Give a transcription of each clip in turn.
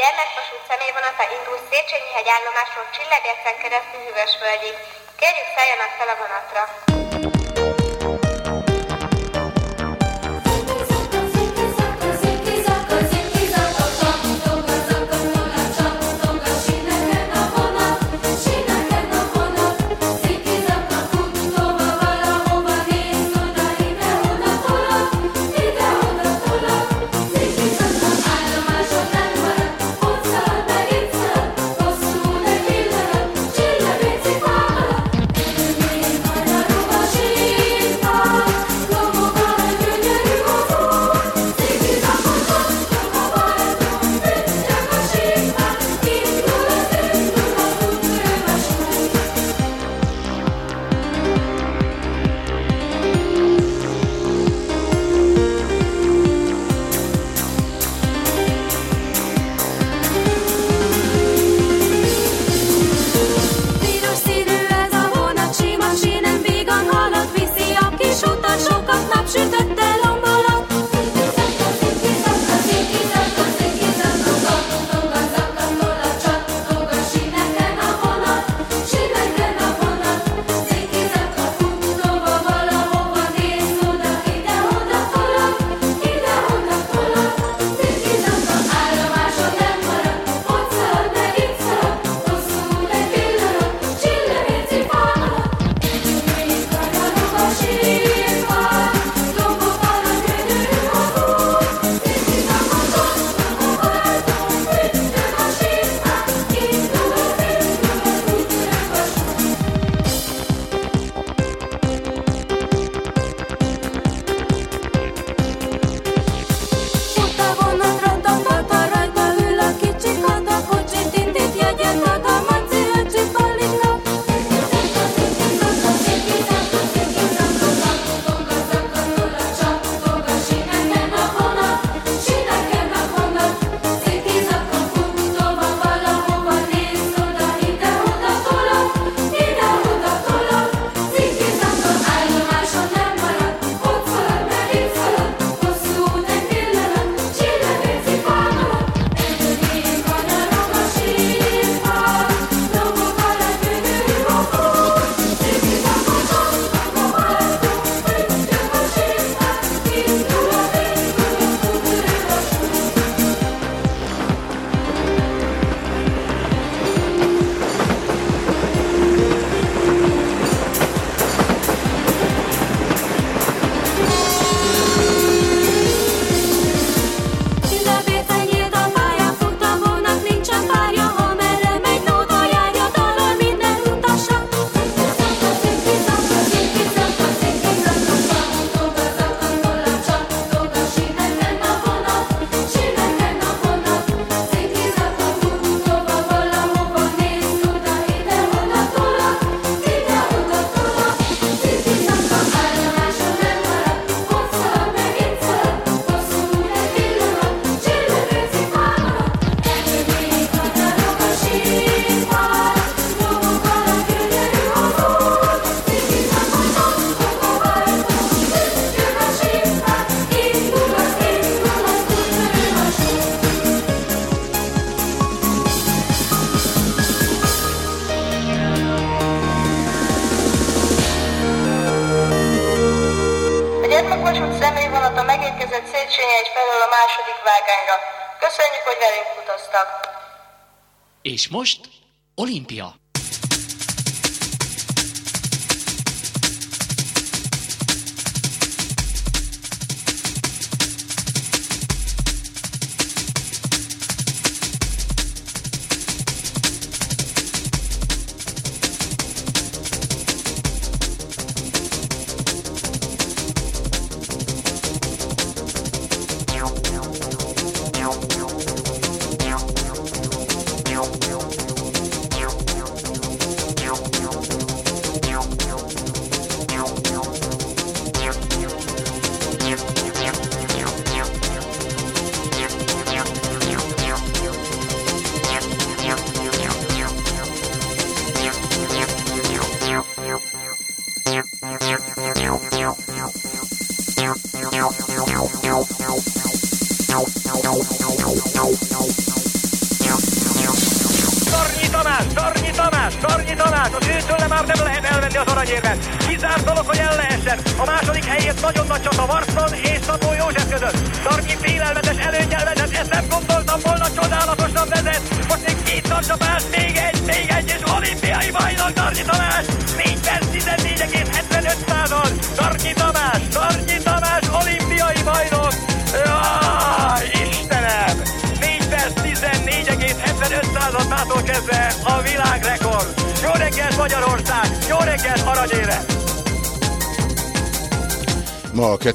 gyermekvasút személyvonata indul Széchenyi hegy állomásról Csillebércen keresztül Hüvösvölgyig. Kérjük szálljanak fel a vonatra! çalışmış.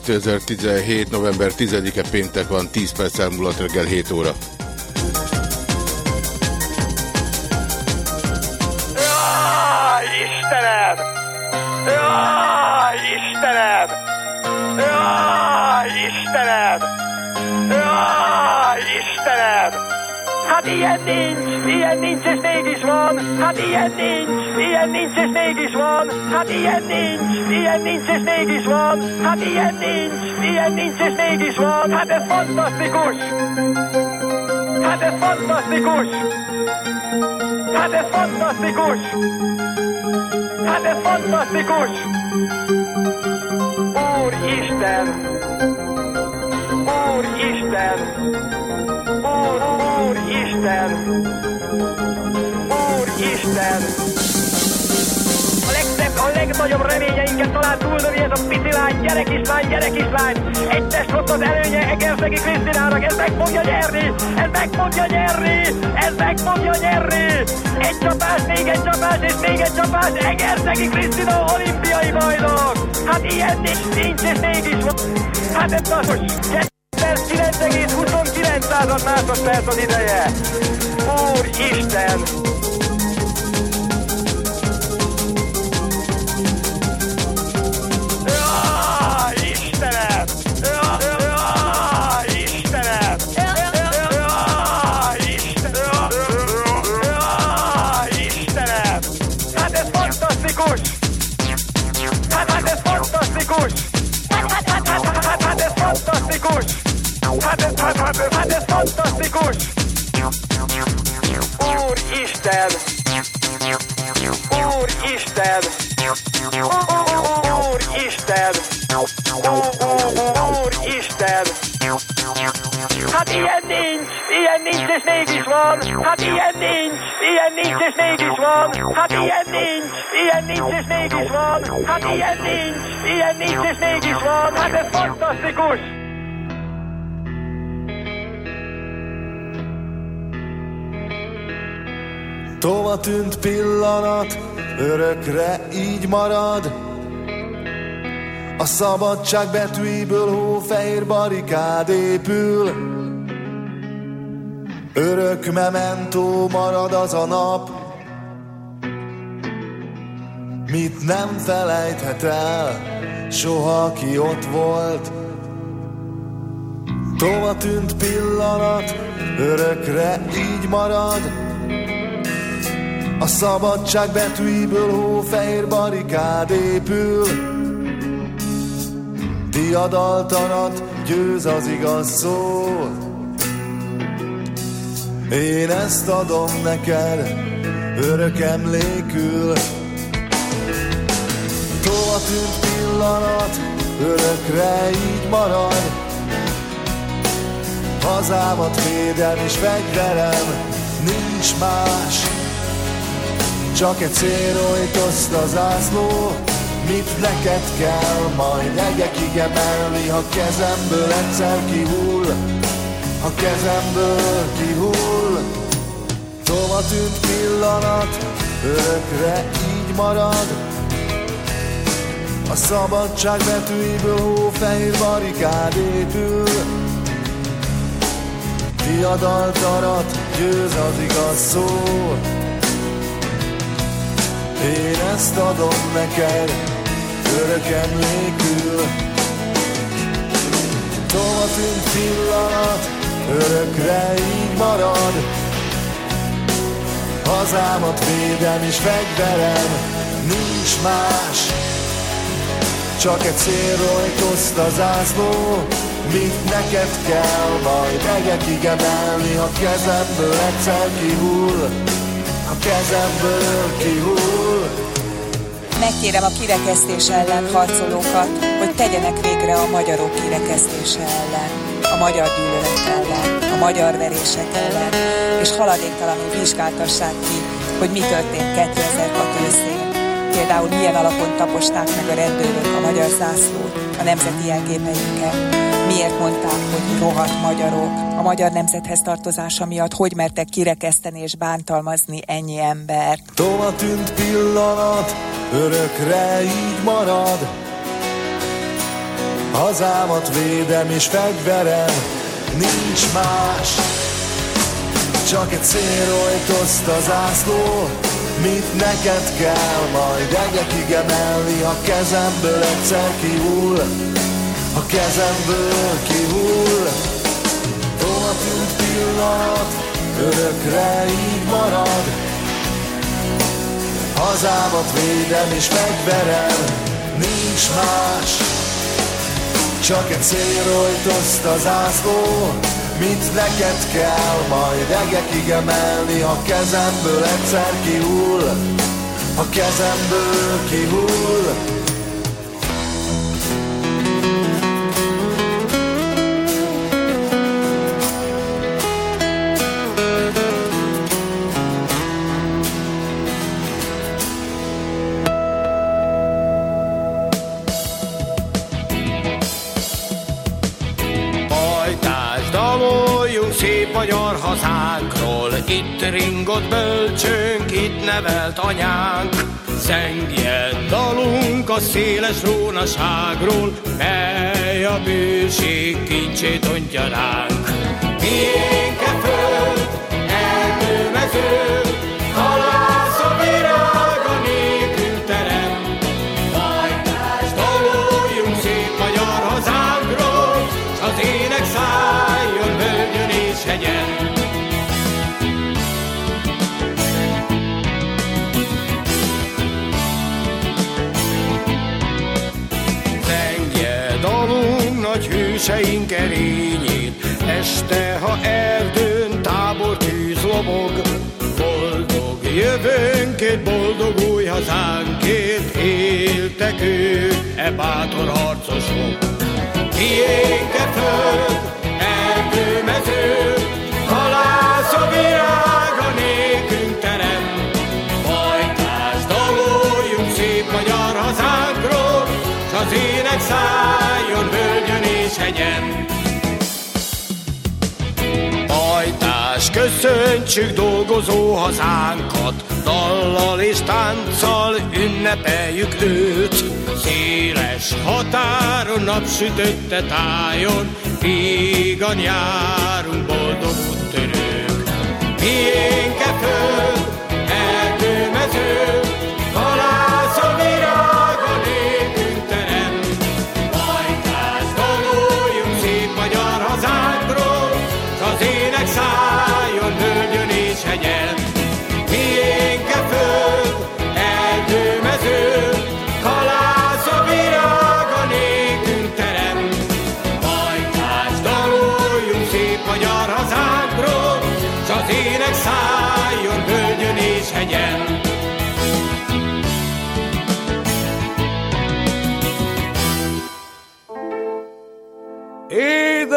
2017. november 10-e péntek van, 10 perc elmúlott reggel 7 óra. Hát ilyen nincs, ilyen nincs és mégis van. Hát ilyen nincs, ilyen nincs és mégis van. Hát ilyen nincs, ilyen nincs és mégis van. Hát ilyen nincs, ilyen nincs és mégis van. Hát ez fantasztikus! Hát ez fantasztikus! Úristen! Úristen! A legszebb, a legnagyobb reményeinket talán túldövi ez a pici lány, gyerekislány, gyerekislány. Egy testot az előnye Egerszegi Krisztinának, ez meg fogja nyerni, ez meg fogja nyerni, ez meg fogja nyerni. Egy csapás, még egy csapás, és még egy csapás, Egerszegi Krisztina olimpiai bajnok. Hát ilyen nincs, nincs, és mégis van. Hát ez az, 9,29 század másodperc az ideje. Úristen! Hát hát, hát ez fantasztikus! Úristen! Úristen! Úristen! Úristen! Hát ilyen nincs, ilyen nincs és mégis van. Hát ilyen nincs, ilyen nincs és mégis van. Hát ilyen nincs, ilyen nincs és mégis van. Hát ilyen nincs, ilyen nincs és mégis van. Hát ez fantasztikus! Tova tűnt pillanat, örökre így marad. A szabadság betűiből hófehér barikád épül. Örök mementó marad az a nap, mit nem felejthet el, soha aki ott volt. Tova tűnt pillanat, örökre így marad. A szabadság betűiből hófehér barikád épül. Diadaltanat győz az igaz szó. Én ezt adom neked, örök emlékül. Tova tűnt pillanat, örökre így marad. Hazámat védem és fegyverem, nincs más. Csak egy célrojtoszt a zászló, mit neked kell? Majd egekig emelni, ha kezemből egyszer kihull, ha kezemből kihull. Tova tűnt pillanat, örökre így marad, a szabadság betűiből hófehér barikád épül. Diadaltarat győz az igaz szó, én ezt adom neked, örök emlékül. Tova tűnt pillanat, örökre így marad. Hazámat védem és fegyverem, nincs más. Csak egy célrojtoszt a zászló, Mit neked kell majd egekig emelni, ha kezemből egyszer kihull, ha kezemből kihull. Megkérem a kirekesztés ellen harcolókat, hogy tegyenek végre a magyarok kirekesztése ellen, a magyar gyűlölet ellen, a magyar verések ellen, és haladéktalanul vizsgáltassák ki, hogy mi történt 2006 őszén. Például milyen alapon taposták meg a rendőrök a magyar zászlót, a nemzeti jelképeinket. Miért mondták, hogy rohadt magyarok? A magyar nemzethez tartozása miatt hogy mertek kirekeszteni és bántalmazni ennyi embert? Tova tűnt pillanat, örökre így marad. Hazámat védem és fegyverem, nincs más. Csak egy célrojtoszt az zászló, mit neked kell majd egekig emelni, ha kezemből egyszer kihull, ha kezemből kihull. Tova tűnt pillanat, örökre így marad. Hazámat védem és fegyverem, nincs más. Csak egy célrojtoszt az zászló, mit neked kell majd egekig emelni, ha kezemből egyszer kihull, ha kezemből kihull. Hazánkról, itt ringott bölcsönk, itt nevelt anyánk. Zengjen dalunk a széles rónaságról, mely a bőség kincsét ontja ránk. Miénk e föld, erdőmező, halász a hőseink erényét, este, ha erdőn tábor tűz lobog, boldog jövőnkét, boldog új hazánkét, éltek ők, e bátor harcosok. Miénk-e föld, Bajtás, köszöntsük dolgozó hazánkat, dallal és tánccal ünnepeljük őt. Széles határon, napsütötte tájon, vígan járunk boldog úttörők. Miénk-e föld,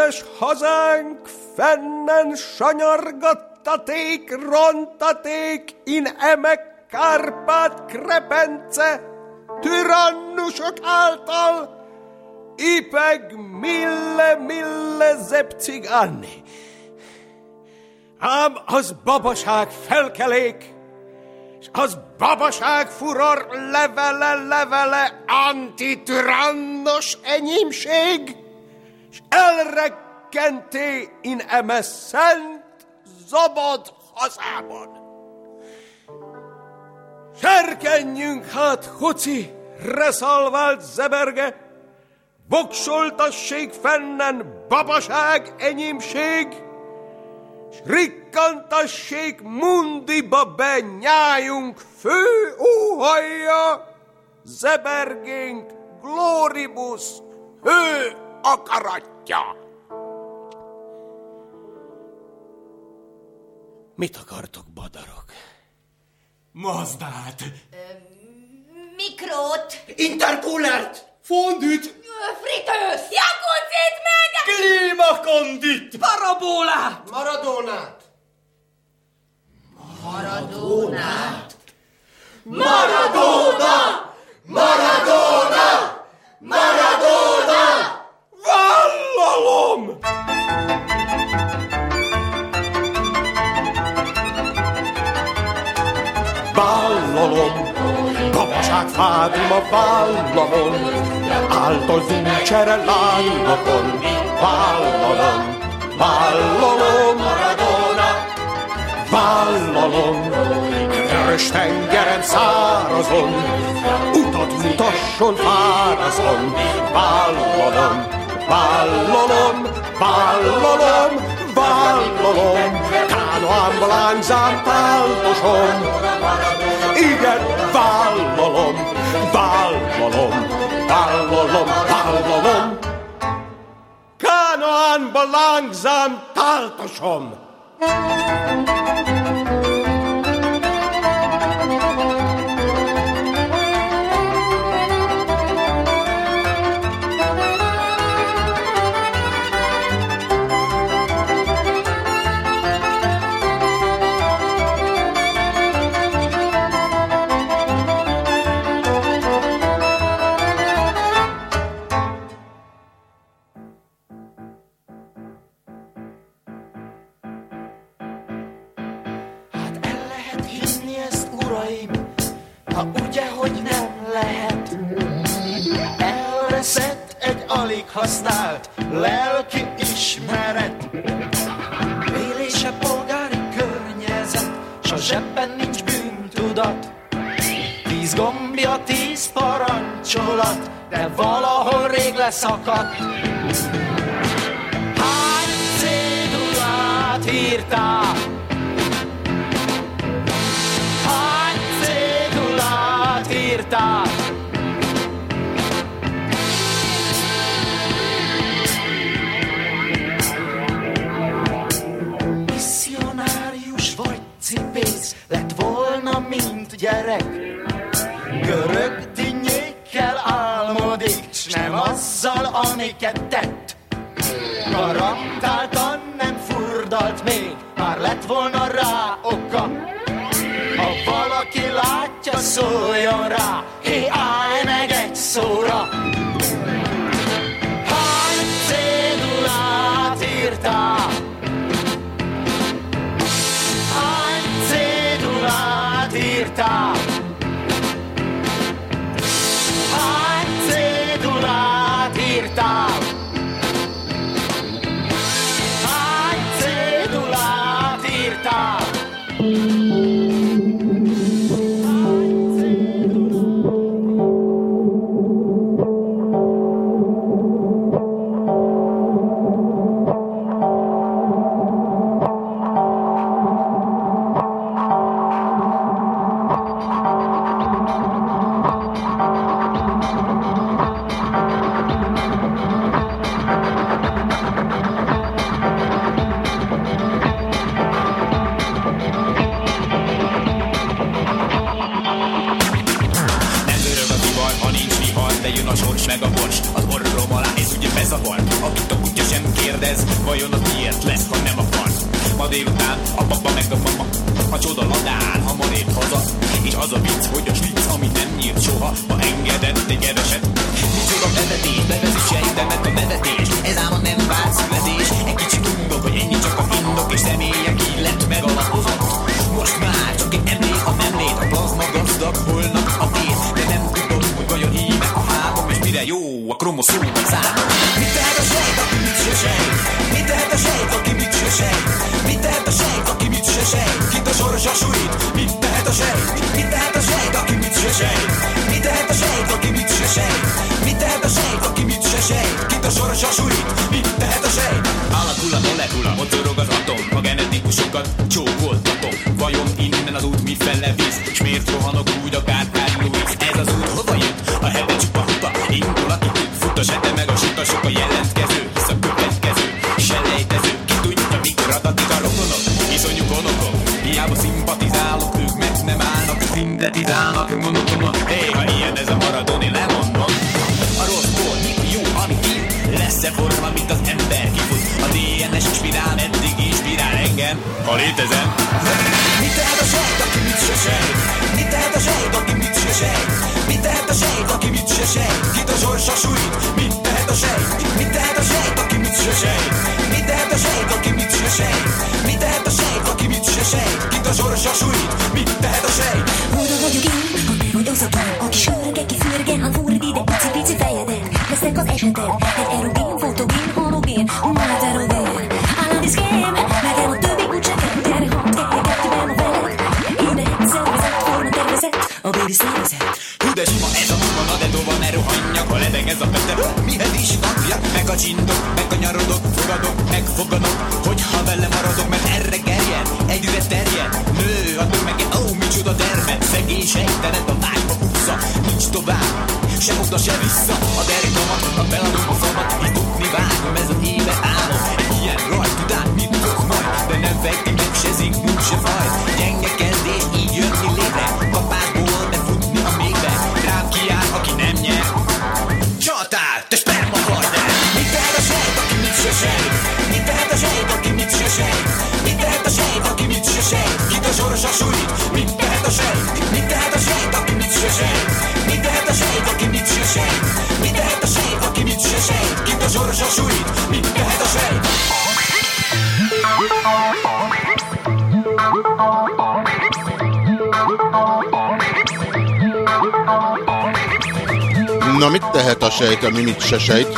Édes hazánk fennen sanyargattaték, rontaték, in emek Kárpát krepence, tyrannusok által, ipeg mille mille zepcigáni. Ám az babaság felkelék, s az babaság furor levele, levele, antitürannos enyémség, s elrekkenté in eme szent, zabad hazában. Serkenjünk hát, hoci, reszalvált zeberge, voksoltassék fennen babaság, enyémség, s rikkantassék mundiba be nyájunk fő óhajja, zebergénk gloribus hő akaratja. Mit akartok, badarok? Mazdát! Mikrót! Interkulert! Fondüt! Fritősz! Jakucit meg! Klímakondit! Parabolát! Maradónát! Maradónát! Maradóna! Maradóna! Maradóna! Maradóna! Virág fádum a vállamon, állt az incsere lángokon, vállalom, vállalom, vállalom, vörös tengeren szárazon, utat mutasson fárazon, vállalom, vállalom, vállalom, vállalom, Kánoámba lángzám páltosom, igen, vállalom, vállalom, vállalom, vállalom. Kánaánba lángzám, táltasom. használt lelki ismeret. Élés a polgári környezet, s a zsebben nincs bűntudat. Tíz gombja, tíz parancsolat, de valahol rég leszakadt. Hány cédulát írtál, gyerek, görög dinnyékkel álmodik, s nem azzal, amiket tett. Garantáltan nem furdalt még, már lett volna rá oka. Ha valaki látja, szóljon rá, hé, állj meg egy szóra! Sújt? Mit tehet a sejt? Na mit tehet a sejt, ami mit se sejt?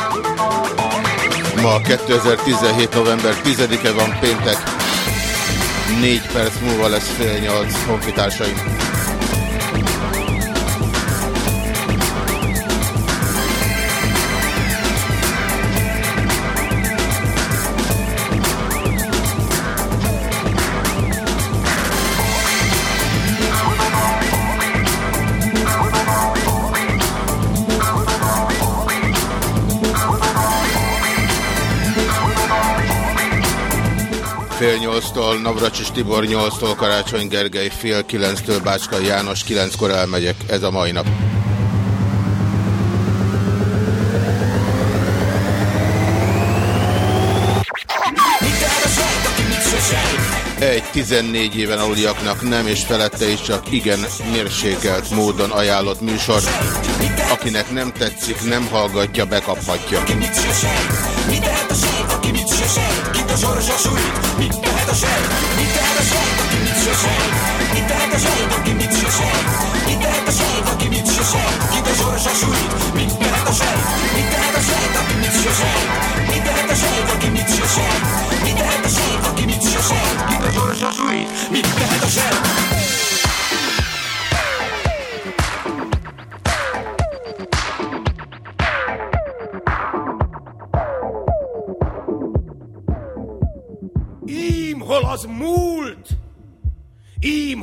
Ma 2017. november 10-e van péntek. 4 perc múlva lesz fél nyolc, honfitársaim. Fél nyolctól, Navracsis Tibor nyolctól, Karácsony Gergely fél kilenctől, Bácskai János kilenckor elmegyek. Ez a mai nap. Egy 14 éven aluliaknak nem és felette is csak igen mérsékelt módon ajánlott műsor. Akinek nem tetszik, nem hallgatja, bekaphatja. Mit sejt? Kit a sorsa sújt? Mit tehet a sejt? Mit tehet a sejt, aki mit se sejt? Mit tehet a sejt, aki mit se sejt? Mit tehet a sejt, aki mit se sejt? Kit a sorsa sújt? Mit tehet a sejt? Mit tehet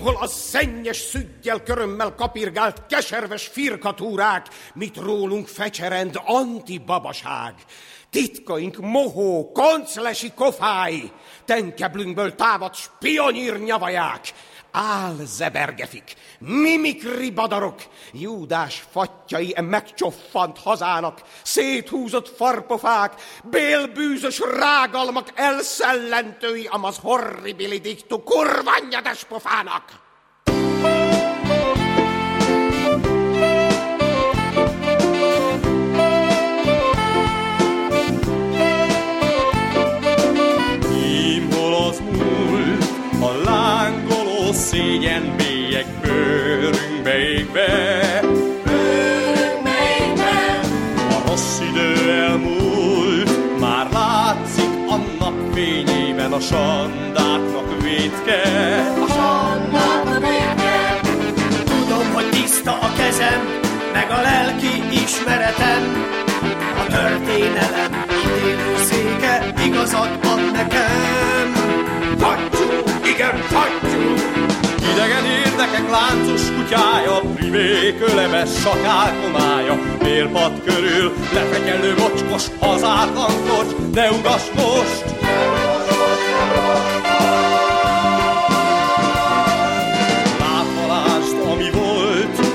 Ím, hol az szennyes szüggyel körömmel kapirgált keserves firkatúrák, mit rólunk fecserend antibabaság. Titkaink mohó, konclesi kofái, tenkeblünkből támad spionír nyavaják, álzebergefik, mimikri badarok, júdás fattyai e megcsoffant hazának, széthúzott farpofák, bélbűzös rágalmak elszellentői, amaz horribili dictu kurvanya despofának. Szégyen bélyeg bőrünkbe égve. Bőrünkbe égve. A rossz idő elmúlt, már látszik a napfényében a sandáknak vétke. A sandáknak vétke. Tudom, hogy tiszta a kezem, meg a lelki ismeretem. A történelem ítélőszéke igazat ad nekem. Fattyú, igen, fattyú! Idegen érdekek láncos kutyája, privé kölemes sakálkomája, bélpad körül lefegyelő mocskos, hazátlan kocs, ne ugass most! Látva lásd, ami volt,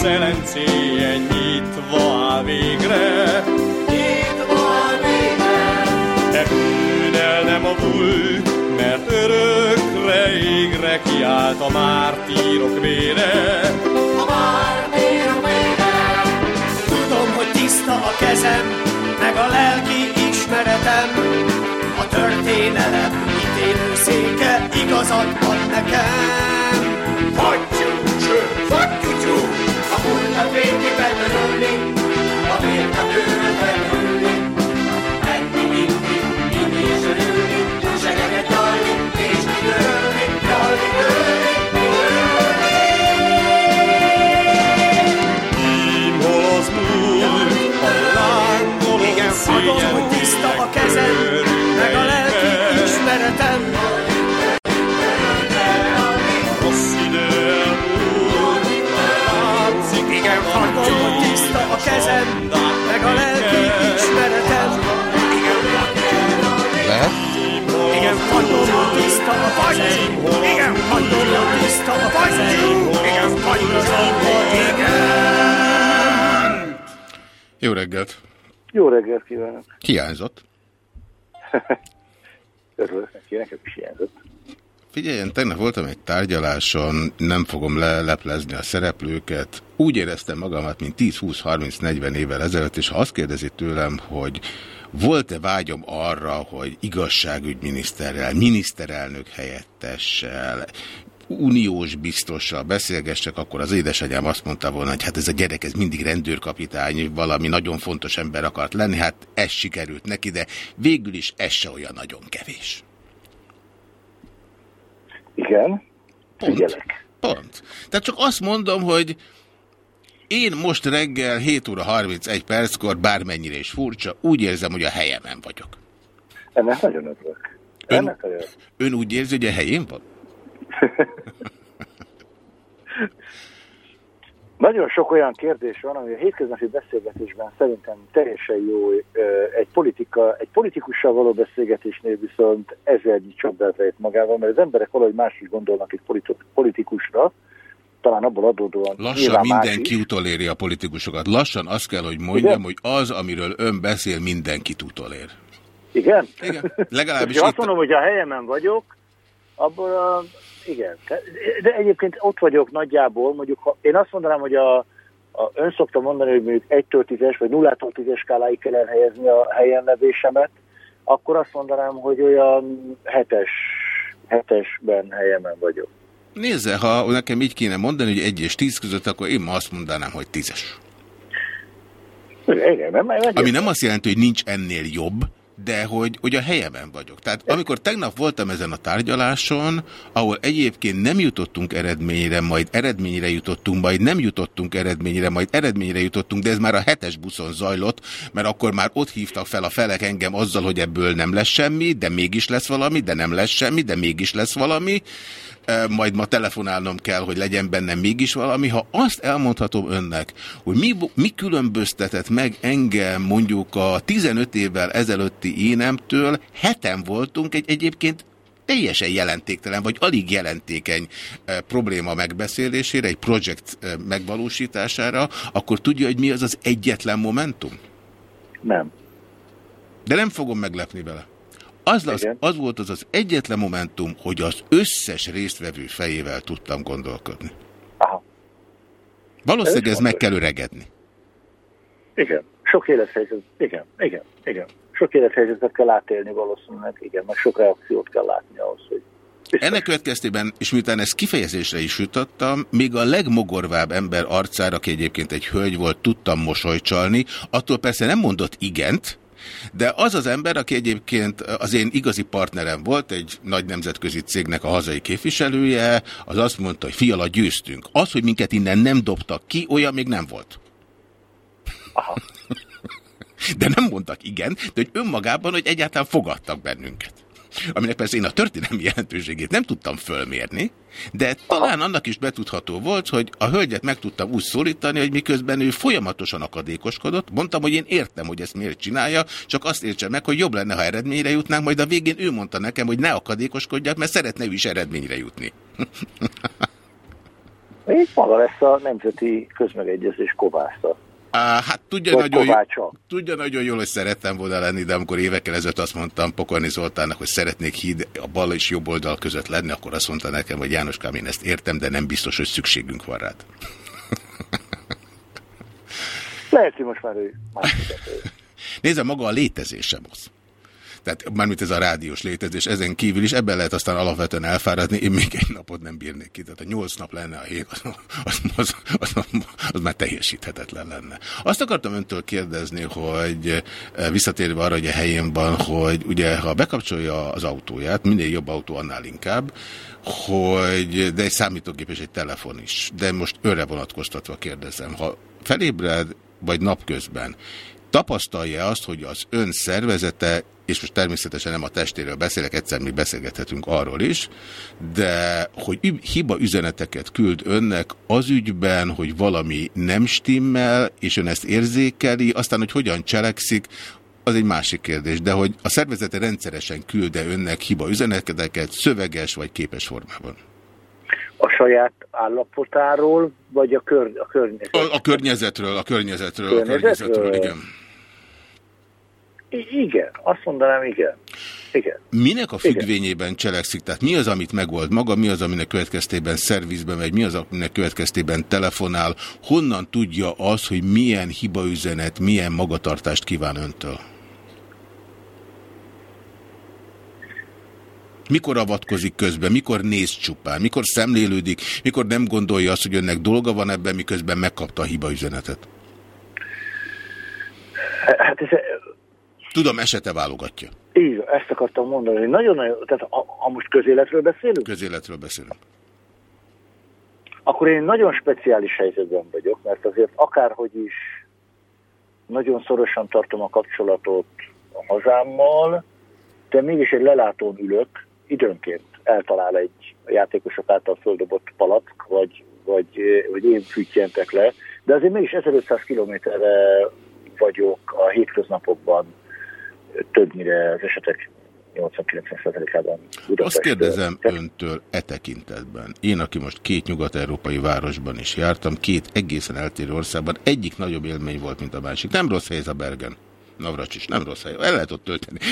szelencéje nyitva áll végre. Nyitva áll végre. De bűn el nem avulj, mert örökre égre kiállt a mártírok vére. A mártírok vére. Tudom, hogy tiszta a kezem, meg a lelki ismeretem. A történelem ítélőszéke igazat ad nekem. Fagyjú, cső, fagyjú, cső, A múltat végképpen örülni, a vértet őrökben ülni. Jó reggelt! Jó reggelt kívánok! Hiányzott. Örülök neki, nekem is hiányzott. Figyeljen, tegnap voltam egy tárgyaláson, nem fogom leleplezni a szereplőket. Úgy éreztem magamat, mint 10-20-30-40 évvel ezelőtt, és ha azt kérdezi tőlem, hogy volt-e vágyom arra, hogy igazságügyminiszterrel, miniszterelnök helyettessel, uniós biztossal beszélgessek, akkor az édesanyám azt mondta volna, hogy hát ez a gyerek ez mindig rendőrkapitány, valami nagyon fontos ember akart lenni, hát ez sikerült neki, de végül is ez se olyan nagyon kevés. Igen, Pont. figyelek. Pont. Tehát csak azt mondom, hogy én most reggel 7 óra 31 perckor, bármennyire is furcsa, úgy érzem, hogy a helyemen vagyok. Ennek nagyon örülök. Ön, ön úgy érzi, hogy a helyén van? Nagyon sok olyan kérdés van, ami a hétköznapi beszélgetésben szerintem teljesen jó. Egy, politika, egy politikussal való beszélgetésnél viszont ezernyi csapdát rejt magával, mert az emberek valahogy más is gondolnak egy politi- politikusra, talán abból adódóan Lassan mindenki utoléri a politikusokat. Lassan azt kell, hogy mondjam, hogy az, amiről ön beszél, mindenkit utolér. Igen? Igen. Legalábbis Ha azt itt... mondom, hogy a helyemen vagyok, abból a, igen. De egyébként ott vagyok nagyjából, mondjuk ha, én azt mondanám, hogy a, a, ön szokta mondani, hogy mondjuk 1-től 10-es vagy 0-tól 10-es skáláig kell elhelyezni a helyenlevésemet, akkor azt mondanám, hogy olyan 7-es, 7-esben helyemen vagyok. Nézze, ha nekem így kéne mondani, hogy 1 és 10 között, akkor én ma azt mondanám, hogy 10-es. Igen, nem, nem, Ami nem azt jelenti, hogy nincs ennél jobb, de hogy, hogy a helyemen vagyok. Tehát amikor tegnap voltam ezen a tárgyaláson, ahol egyébként nem jutottunk eredményre, majd eredményre jutottunk, majd nem jutottunk eredményre, majd eredményre jutottunk, de ez már a hetes buszon zajlott, mert akkor már ott hívtak fel a felek engem azzal, hogy ebből nem lesz semmi, de mégis lesz valami, de nem lesz semmi, de mégis lesz valami majd ma telefonálnom kell, hogy legyen benne mégis valami. Ha azt elmondhatom önnek, hogy mi, mi különböztetett meg engem mondjuk a 15 évvel ezelőtti énemtől, heten voltunk egy egyébként teljesen jelentéktelen, vagy alig jelentékeny e, probléma megbeszélésére, egy projekt e, megvalósítására, akkor tudja, hogy mi az az egyetlen momentum? Nem. De nem fogom meglepni vele. Az, az, az volt az az egyetlen momentum, hogy az összes résztvevő fejével tudtam gondolkodni. Aha. Valószínűleg Ez ez meg kell öregedni. Igen. Sok élethelyzet, igen, igen, igen. Sok élethelyzetet kell átélni valószínűleg, igen, meg sok reakciót kell látni ahhoz, hogy Ennek következtében, és miután ezt kifejezésre is jutottam, még a legmogorvább ember arcára, aki egyébként egy hölgy volt, tudtam mosolycsalni, attól persze nem mondott igent, de az az ember, aki egyébként az én igazi partnerem volt, egy nagy nemzetközi cégnek a hazai képviselője, az azt mondta, hogy fiala, győztünk. Az, hogy minket innen nem dobtak ki, olyan még nem volt. Aha. De nem mondtak igen, de hogy önmagában, hogy egyáltalán fogadtak bennünket. Aminek persze én a történelmi jelentőségét nem tudtam fölmérni, de talán annak is betudható volt, hogy a hölgyet meg tudtam úgy szólítani, hogy miközben ő folyamatosan akadékoskodott, mondtam, hogy én értem, hogy ezt miért csinálja, csak azt értse meg, hogy jobb lenne, ha eredményre jutnánk, majd a végén ő mondta nekem, hogy ne akadékoskodjak, mert szeretne ő is eredményre jutni. Még maga lesz a Nemzeti Közmegegyezés kovásza. Hát tudja nagyon, kovácsa. tudja nagyon jól, hogy szerettem volna lenni, de amikor évekkel ezelőtt azt mondtam Pokorni Zoltánnak, hogy szeretnék híd a bal és jobb oldal között lenni, akkor azt mondta nekem, hogy Jánoskám, én ezt értem, de nem biztos, hogy szükségünk van rád. Lehet, hogy most már ő Nézd, maga a létezésem az. Tehát mármint ez a rádiós létezés, ezen kívül is ebben lehet aztán alapvetően elfáradni, én még egy napot nem bírnék ki. Tehát a nyolc nap lenne a hét, az, az, az, az, az már teljesíthetetlen lenne. Azt akartam öntől kérdezni, hogy eh, visszatérve arra, hogy a helyén van, hogy ugye ha bekapcsolja az autóját, minél jobb autó, annál inkább, hogy, de egy számítógép és egy telefon is, de most őre vonatkoztatva kérdezem, ha felébred, vagy napközben, tapasztalja azt, hogy az ön szervezete, és most természetesen nem a testéről beszélek, egyszer mi beszélgethetünk arról is, de hogy hiba üzeneteket küld önnek az ügyben, hogy valami nem stimmel, és ön ezt érzékeli, aztán, hogy hogyan cselekszik, az egy másik kérdés, de hogy a szervezete rendszeresen külde önnek hiba üzeneteket szöveges vagy képes formában. A saját állapotáról, vagy a, kör, a környezet? A, a környezetről, a környezetről, a Környezetről? környezetről, igen. Igen, azt mondanám, igen. Igen. Minek a függvényében cselekszik? Tehát mi az, amit megold maga, mi az, aminek következtében szervizbe megy, mi az, aminek következtében telefonál, honnan tudja az, hogy milyen hibaüzenet, milyen magatartást kíván öntől? Mikor avatkozik közben, mikor néz csupán, mikor szemlélődik, mikor nem gondolja azt, hogy önnek dolga van ebben, miközben megkapta a hibaüzenetet? Hát ez, Tudom, esete válogatja. így, ezt akartam mondani, nagyon-nagyon, tehát ha, ha most közéletről beszélünk, Közéletről beszélünk. akkor én nagyon speciális helyzetben vagyok, mert azért akárhogy is nagyon szorosan tartom a kapcsolatot a hazámmal, de mégis egy lelátón ülök, időnként eltalál egy játékosok által földobott palack, vagy, vagy, vagy én füttyentek le, de azért mégis 1500 kilométerre vagyok a hétköznapokban többnyire az esetek 80-90%-ában Azt kérdezem öntől e tekintetben. Én, aki most két nyugat-európai városban is jártam, két egészen eltérő országban, egyik nagyobb élmény volt, mint a másik. Nem rossz hely ez a Bergen. Navracsis, nem rossz hely. El lehet ott tölteni.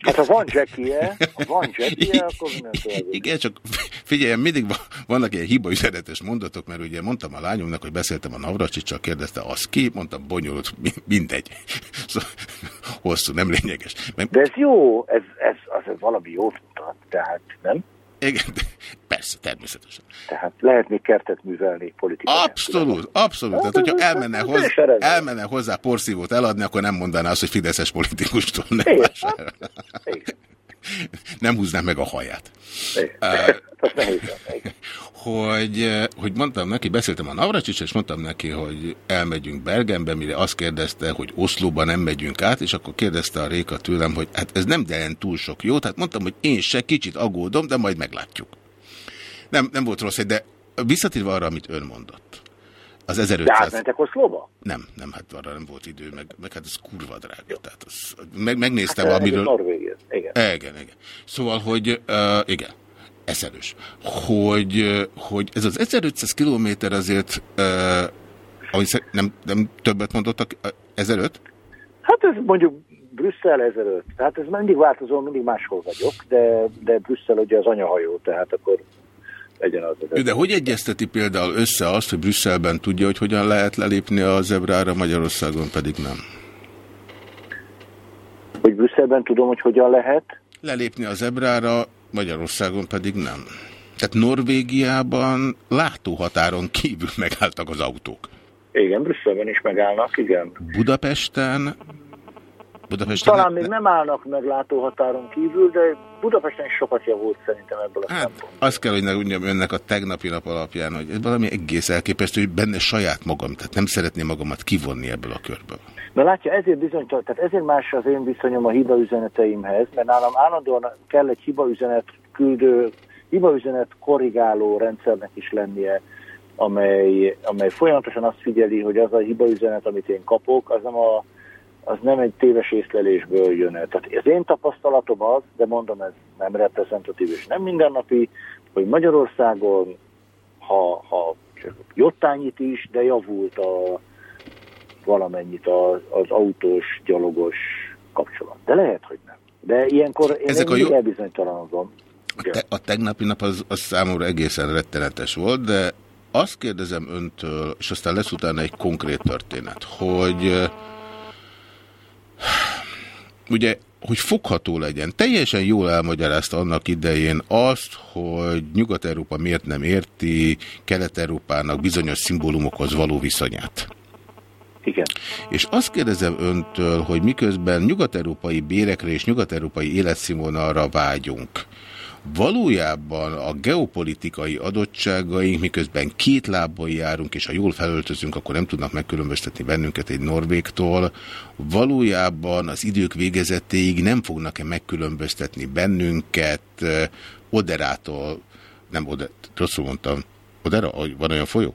Hát ha van Jackie-e, ha van Jackie-e, akkor mindentől. Igen, csak figyelj, mindig va- vannak ilyen hibaüzenetes mondatok, mert ugye mondtam a lányomnak, hogy beszéltem a Navracsicsal, kérdezte, az ki? Mondtam, bonyolult, mi- mindegy. Szóval, hosszú, nem lényeges. Meg, De ez jó, ez, ez, az ez valami jót mutat, tehát nem? Igen, persze, természetesen. Tehát lehet még kertet művelni politikai. Abszolút, abszolút. Tehát, hogyha elmenne, ez hozzá, elmenne hozzá porszívót eladni, akkor nem mondaná azt, hogy fideszes politikustól nem vásárol. Nem húznám meg a haját. Uh, hogy, hogy mondtam neki, beszéltem a Navracsics, és mondtam neki, hogy elmegyünk Bergenbe, mire azt kérdezte, hogy Oszlóba nem megyünk át, és akkor kérdezte a Réka tőlem, hogy hát ez nem jelent túl sok jó, tehát mondtam, hogy én se kicsit aggódom, de majd meglátjuk. Nem, nem volt rossz, de visszatérve arra, amit ön mondott. Az De 1500... átmentek Oszlóba? Nem, nem, hát arra nem volt idő, meg, meg hát ez kurva drága. Tehát az, meg, megnéztem, Hát, amiről... Norvégia, igen. Igen, igen. Szóval, hogy uh, igen, eszelős. Hogy, hogy ez az 1500 kilométer azért, uh, ahogy nem, nem többet mondottak uh, ezelőtt? Hát ez mondjuk Brüsszel ezelőtt. Tehát ez mindig változó, mindig máshol vagyok, de, de Brüsszel ugye az anyahajó, tehát akkor legyen az. az De hogy egyezteti például össze azt, hogy Brüsszelben tudja, hogy hogyan lehet lelépni a zebrára, Magyarországon pedig nem? Hogy Brüsszelben tudom, hogy hogyan lehet. Lelépni a zebrára, Magyarországon pedig nem. Tehát Norvégiában látóhatáron kívül megálltak az autók. Igen, Brüsszelben is megállnak, igen. Budapesten, Budapesten Talán még nem állnak meg látóhatáron kívül, de Budapesten is sokat javult szerintem ebből a hát, Azt kell, hogy mondjam önnek a tegnapi nap alapján, hogy ez valami egész elképesztő, hogy benne saját magam, tehát nem szeretném magamat kivonni ebből a körből. Na látja, ezért bizonytalan, tehát ezért más az én viszonyom a hibaüzeneteimhez, mert nálam állandóan kell egy hibaüzenet küldő, hibaüzenet korrigáló rendszernek is lennie, amely, amely folyamatosan azt figyeli, hogy az a hibaüzenet, amit én kapok, az nem, a, az nem egy téves észlelésből jön el. Tehát az én tapasztalatom az, de mondom, ez nem reprezentatív és nem mindennapi, hogy Magyarországon ha, ha csak jottányit is, de javult a, valamennyit az, az autós, gyalogos kapcsolat. De lehet, hogy nem. De ilyenkor én Ezek a jó- elbizonytalanodom. A, te, a tegnapi nap az, az számomra egészen rettenetes volt, de azt kérdezem öntől, és aztán lesz utána egy konkrét történet, hogy ugye, hogy fogható legyen. Teljesen jól elmagyarázta annak idején azt, hogy Nyugat-Európa miért nem érti Kelet-Európának bizonyos szimbólumokhoz való viszonyát. Igen. És azt kérdezem öntől, hogy miközben nyugat-európai bérekre és nyugat-európai életszínvonalra vágyunk, valójában a geopolitikai adottságaink, miközben két lábbal járunk, és ha jól felöltözünk, akkor nem tudnak megkülönböztetni bennünket egy norvégtól, valójában az idők végezetéig nem fognak-e megkülönböztetni bennünket Oderától, nem Oder, rosszul mondtam, Odera, van olyan folyó?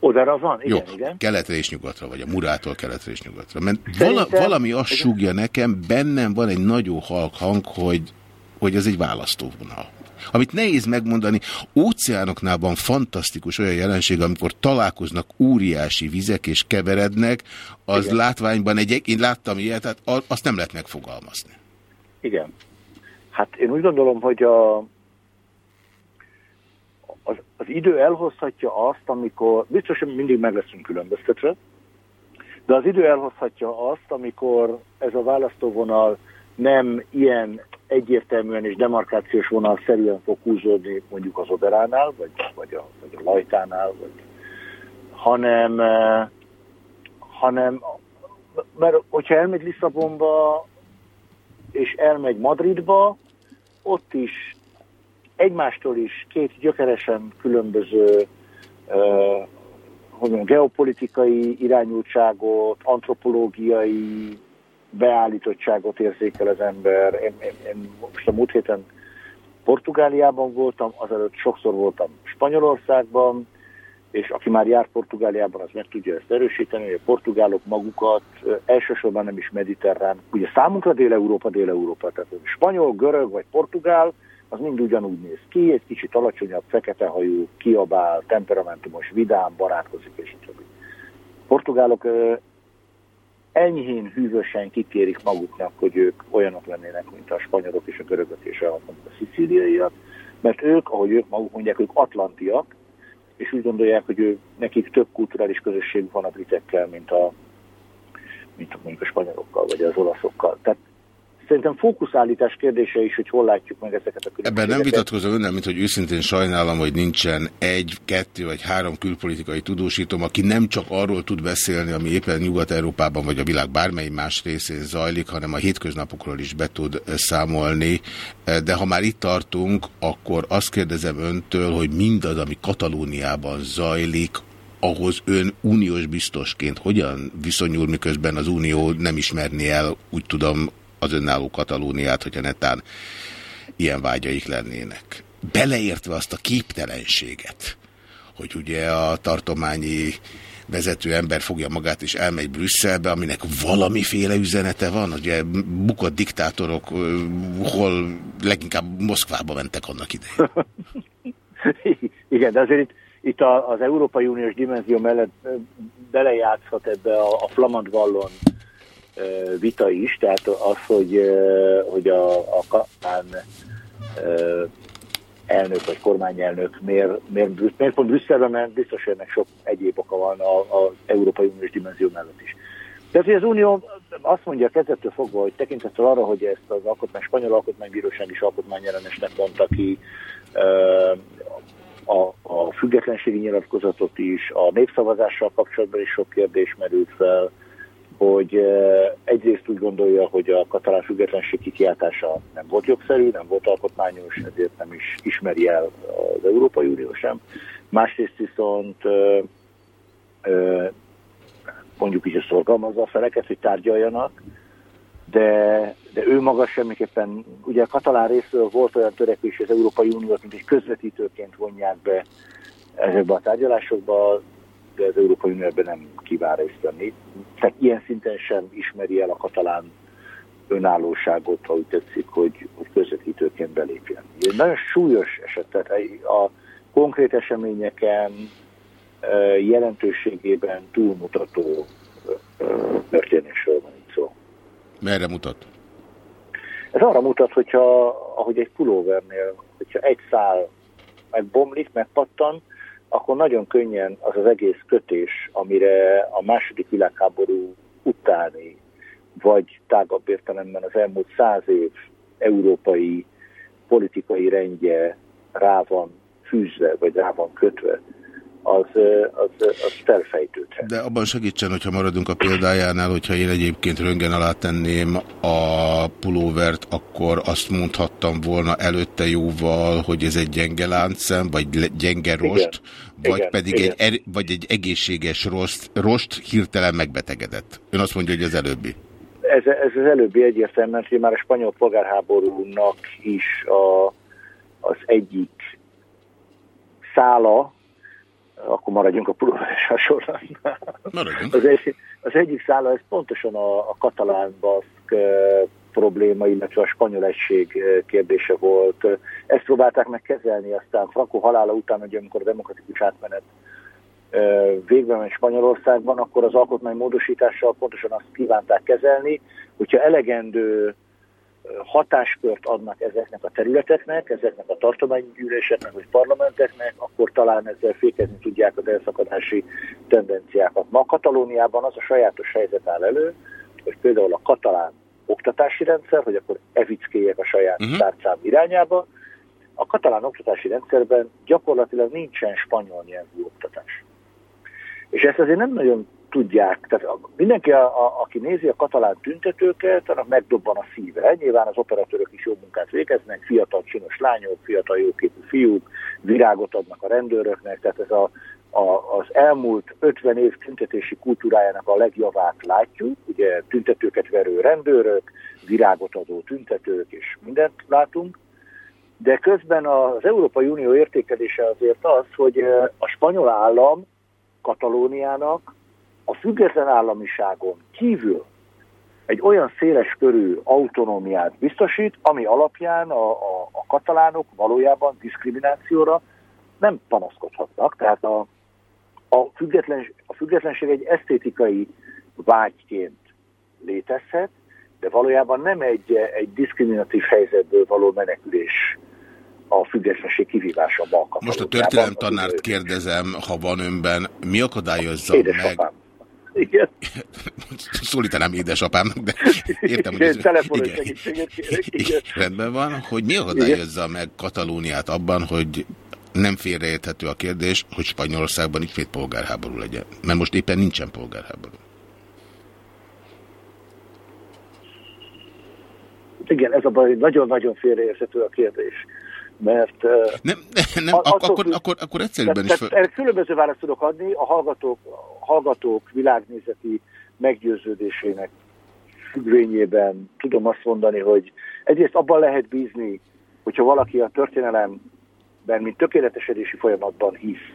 Odára van, igen, Jó, igen. keletre és nyugatra, vagy a Murától keletre és nyugatra. Mert vala, valami azt súgja nekem, bennem van egy nagyon halk hang, hogy, hogy ez egy választóvonal. Amit nehéz megmondani, óceánoknál van fantasztikus olyan jelenség, amikor találkoznak óriási vizek és keverednek, az Igen. látványban egy, én láttam ilyet, tehát azt nem lehet megfogalmazni. Igen. Hát én úgy gondolom, hogy a, az, az idő elhozhatja azt, amikor, biztos, hogy mindig meg leszünk különböztetve, de az idő elhozhatja azt, amikor ez a választóvonal nem ilyen egyértelműen és demarkációs vonal szerűen fog húzódni mondjuk az Oderánál, vagy, vagy, a, vagy a Lajtánál, vagy, hanem, eh, hanem mert hogyha elmegy Lisszabonba, és elmegy Madridba, ott is egymástól is két gyökeresen különböző uh, hogy mondjam, geopolitikai irányultságot, antropológiai beállítottságot érzékel az ember. Én, én, én most a múlt héten Portugáliában voltam, azelőtt sokszor voltam Spanyolországban, és aki már jár Portugáliában, az meg tudja ezt erősíteni, hogy a portugálok magukat elsősorban nem is mediterrán, ugye számunkra Dél-Európa, Dél-Európa, tehát spanyol, görög vagy portugál, az mind ugyanúgy néz ki, egy kicsit alacsonyabb, fekete hajú, kiabál, temperamentumos, vidám, barátkozik, és tovább. Portugálok enyhén hűvösen kikérik maguknak, hogy ők olyanok lennének, mint a spanyolok és a görögök és a, a szicíliaiak, mert ők, ahogy ők maguk mondják, ők atlantiak, és úgy gondolják, hogy ő, nekik több kulturális közösség van a britekkel, mint a, mint a, mondjuk a spanyolokkal, vagy az olaszokkal. Tehát szerintem fókuszállítás kérdése is, hogy hol látjuk meg ezeket a Ebben nem különbségeket. vitatkozom önnel, mint hogy őszintén sajnálom, hogy nincsen egy, kettő vagy három külpolitikai tudósítom, aki nem csak arról tud beszélni, ami éppen Nyugat-Európában vagy a világ bármely más részén zajlik, hanem a hétköznapokról is be tud ö, számolni. De ha már itt tartunk, akkor azt kérdezem öntől, hogy mindaz, ami Katalóniában zajlik, ahhoz ön uniós biztosként hogyan viszonyul, miközben az unió nem ismerni el, úgy tudom, az önálló Katalóniát, hogyha netán ilyen vágyaik lennének. Beleértve azt a képtelenséget, hogy ugye a tartományi vezető ember fogja magát és elmegy Brüsszelbe, aminek valamiféle üzenete van. Ugye bukott diktátorok hol leginkább Moszkvába mentek annak idején. Igen, de azért itt, itt az Európai Uniós dimenzió mellett belejátszhat ebbe a, a flamand vallon vita is, tehát az, hogy, hogy a, a ö, elnök vagy kormányelnök miért, miért, miért pont Brüsszelbe ment, biztos, hogy ennek sok egyéb oka van az Európai Uniós dimenzió mellett is. Tehát, hogy az Unió azt mondja kezdettől fogva, hogy tekintettel arra, hogy ezt az alkotmány, spanyol alkotmánybíróság is alkotmányellenesnek mondta ki, a, a függetlenségi nyilatkozatot is, a népszavazással kapcsolatban is sok kérdés merült fel, hogy egyrészt úgy gondolja, hogy a katalán függetlenség kikiáltása nem volt jogszerű, nem volt alkotmányos, ezért nem is ismeri el az Európai Unió sem. Másrészt viszont mondjuk így, hogy szorgalmazza a feleket, hogy tárgyaljanak, de, de ő maga semmiképpen, ugye a katalán részről volt olyan törekvés, hogy az Európai Uniót mint egy közvetítőként vonják be ezekbe a tárgyalásokba, de az Európai Unió ebben nem kíván részt venni. Tehát ilyen szinten sem ismeri el a katalán önállóságot, ha úgy tetszik, hogy, hogy közvetítőként belépjen. Egy nagyon súlyos eset, tehát a konkrét eseményeken jelentőségében túlmutató történésről van itt szó. Merre mutat? Ez arra mutat, hogyha, ahogy egy pulóvernél, hogyha egy szál megbomlik, megpattan, akkor nagyon könnyen az az egész kötés, amire a második világháború utáni, vagy tágabb értelemben az elmúlt száz év európai politikai rendje rá van fűzve, vagy rá van kötve, az, az, az felfejtődhet. De abban segítsen, hogyha maradunk a példájánál, hogyha én egyébként röngen alá tenném a pulóvert, akkor azt mondhattam volna előtte jóval, hogy ez egy gyenge láncszem, vagy gyenge rost, Igen, vagy igen, pedig igen. Egy, er, vagy egy egészséges rost, rost hirtelen megbetegedett. Ön azt mondja, hogy az előbbi. Ez, ez az előbbi egyértelműen, hogy már a spanyol polgárháborúnak is a, az egyik szála, akkor maradjunk a pulóveres hasonlatnál. Az, egy, az egyik szála, ez pontosan a, a katalán baszk eh, probléma, illetve a spanyol egység kérdése volt. Ezt próbálták meg kezelni, aztán Franco halála után, ugye, amikor a demokratikus átmenet ö, végbe ment Spanyolországban, akkor az alkotmánymódosítással pontosan azt kívánták kezelni, hogyha elegendő hatáskört adnak ezeknek a területeknek, ezeknek a tartománygyűléseknek vagy parlamenteknek, akkor talán ezzel fékezni tudják az elszakadási tendenciákat. Ma a Katalóniában az a sajátos helyzet áll elő, hogy például a katalán oktatási rendszer, hogy akkor evickéjek a saját uh-huh. tárcám irányába, a katalán oktatási rendszerben gyakorlatilag nincsen spanyol nyelvű oktatás. És ezt azért nem nagyon tudják. Tehát mindenki, a, a, aki nézi a katalán tüntetőket, annak megdobban a szíve. Nyilván az operatőrök is jó munkát végeznek, fiatal csinos lányok, fiatal jóképű fiúk, virágot adnak a rendőröknek, tehát ez a, a, az elmúlt 50 év tüntetési kultúrájának a legjavát látjuk, ugye tüntetőket verő rendőrök, virágot adó tüntetők, és mindent látunk, de közben az Európai Unió értékelése azért az, hogy a spanyol állam Katalóniának a független államiságon kívül egy olyan széles körű autonómiát biztosít, ami alapján a, a, a katalánok valójában diszkriminációra nem panaszkodhatnak. Tehát a, a, független, a függetlenség egy esztétikai vágyként létezhet, de valójában nem egy, egy diszkriminatív helyzetből való menekülés a függetlenség kivívása Balkán. Most a történelemtanárt kérdezem, ha van önben, mi akadályozza meg... Igen. Szólítanám édesapámnak, de értem, hogy Igen, ez... telefonos igen. segítséget kérek. Igen, Igen. rendben van, hogy mi akadályozza meg Katalóniát abban, hogy nem félreérthető a kérdés, hogy Spanyolországban ismét polgárháború legyen. Mert most éppen nincsen polgárháború. Igen, ez a baj, nagyon-nagyon félreérthető a kérdés. Mert... Nem, nem a- ak- attól akkor, akkor, akkor egyszerűbben is... tehát, Föl... tehát erre különböző választ tudok adni, a hallgatók, a hallgatók világnézeti meggyőződésének függvényében. Tudom azt mondani, hogy egyrészt abban lehet bízni, hogyha valaki a történelemben, mint tökéletesedési folyamatban hisz,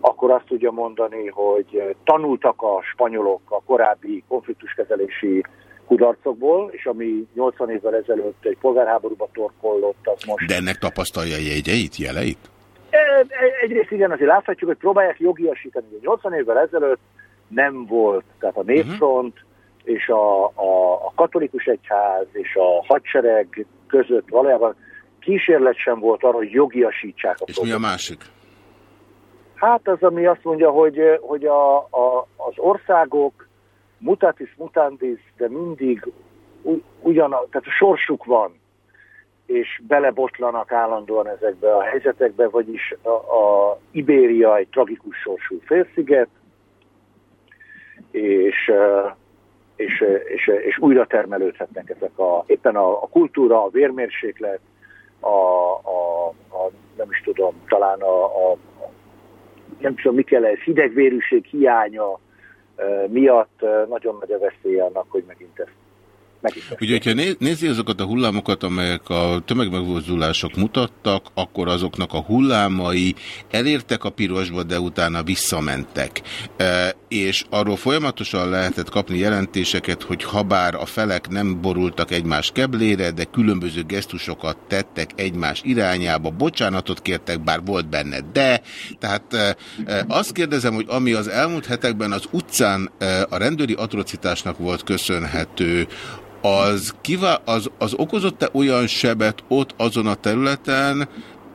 akkor azt tudja mondani, hogy tanultak a spanyolok a korábbi konfliktuskezelési kudarcokból, és ami 80 évvel ezelőtt egy polgárháborúba torkollott, az most De ennek tapasztalja jegyeit, jeleit? E- e- Egyrészt igen, azért láthatjuk, hogy próbálják jogiasítani. Ugye 80 évvel ezelőtt nem volt, tehát a Népfront és a, a, a katolikus egyház és a hadsereg között valójában kísérlet sem volt arra, hogy jogiasítsák a És mi a másik? Hát az, ami azt mondja, hogy, hogy a, a, az országok mutatis mutandis, de mindig u- ugyan, tehát a sorsuk van, és belebotlanak állandóan ezekbe a helyzetekbe, vagyis a, a Ibéria egy tragikus sorsú félsziget, és, és, és, és újra termelődhetnek ezek a, éppen a, a kultúra, a vérmérséklet, a, a, a nem is tudom, talán a, a, nem tudom, mi kell ez, hidegvérűség hiánya miatt eh, nagyon nagy a veszély annak, hogy megint ezt Ugye, hogyha né- nézi azokat a hullámokat, amelyek a tömegmegmozdulások mutattak, akkor azoknak a hullámai elértek a pirosba, de utána visszamentek. E, és arról folyamatosan lehetett kapni jelentéseket, hogy habár a felek nem borultak egymás keblére, de különböző gesztusokat tettek egymás irányába, bocsánatot kértek, bár volt benne de. Tehát e, e, azt kérdezem, hogy ami az elmúlt hetekben az utcán e, a rendőri atrocitásnak volt köszönhető, az, kivá az, az okozott-e olyan sebet ott azon a területen,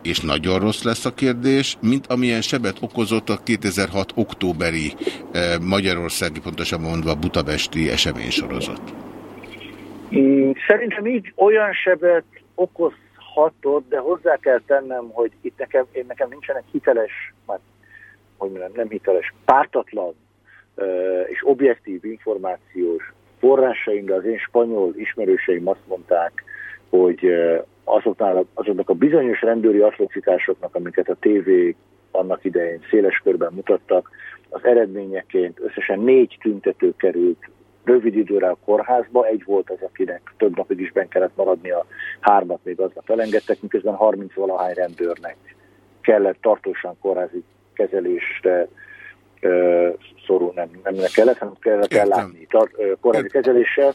és nagyon rossz lesz a kérdés, mint amilyen sebet okozott a 2006. októberi eh, magyarországi, pontosabban mondva budapesti eseménysorozat. Mm, Szerintem így olyan sebet okozhatott, de hozzá kell tennem, hogy itt nekem, én nekem nincsenek hiteles, már, hogy mondjam, nem hiteles, pártatlan ö, és objektív információs forrásaim, de az én spanyol ismerőseim azt mondták, hogy azoknál, azoknak a bizonyos rendőri atrocitásoknak, amiket a TV annak idején széles körben mutattak, az eredményeként összesen négy tüntető került rövid időre a kórházba, egy volt az, akinek több napig is ben kellett maradnia, hármat még aznap elengedtek, miközben 30 valahány rendőrnek kellett tartósan kórházi kezelésre szorul, nem, nem kellett, hanem kellett ellátni tar, ö, kórházi kezeléssel.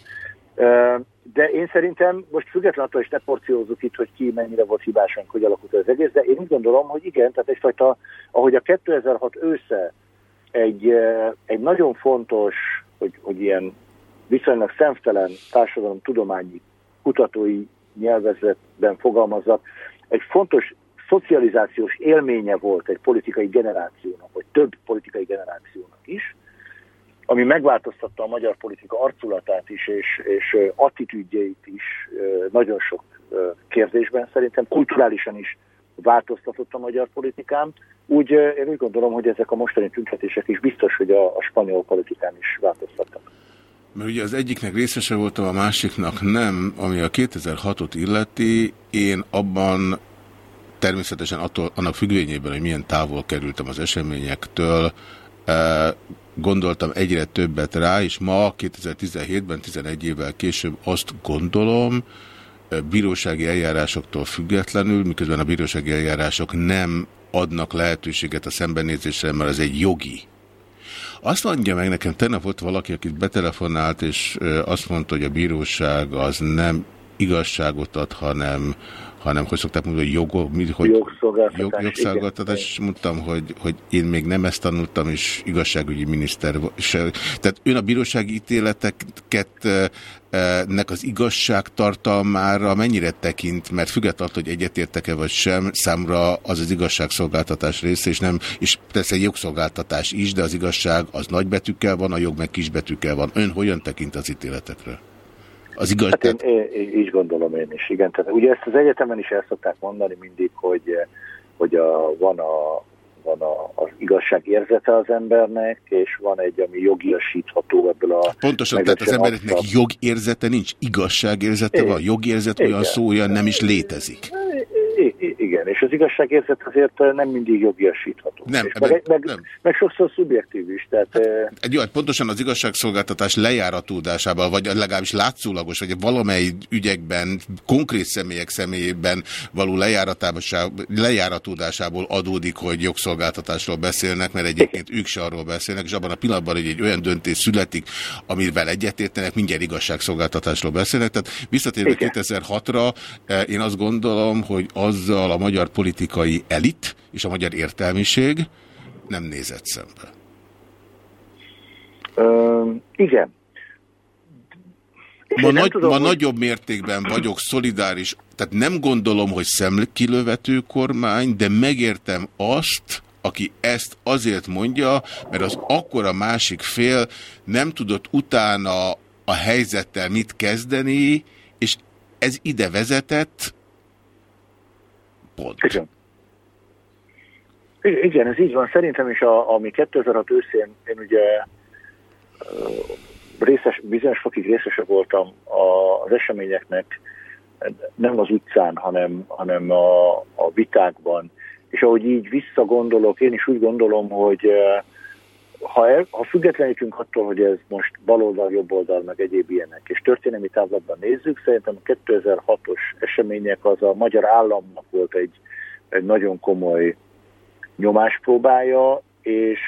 De én szerintem, most függetlenül attól is ne porciózzuk itt, hogy ki mennyire volt hibásan, hogy alakult az egész, de én úgy gondolom, hogy igen, tehát egyfajta, ahogy a 2006 ősze egy, egy nagyon fontos, hogy, hogy ilyen viszonylag szemtelen társadalom tudományi kutatói nyelvezetben fogalmazzak, egy fontos szocializációs élménye volt egy politikai generációnak, vagy több politikai generációnak is, ami megváltoztatta a magyar politika arculatát is, és, és attitűdjeit is nagyon sok kérdésben. Szerintem kulturálisan is változtatott a magyar politikán. Úgy én úgy gondolom, hogy ezek a mostani tüntetések is biztos, hogy a, a spanyol politikán is változtattak. Mert ugye az egyiknek részese voltam, a másiknak nem, ami a 2006-ot illeti, én abban természetesen attól, annak függvényében, hogy milyen távol kerültem az eseményektől, eh, gondoltam egyre többet rá, és ma 2017-ben, 11 évvel később azt gondolom, eh, bírósági eljárásoktól függetlenül, miközben a bírósági eljárások nem adnak lehetőséget a szembenézésre, mert az egy jogi. Azt mondja meg nekem, tegnap volt valaki, akit betelefonált, és ö, azt mondta, hogy a bíróság az nem igazságot ad, hanem, hanem hogy szokták mondani, hogy jogo, mi, hogy Jogszolgáltatás, jog, jogszolgáltatás, és mondtam, hogy, hogy én még nem ezt tanultam, és igazságügyi miniszter, ö, tehát ön a bírósági ítéleteket nek az igazság tartalmára mennyire tekint, mert függetlenül, hogy egyetértek-e vagy sem, számra az az igazságszolgáltatás része, és nem, és persze egy jogszolgáltatás is, de az igazság az nagybetűkkel van, a jog meg kisbetűkkel van. Ön hogyan tekint az ítéletekre? Az igaz, Hát én, én, én így gondolom én is, igen. Tehát ugye ezt az egyetemen is el szokták mondani mindig, hogy, hogy a, van, a, van a, az igazság érzete az embernek, és van egy, ami jogiasítható ebből a... Pontosan, tehát az embereknek absztrakt- jogérzete nincs, igazságérzete Igen. van. Jogérzet olyan Igen. szó, olyan nem is létezik. Igen, és az igazságérzet azért eh, nem mindig jogiasítható. Nem, és ebben- meg, meg, nem. meg sokszor szubjektív is, tehát... eh, Egy, jó, hát pontosan az igazságszolgáltatás lejáratódásával, vagy legalábbis látszólagos, vagy valamely ügyekben, konkrét személyek személyében való lejáratásából, lejáratódásából adódik, hogy jogszolgáltatásról beszélnek, mert egyébként ők se arról beszélnek, és abban a pillanatban, hogy egy olyan döntés születik, amivel egyetértenek, mindjárt igazságszolgáltatásról beszélnek. Tehát visszatérve Igen. 2006-ra, eh, én azt gondolom, hogy azzal a magyar politikai elit és a magyar értelmiség nem nézett szembe. Ö, igen. Ma, nagy, tudom, ma hogy- nagyobb mértékben vagyok szolidáris, tehát nem gondolom, hogy szemkilövető kormány, de megértem azt, aki ezt azért mondja, mert az akkor a másik fél nem tudott utána a helyzettel mit kezdeni, és ez ide vezetett, pont. Igen. Igen, ez így van. Szerintem is, a, ami 2006 őszén, én ugye részes, bizonyos fokig részese voltam az eseményeknek, nem az utcán, hanem, hanem a, a vitákban. És ahogy így visszagondolok, én is úgy gondolom, hogy ö, ha, el, ha függetlenítünk attól, hogy ez most baloldal, jobboldal, meg egyéb ilyenek, és történelmi távlatban nézzük, szerintem a 2006-os események az a magyar államnak volt egy, egy nagyon komoly nyomáspróbája, és,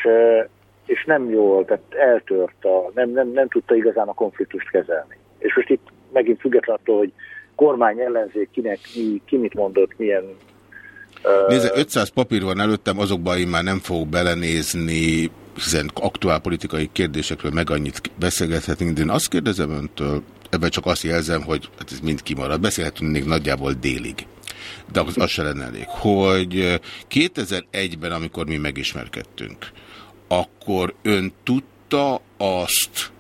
és nem jól, tehát eltört, a, nem, nem, nem tudta igazán a konfliktust kezelni. És most itt megint független attól, hogy kormány ellenzék kinek mi, ki mit mondott, milyen Nézze, 500 papír van előttem, azokban én már nem fogok belenézni, hiszen aktuál politikai kérdésekről meg annyit beszélgethetünk, de én azt kérdezem öntől, ebben csak azt jelzem, hogy hát ez mind kimarad. Beszélhetünk még nagyjából délig. De az, az se lenne elég. Hogy 2001-ben, amikor mi megismerkedtünk, akkor ön tudta azt,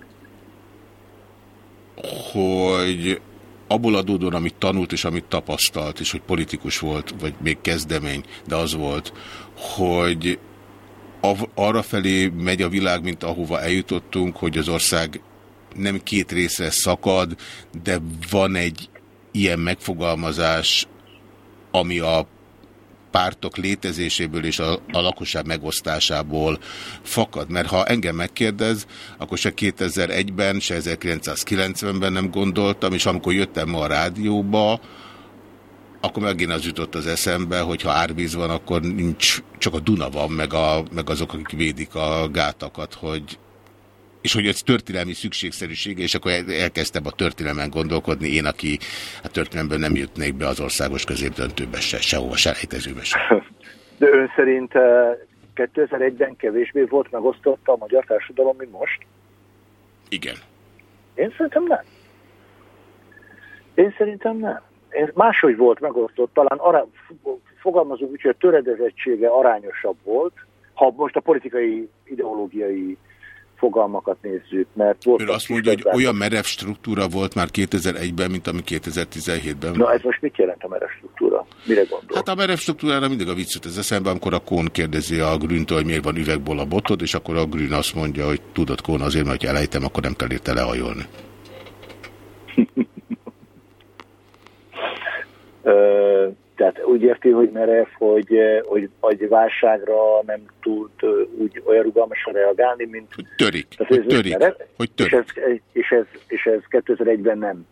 hogy abból adódóan, amit tanult és amit tapasztalt, és hogy politikus volt, vagy még kezdemény, de az volt, hogy arra felé megy a világ, mint ahova eljutottunk, hogy az ország nem két részre szakad, de van egy ilyen megfogalmazás, ami a pártok létezéséből és a, a lakosság megosztásából fakad. Mert ha engem megkérdez, akkor se 2001-ben, se 1990-ben nem gondoltam, és amikor jöttem ma a rádióba, akkor megint az jutott az eszembe, hogy ha árvíz van, akkor nincs, csak a Duna van, meg, a, meg azok, akik védik a gátakat, hogy és hogy ez történelmi szükségszerűsége, és akkor el- elkezdtem a történelmen gondolkodni, én, aki a történelemben nem jutnék be az országos középdöntőbe se, sehova, se rejtezőbe se. De ön szerint eh, 2001-ben kevésbé volt megosztott a magyar társadalom, mint most? Igen. Én szerintem nem. Én szerintem nem. Máshogy volt megosztott, talán ará, fogalmazunk úgy, hogy a töredezettsége arányosabb volt, ha most a politikai, ideológiai fogalmakat nézzük, mert volt Ön azt mondja, hogy olyan merev struktúra volt már 2001-ben, mint ami 2017-ben Na ez most mit jelent a merev struktúra? Mire gondol? Hát a merev struktúrára mindig a vicc jut ez eszembe, amikor a Kón kérdezi a Grüntől, hogy miért van üvegból a botod, és akkor a Grün azt mondja, hogy tudod Kón azért, mert ha elejtem, akkor nem kell érte lehajolni. Tehát úgy érti, hogy merev, hogy, hogy, hogy válságra nem tud úgy olyan rugalmasan reagálni, mint... Törik, Tehát hogy ez törik, merev, hogy és törik. ez, és, ez, és ez 2001-ben nem,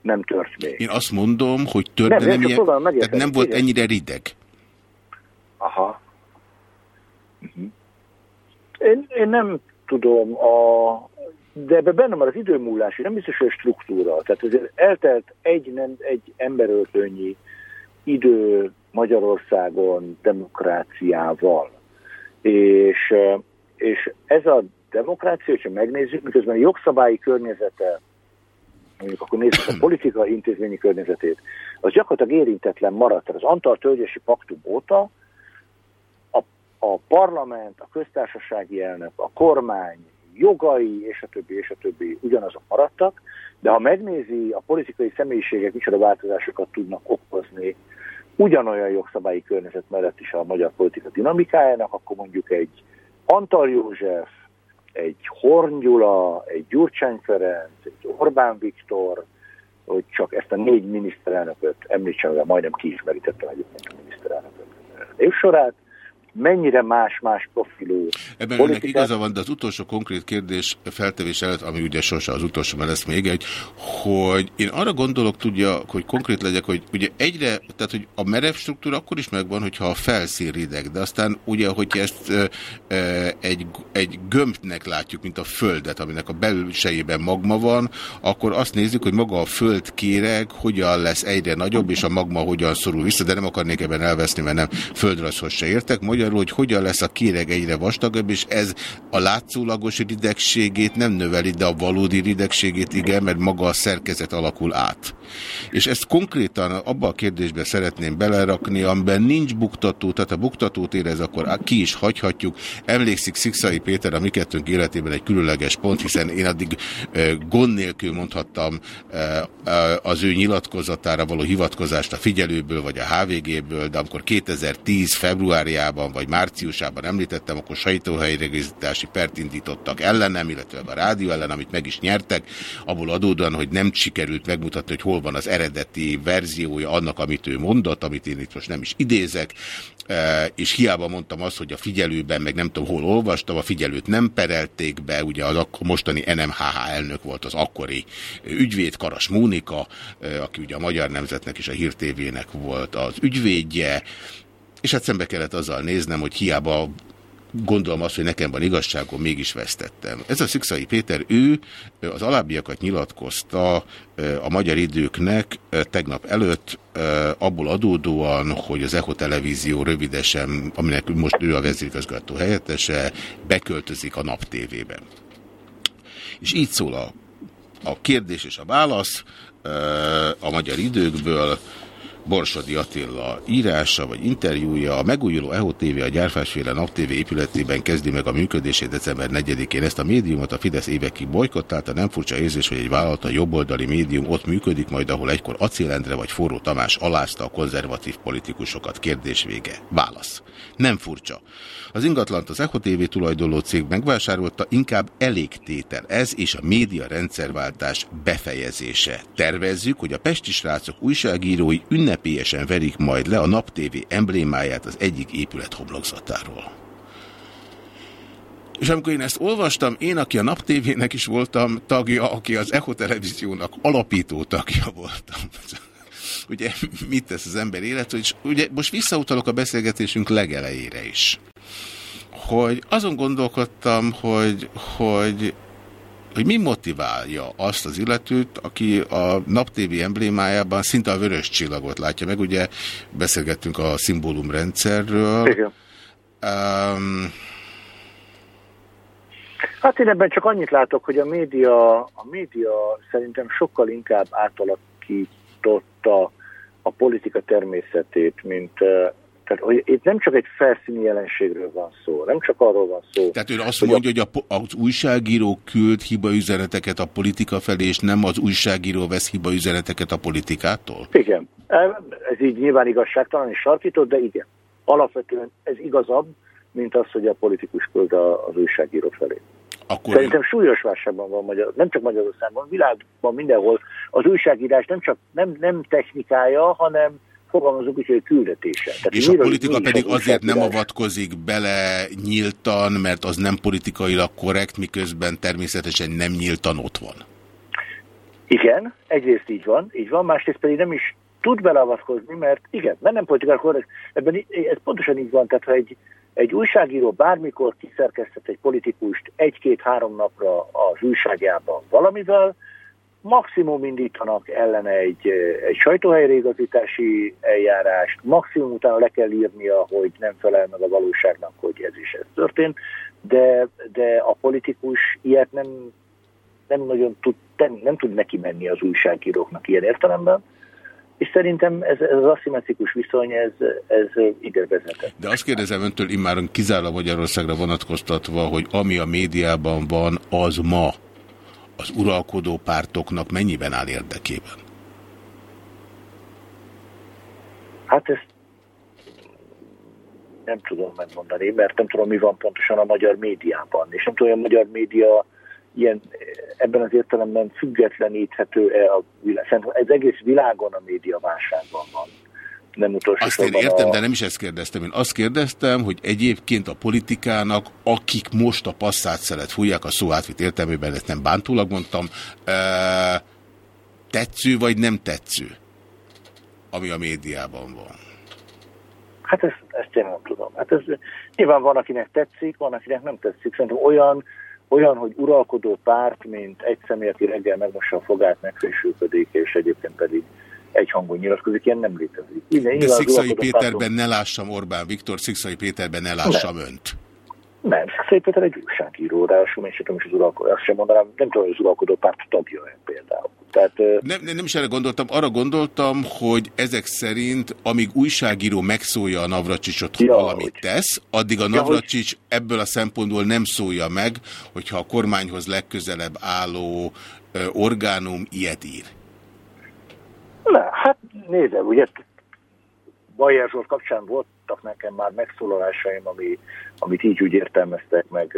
nem tört még. Én azt mondom, hogy tört, Nem, de nem, ilyen, próbálom tehát nem volt igen. ennyire rideg. Aha. Mhm. Én, én nem tudom, a, de ebben benne van az időmúlás, nem biztos, hogy struktúra. Tehát azért eltelt egy, nem, egy emberöltőnyi idő Magyarországon demokráciával. És, eh, és ez a demokrácia, hogyha megnézzük, miközben a jogszabályi környezete, mondjuk akkor nézzük a politikai intézményi környezetét, az gyakorlatilag érintetlen maradt. Tehát az Antal Tölgyesi Paktum óta a, a parlament, a köztársasági elnök, a kormány jogai, és a többi, és a többi ugyanazok maradtak, de ha megnézi a politikai személyiségek micsoda változásokat tudnak okozni ugyanolyan jogszabályi környezet mellett is a magyar politika dinamikájának, akkor mondjuk egy Antal József, egy Horn Gyula, egy Gyurcsány Ferenc, egy Orbán Viktor, hogy csak ezt a négy miniszterelnököt említsem, de majdnem ki is merítettem egyébként a miniszterelnökök névsorát, mennyire más-más profilú Ebben önnek igaza van, de az utolsó konkrét kérdés feltevés előtt, ami ugye sose az utolsó, mert lesz még egy, hogy én arra gondolok, tudja, hogy konkrét legyek, hogy ugye egyre, tehát hogy a merev struktúra akkor is megvan, hogyha a felszín rideg, de aztán ugye, hogyha ezt ö, egy, egy gömbnek látjuk, mint a földet, aminek a belsejében magma van, akkor azt nézzük, hogy maga a föld kéreg hogyan lesz egyre nagyobb, és a magma hogyan szorul vissza, de nem akarnék ebben elveszni, mert nem földrajzhoz se értek. Magyarul, hogy hogyan lesz a kéreg egyre vastagabb, és ez a látszólagos ridegségét nem növeli, de a valódi ridegségét igen, mert maga a szerkezet alakul át. És ezt konkrétan abba a kérdésbe szeretném belerakni, amiben nincs buktató, tehát ha buktatót érez, akkor ki is hagyhatjuk. Emlékszik Szikszai Péter a mi kettőnk életében egy különleges pont, hiszen én addig gond nélkül mondhattam az ő nyilatkozatára való hivatkozást a figyelőből vagy a HVG-ből, de amikor 2010 februárjában vagy márciusában említettem, akkor sajtóhelyregisztási pert indítottak ellenem, illetve a rádió ellen, amit meg is nyertek, abból adódóan, hogy nem sikerült megmutatni, hogy hol van az eredeti verziója annak, amit ő mondott, amit én itt most nem is idézek, e, és hiába mondtam azt, hogy a figyelőben, meg nem tudom hol olvastam, a figyelőt nem perelték be, ugye az akkor mostani NMHH elnök volt az akkori ügyvéd, Karas Mónika, e, aki ugye a Magyar Nemzetnek és a Hír TV-nek volt az ügyvédje, és hát szembe kellett azzal néznem, hogy hiába gondolom azt, hogy nekem van igazságom, mégis vesztettem. Ez a Szikszai Péter, ő az alábbiakat nyilatkozta a magyar időknek tegnap előtt, abból adódóan, hogy az Echo Televízió rövidesen, aminek most ő a vezérigazgató helyettese, beköltözik a Nap TV-be. És így szól a, a kérdés és a válasz a magyar időkből, Borsodi Attila írása vagy interjúja. A megújuló EHO TV a gyárfásféle Nap TV épületében kezdi meg a működését december 4-én. Ezt a médiumot a Fidesz évekig bolykottálta. Nem furcsa érzés, hogy egy vállalat a jobboldali médium ott működik, majd ahol egykor Acélendre vagy Forró Tamás alázta a konzervatív politikusokat. Kérdés vége. Válasz. Nem furcsa. Az ingatlant az Echo TV tulajdonló cég megvásárolta, inkább elégtétel ez és a média rendszerváltás befejezése. Tervezzük, hogy a pesti srácok újságírói ünnepélyesen verik majd le a Nap TV emblémáját az egyik épület homlokzatáról. És amikor én ezt olvastam, én, aki a Nap TV-nek is voltam tagja, aki az Echo Televíziónak alapító tagja voltam. ugye mit tesz az ember élet, és ugye most visszautalok a beszélgetésünk legelejére is hogy azon gondolkodtam, hogy, hogy, hogy mi motiválja azt az illetőt, aki a Nap TV emblémájában szinte a vörös csillagot látja meg. Ugye beszélgettünk a szimbólumrendszerről. Igen. Um, Hát én ebben csak annyit látok, hogy a média, a média szerintem sokkal inkább átalakította a politika természetét, mint, tehát hogy itt nem csak egy felszíni jelenségről van szó, nem csak arról van szó. Tehát ő azt hogy mondja, hogy a, az újságíró küld hibaüzeneteket a politika felé, és nem az újságíró vesz hibaüzeneteket a politikától? Igen, ez így nyilván igazságtalan és sarkított, de igen. Alapvetően ez igazabb, mint az, hogy a politikus küld a- az újságíró felé. Akkor Szerintem súlyos válságban van Magyar, nem csak Magyarországon, világban mindenhol az újságírás nem csak nem, nem technikája, hanem fogalmazunk úgy, hogy küldetése. Tehát És a politika is pedig az azért nem avatkozik bele nyíltan, mert az nem politikailag korrekt, miközben természetesen nem nyíltan ott van. Igen, egyrészt így van, így van, másrészt pedig nem is tud beleavatkozni, mert igen, mert nem politikai korrekt. Ebben ez pontosan így van, tehát ha egy, egy újságíró bármikor kiszerkesztett egy politikust egy-két-három napra az újságjában valamivel, maximum indítanak ellene egy, eh, egy sajtóhelyreigazítási eljárást, maximum utána le kell írnia, hogy nem felel meg a valóságnak, hogy ez is ez történt, de, de a politikus ilyet nem, nem nagyon tud, nem, nem tud neki menni az újságíróknak ilyen értelemben, és szerintem ez, ez az aszimmetrikus viszony, ez, ez ide vezetett. De azt kérdezem öntől immáron kizárólag Magyarországra vonatkoztatva, hogy ami a médiában van, az ma az uralkodó pártoknak mennyiben áll érdekében? Hát ezt nem tudom megmondani, mert nem tudom, mi van pontosan a magyar médiában, és nem tudom, hogy a magyar média ilyen, ebben az értelemben függetleníthető-e a világ. Szerintem ez egész világon a média válságban van. Nem utolsó Azt én értem, a... de nem is ezt kérdeztem. Én azt kérdeztem, hogy egyébként a politikának, akik most a passzát szelet fújják, a szó átvitt értelmében, ezt nem bántólag mondtam, eh, tetsző vagy nem tetsző, ami a médiában van. Hát ezt, ezt én nem tudom. Hát ez, nyilván van, akinek tetszik, van, akinek nem tetszik. Szerintem olyan, olyan, hogy uralkodó párt, mint egy személy, aki reggel megmossa a fogát, megfésülködik, és egyébként pedig egy hangon nyilatkozik, ilyen nem létezik. Innen, De Szikszai Péterben ne lássam Orbán Viktor, Szikszai Péterben ne lássam önt. Nem, Szikszai Péter egy újságíró, ráadásul én sem tudom, hogy az uralkodó, azt sem mondanám, nem tudom, hogy az uralkodó párt tagja például. Tehát, Nem, nem nem is erre gondoltam, arra gondoltam, hogy ezek szerint, amíg újságíró megszólja a Navracsicsot, Ja, valamit tesz, addig a Ja, Navracsics ebből a szempontból nem szólja meg, hogyha a kormányhoz legközelebb álló ö, orgánum ilyet ír. Na, hát nézem, ugye Bajer Zsolt kapcsán voltak nekem már megszólalásaim, ami, amit így úgy értelmeztek meg.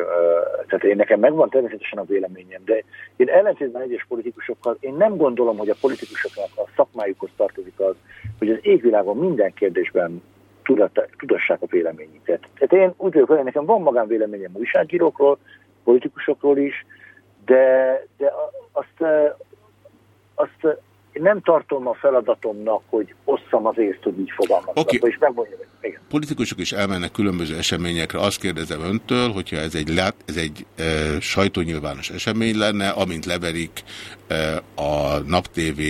Tehát én nekem megvan természetesen a véleményem, de én ellentétben egyes politikusokkal, én nem gondolom, hogy a politikusoknak a szakmájukhoz tartozik az, hogy az égvilágon minden kérdésben tudat, tudassák a véleményüket. Tehát én úgy vagyok, hogy nekem van magánvéleményem újságírókról, politikusokról is, de, de azt, azt én nem tartom a feladatomnak, hogy osszam az észt, hogy így fogalmazok. Oké. És megmondjam, hogy igen. Politikusok is elmennek különböző eseményekre. Azt kérdezem öntől, hogyha ez egy, lát, ez egy e, sajtónyilvános esemény lenne, amint leverik e, a Nap TV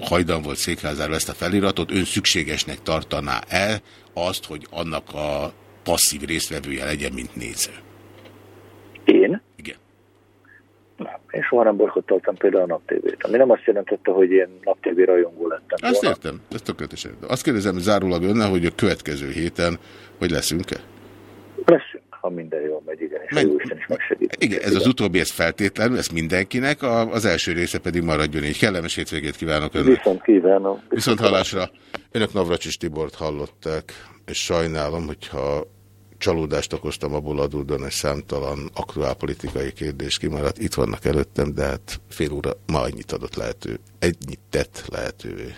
hajdan volt székházára ezt a feliratot, ön szükségesnek tartaná-e azt, hogy annak a passzív résztvevője legyen, mint néző? Én? Igen. Nem, én soha nem bolykottoltam például a Nap TV-t, ami nem azt jelentette, hogy én Nap TV rajongó lettem. Azt volna. értem, ezt tökéletesen. értem. Azt kérdezem zárólag önnel, hogy a következő héten, hogy leszünk-e? Leszünk, ha minden jól megy, igen, és Men- Men... Isten is megsegít. Igen, ez az utóbbi, ez feltétlenül, ez mindenkinek, a, az első része pedig maradjon így. Kellemes hétvégét kívánok önnek. Viszont kívánom. Viszont hallásra. Önök Navracsis Tibort hallották, és sajnálom, hogyha csalódást okoztam abból adódóan, hogy számtalan aktuál politikai kérdés kimaradt. Itt vannak előttem, de hát fél óra ma ennyit adott lehető, ennyit tett lehetővé.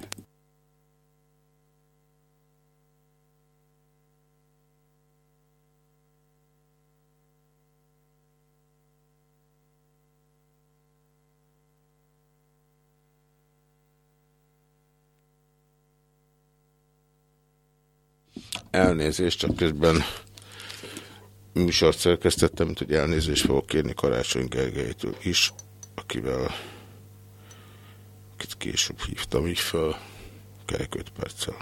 Elnézést, csak közben műsort szerkesztettem, mint hogy elnézést fogok kérni Karácsony Gergelytől is, akivel akit később hívtam így föl, kerek 5 perccel.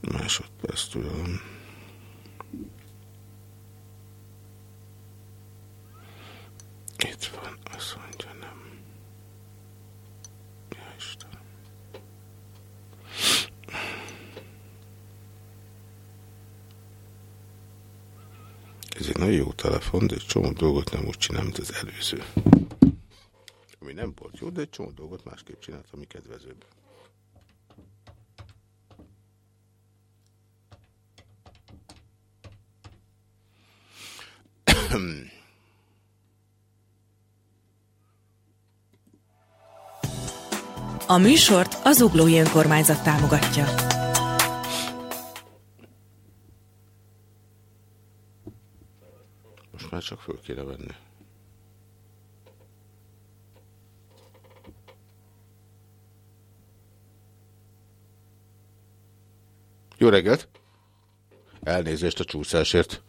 Másodperc tudom. Itt van, azt mondja, nem. Ja, Istenem. Ez egy nagyon jó telefon, de egy csomó dolgot nem úgy csinál, mint az előző. Ami nem volt jó, de egy csomó dolgot másképp csinált, ami kedvezőbb. A műsort az Uglói Önkormányzat támogatja. Már csak föl kéne venni. Jó reggelt! Elnézést a csúszásért.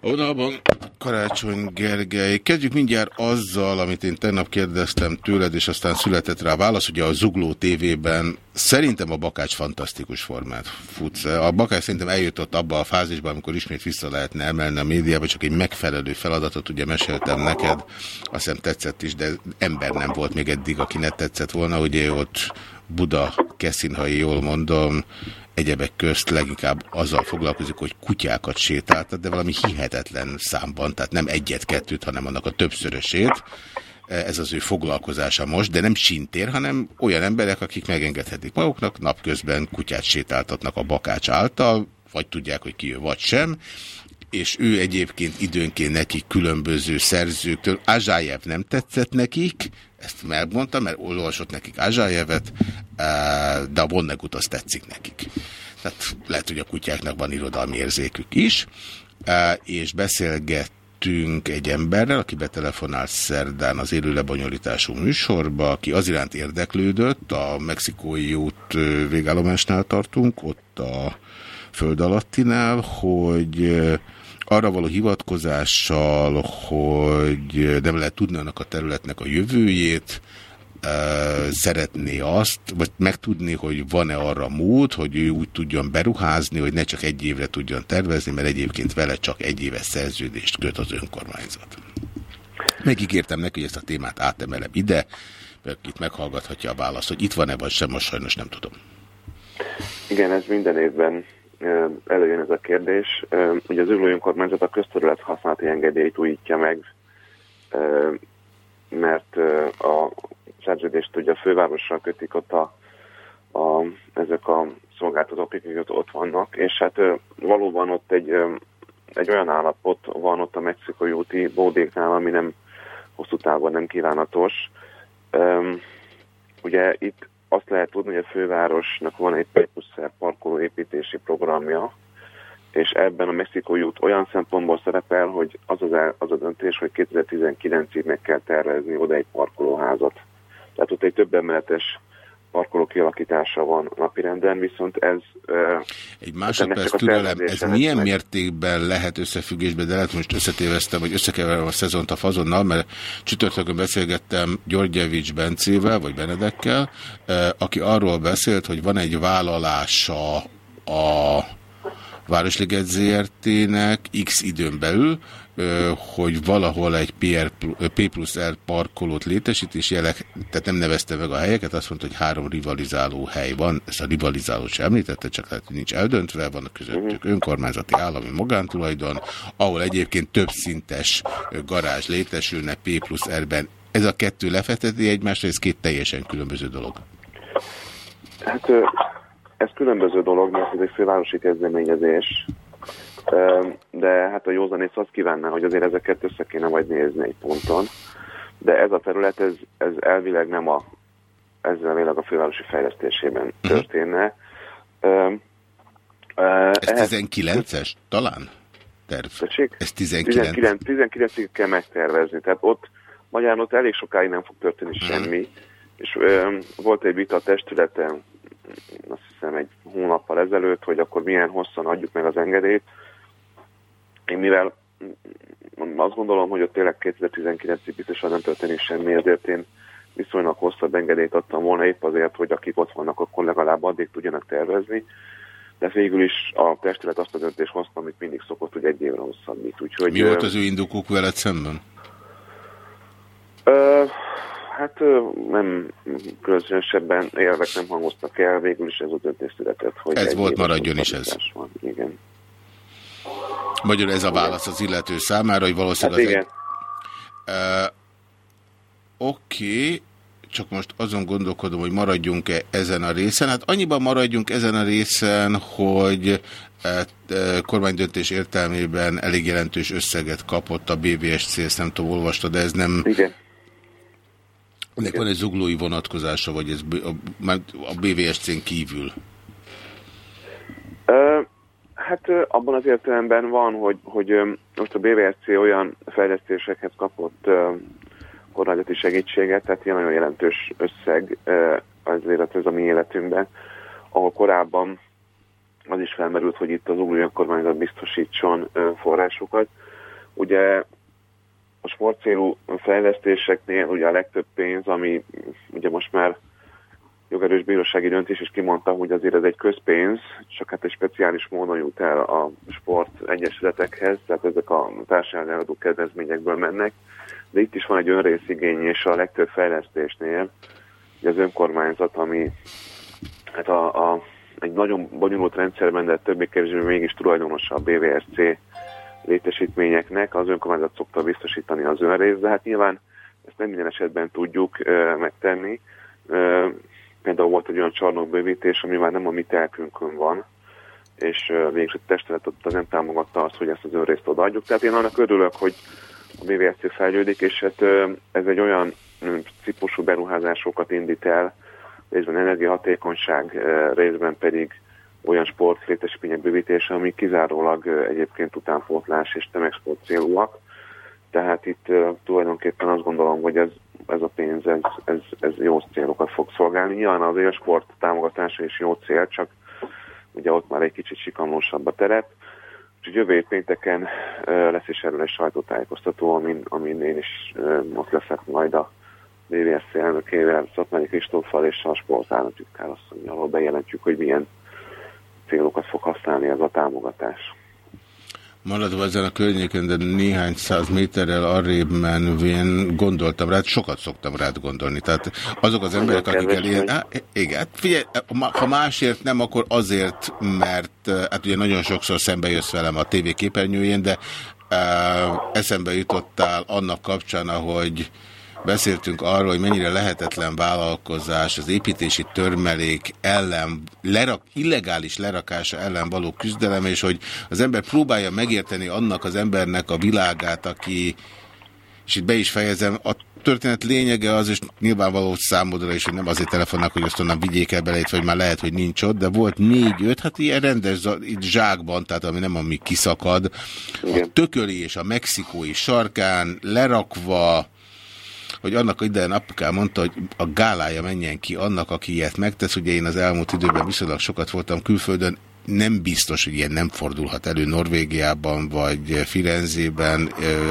A Karácsony Gergely. Kezdjük mindjárt azzal, amit én tegnap kérdeztem tőled, és aztán született rá válasz. Ugye a Zugló TV-ben szerintem a Bakács fantasztikus formát futsz. A Bakács szerintem eljutott abba a fázisba, amikor ismét vissza lehetne emelni a médiába, csak egy megfelelő feladatot, ugye meséltem neked, azt hiszem tetszett is, de ember nem volt még eddig, aki ne tetszett volna, ugye ott Buda, Keszin, ha jól mondom, egyebek közt leginkább azzal foglalkozik, hogy kutyákat sétáltat, de valami hihetetlen számban, tehát nem egyet-kettőt, hanem annak a többszörösét. Ez az ő foglalkozása most, de nem sintér, hanem olyan emberek, akik megengedhetik maguknak, napközben kutyát sétáltatnak a bakács által, vagy tudják, hogy ki ő, vagy sem, és ő egyébként időnként nekik különböző szerzőktől, Azsájev nem tetszett nekik, ezt megmondta, mert olvasott nekik Azsájevet, de a Vonnegut az tetszik nekik. Tehát lehet, hogy a kutyáknak van irodalmi érzékük is, és beszélgettünk egy emberrel, aki betelefonált szerdán az élő lebonyolítású műsorba, aki az iránt érdeklődött, a mexikói út végállomásnál tartunk, ott a föld alattinál, hogy arra való hivatkozással, hogy nem lehet tudni annak a területnek a jövőjét, szeretné azt, vagy megtudni, hogy van-e arra mód, hogy ő úgy tudjon beruházni, hogy ne csak egy évre tudjon tervezni, mert egyébként vele csak egy éves szerződést köt az önkormányzat. Megígértem neki, hogy ezt a témát átemelem ide, mert itt meghallgathatja a választ, hogy itt van-e, vagy sem, most sajnos nem tudom. Igen, ez minden évben előjön ez a kérdés. Ugye az ülő önkormányzat a közterület használati engedélyt újítja meg, mert a szerződést ugye a fővárossal kötik ott a, a ezek a szolgáltatók, akik ott- vannak, és hát valóban ott egy, egy olyan állapot van ott a mexikai úti bódéknál, ami nem hosszú távon nem kívánatos. Ugye itt azt lehet tudni, hogy a fővárosnak van egy P-szer parkoló építési programja, és ebben a mexikói út olyan szempontból szerepel, hogy az, az, az a döntés, hogy 2019-ig meg kell tervezni oda egy parkolóházat. Tehát ott egy több emeletes parkoló kialakítása van napirenden, viszont ez... Egy ennek másodperc türelem, ez milyen meg. mértékben lehet összefüggésben, de lehet most összetéveztem, vagy összekeverem a szezont a fazonnal, mert csütörtökön beszélgettem Györgyevics Bencével, vagy Benedekkel, aki arról beszélt, hogy van egy vállalása a Városliget ZRT-nek x időn belül, hogy valahol egy PR, P plusz R parkolót létesít, és jelek, tehát nem nevezte meg a helyeket, azt mondta, hogy három rivalizáló hely van, ezt a rivalizálót sem említette, csak lehet, hogy nincs eldöntve, vannak közöttük önkormányzati állami magántulajdon, ahol egyébként több szintes ö, garázs létesülne P plusz R-ben. Ez a kettő lefeteti egymást, ez két teljesen különböző dolog. Hát ez különböző dolog, mert ez egy fővárosi kezdeményezés, de hát a józanész azt kívánná, hogy azért ezeket össze kéne majd nézni egy ponton, de ez a terület, ez, ez elvileg nem a, ezzel elvileg a fővárosi fejlesztésében történne. Ö, ö, Ez ehhez- 19-es? Talán? Terv. Tessék? Ez 19. 19, 19 kell megtervezni, tehát ott magyarán ott elég sokáig nem fog történni semmi, és ö, volt egy vita a testületen, azt hiszem egy hónappal ezelőtt, hogy akkor milyen hosszan adjuk meg az engedélyt. Én mivel azt gondolom, hogy ott tényleg 2019-ig biztosan nem történik semmi, ezért én viszonylag hosszabb engedélyt adtam volna épp azért, hogy akik ott vannak, akkor legalább addig tudjanak tervezni. De végül is a testület azt a döntést hozta, amit mindig szokott, hogy egy évre hosszabbít. Úgyhogy, Mi volt az ő indokuk veled szemben? Ö, hát nem különösebben érvek nem hangoztak el, végül is ez a döntés született, hogy Ez volt, maradjon is ez. Van. Igen. Magyarul ez a válasz az illető számára, hogy valószínűleg Hát az egy... Uh, Oké, csak most azon gondolkodom, hogy maradjunk-e ezen a részen. Hát annyiban maradjunk ezen a részen, hogy eh, eh, kormánydöntés értelmében elég jelentős összeget kapott a BVSC, ezt nem tudom, olvasta, de ez nem... Igen. Ennek van egy zuglói vonatkozása, vagy ez a, a BVSC-n kívül? Ö, hát abban az értelemben van, hogy, hogy most a BVSC olyan fejlesztésekhez kapott kormányzati segítséget, tehát ilyen nagyon jelentős összeg ö, azért ez a mi életünkben, ahol korábban az is felmerült, hogy itt az új önkormányzat biztosítson forrásokat. Ugye a sportcélú fejlesztéseknél ugye a legtöbb pénz, ami ugye most már jogerős bírósági döntés is kimondta, hogy azért ez egy közpénz, csak hát egy speciális módon jut el a sport egyesületekhez, tehát ezek a társadalmi eladó kedvezményekből mennek, de itt is van egy önrészigény, és a legtöbb fejlesztésnél az önkormányzat, ami hát a, a, egy nagyon bonyolult rendszerben, de többé-kevésbé mégis tulajdonosa a BVSC létesítményeknek, az önkormányzat szokta biztosítani az önrészt, de hát nyilván ezt nem minden esetben tudjuk ö, megtenni. Ö, például volt egy olyan csarnokbővítés, ami már nem a mi telkünkön van, és végül a testület nem támogatta azt, hogy ezt az önrészt odaadjuk. Tehát én annak örülök, hogy a BVSC fejlődik, és hát ez egy olyan ö, típusú beruházásokat indít el, részben energiahatékonyság, részben pedig olyan sportlétesítmények bővítése, ami kizárólag egyébként utánpótlás és tömegsport célúak. Tehát itt tulajdonképpen azt gondolom, hogy ez, ez a pénz, ez, ez, ez jó célokat fog szolgálni. Nyilván az élsport támogatása is jó cél, csak ugye ott már egy kicsit sikamlósabb a terep. Úgyhogy jövő hét pénteken lesz is erről egy sajtótájékoztató, amin, amin én is ott leszek majd a BVSC elnökével, Szatmányi Kristóffal és a sportállamtitkár asszonynal, ahol bejelentjük, hogy milyen célokat fog használni ez a támogatás. Maradva ezen a környéken, de néhány száz méterrel arrébb menvén gondoltam rád, sokat szoktam rád gondolni. Tehát azok az emberek, akikkel én... Á, igen, hát figyelj, ha másért nem, akkor azért, mert hát ugye nagyon sokszor szembe jössz velem a tévé képernyőjén, de uh, eszembe jutottál annak kapcsán, ahogy beszéltünk arról, hogy mennyire lehetetlen vállalkozás az építési törmelék ellen, lerak, illegális lerakása ellen való küzdelem, és hogy az ember próbálja megérteni annak az embernek a világát, aki, és itt be is fejezem, a történet lényege az, és nyilvánvaló számodra is, hogy nem azért telefonnak, hogy azt onnan vigyék el belejét, vagy már lehet, hogy nincs ott, de volt négy-öt, hát ilyen rendes itt zsákban, tehát ami nem ami kiszakad, a tököli és a mexikói sarkán lerakva, hogy annak idején apukám mondta, hogy a gálája menjen ki annak, aki ilyet megtesz. Ugye én az elmúlt időben viszonylag sokat voltam külföldön, nem biztos, hogy ilyen nem fordulhat elő Norvégiában vagy Firenzében.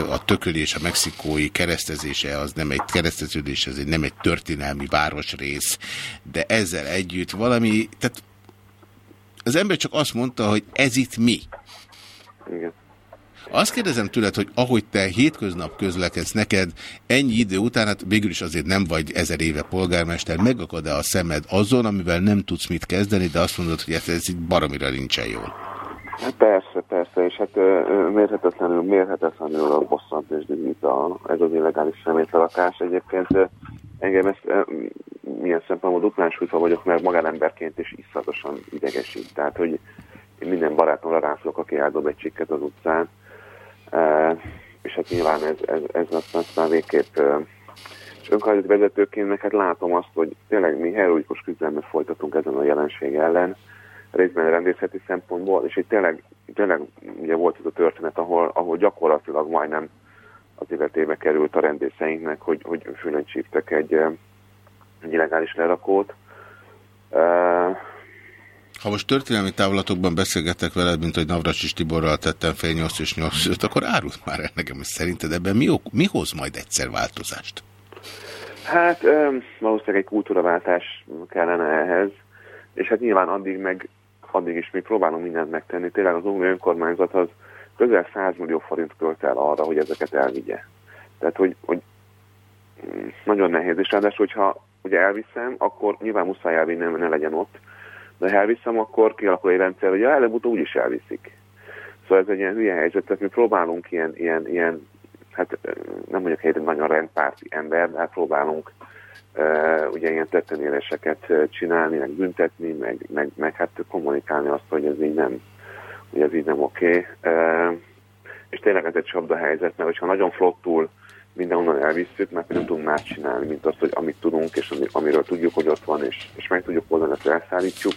A tököli és a mexikói keresztezése az nem egy kereszteződés, ez egy nem egy történelmi városrész, de ezzel együtt valami, tehát az ember csak azt mondta, hogy ez itt mi. Igen. Azt kérdezem tőled, hogy ahogy te hétköznap közlekedsz neked, ennyi idő után, hát végül is azért nem vagy ezer éve polgármester, megakad-e a szemed azon, amivel nem tudsz mit kezdeni, de azt mondod, hogy ez, ez így baromira nincsen jól. Hát persze, persze, és hát mérhetetlenül, mérhetetlenül a bosszant és dühít a, ez az illegális szemétlerakás. Egyébként engem ezt milyen szempontból duplán sújtva vagyok, mert magánemberként is iszatosan idegesít. Tehát, hogy én minden barátomra rászlok, aki eldob egy csikket az utcán, és hát nyilván ez, ez, ez aztán, aztán végképp és önkormányzati vezetőként meg hát látom azt, hogy tényleg mi heroikus küzdelmet folytatunk ezen a jelenség ellen, részben rendészeti szempontból, és itt tényleg, tényleg ugye volt ez a történet, ahol, ahol gyakorlatilag majdnem az életébe került a rendészeinknek, hogy, hogy fülön csíptek egy, egy illegális lerakót. Uh, Ha most történelmi távlatokban beszélgetek veled, mint hogy Navracsis Tiborral tettem fél 8 és 8 5, akkor árult már el nekem, hogy szerinted ebben mi, mi hoz majd egyszer változást? hát um, valószínűleg egy kultúraváltás kellene ehhez, és hát nyilván addig meg addig is mi próbálunk mindent megtenni. Tényleg az Ungő önkormányzat az közel 100 millió forint költ el arra, hogy ezeket elvigye. Tehát, hogy, hogy mm, nagyon nehéz, és ráadásul, hogyha ugye elviszem, akkor nyilván muszáj elvinni, ne, ne legyen ott, de ha elviszem, akkor kialakul egy rendszer, hogy előbb-utóbb úgyis elviszik. Szóval ez egy ilyen hülye helyzet, tehát mi próbálunk ilyen, ilyen, ilyen hát nem mondjuk egy nagyon rendpárti ember, de hát próbálunk uh, ugye ilyen tettenéleseket csinálni, meg büntetni, meg, meg, meg hát kommunikálni azt, hogy ez így nem, hogy ez így nem oké. Uh, és tényleg ez egy csapda helyzet, mert hogyha nagyon flottul mindenhonnan elvisszük, mert nem tudunk más csinálni, mint azt, hogy amit tudunk, és ami, amiről tudjuk, hogy ott van, és, és meg tudjuk oldani, ezt elszállítjuk,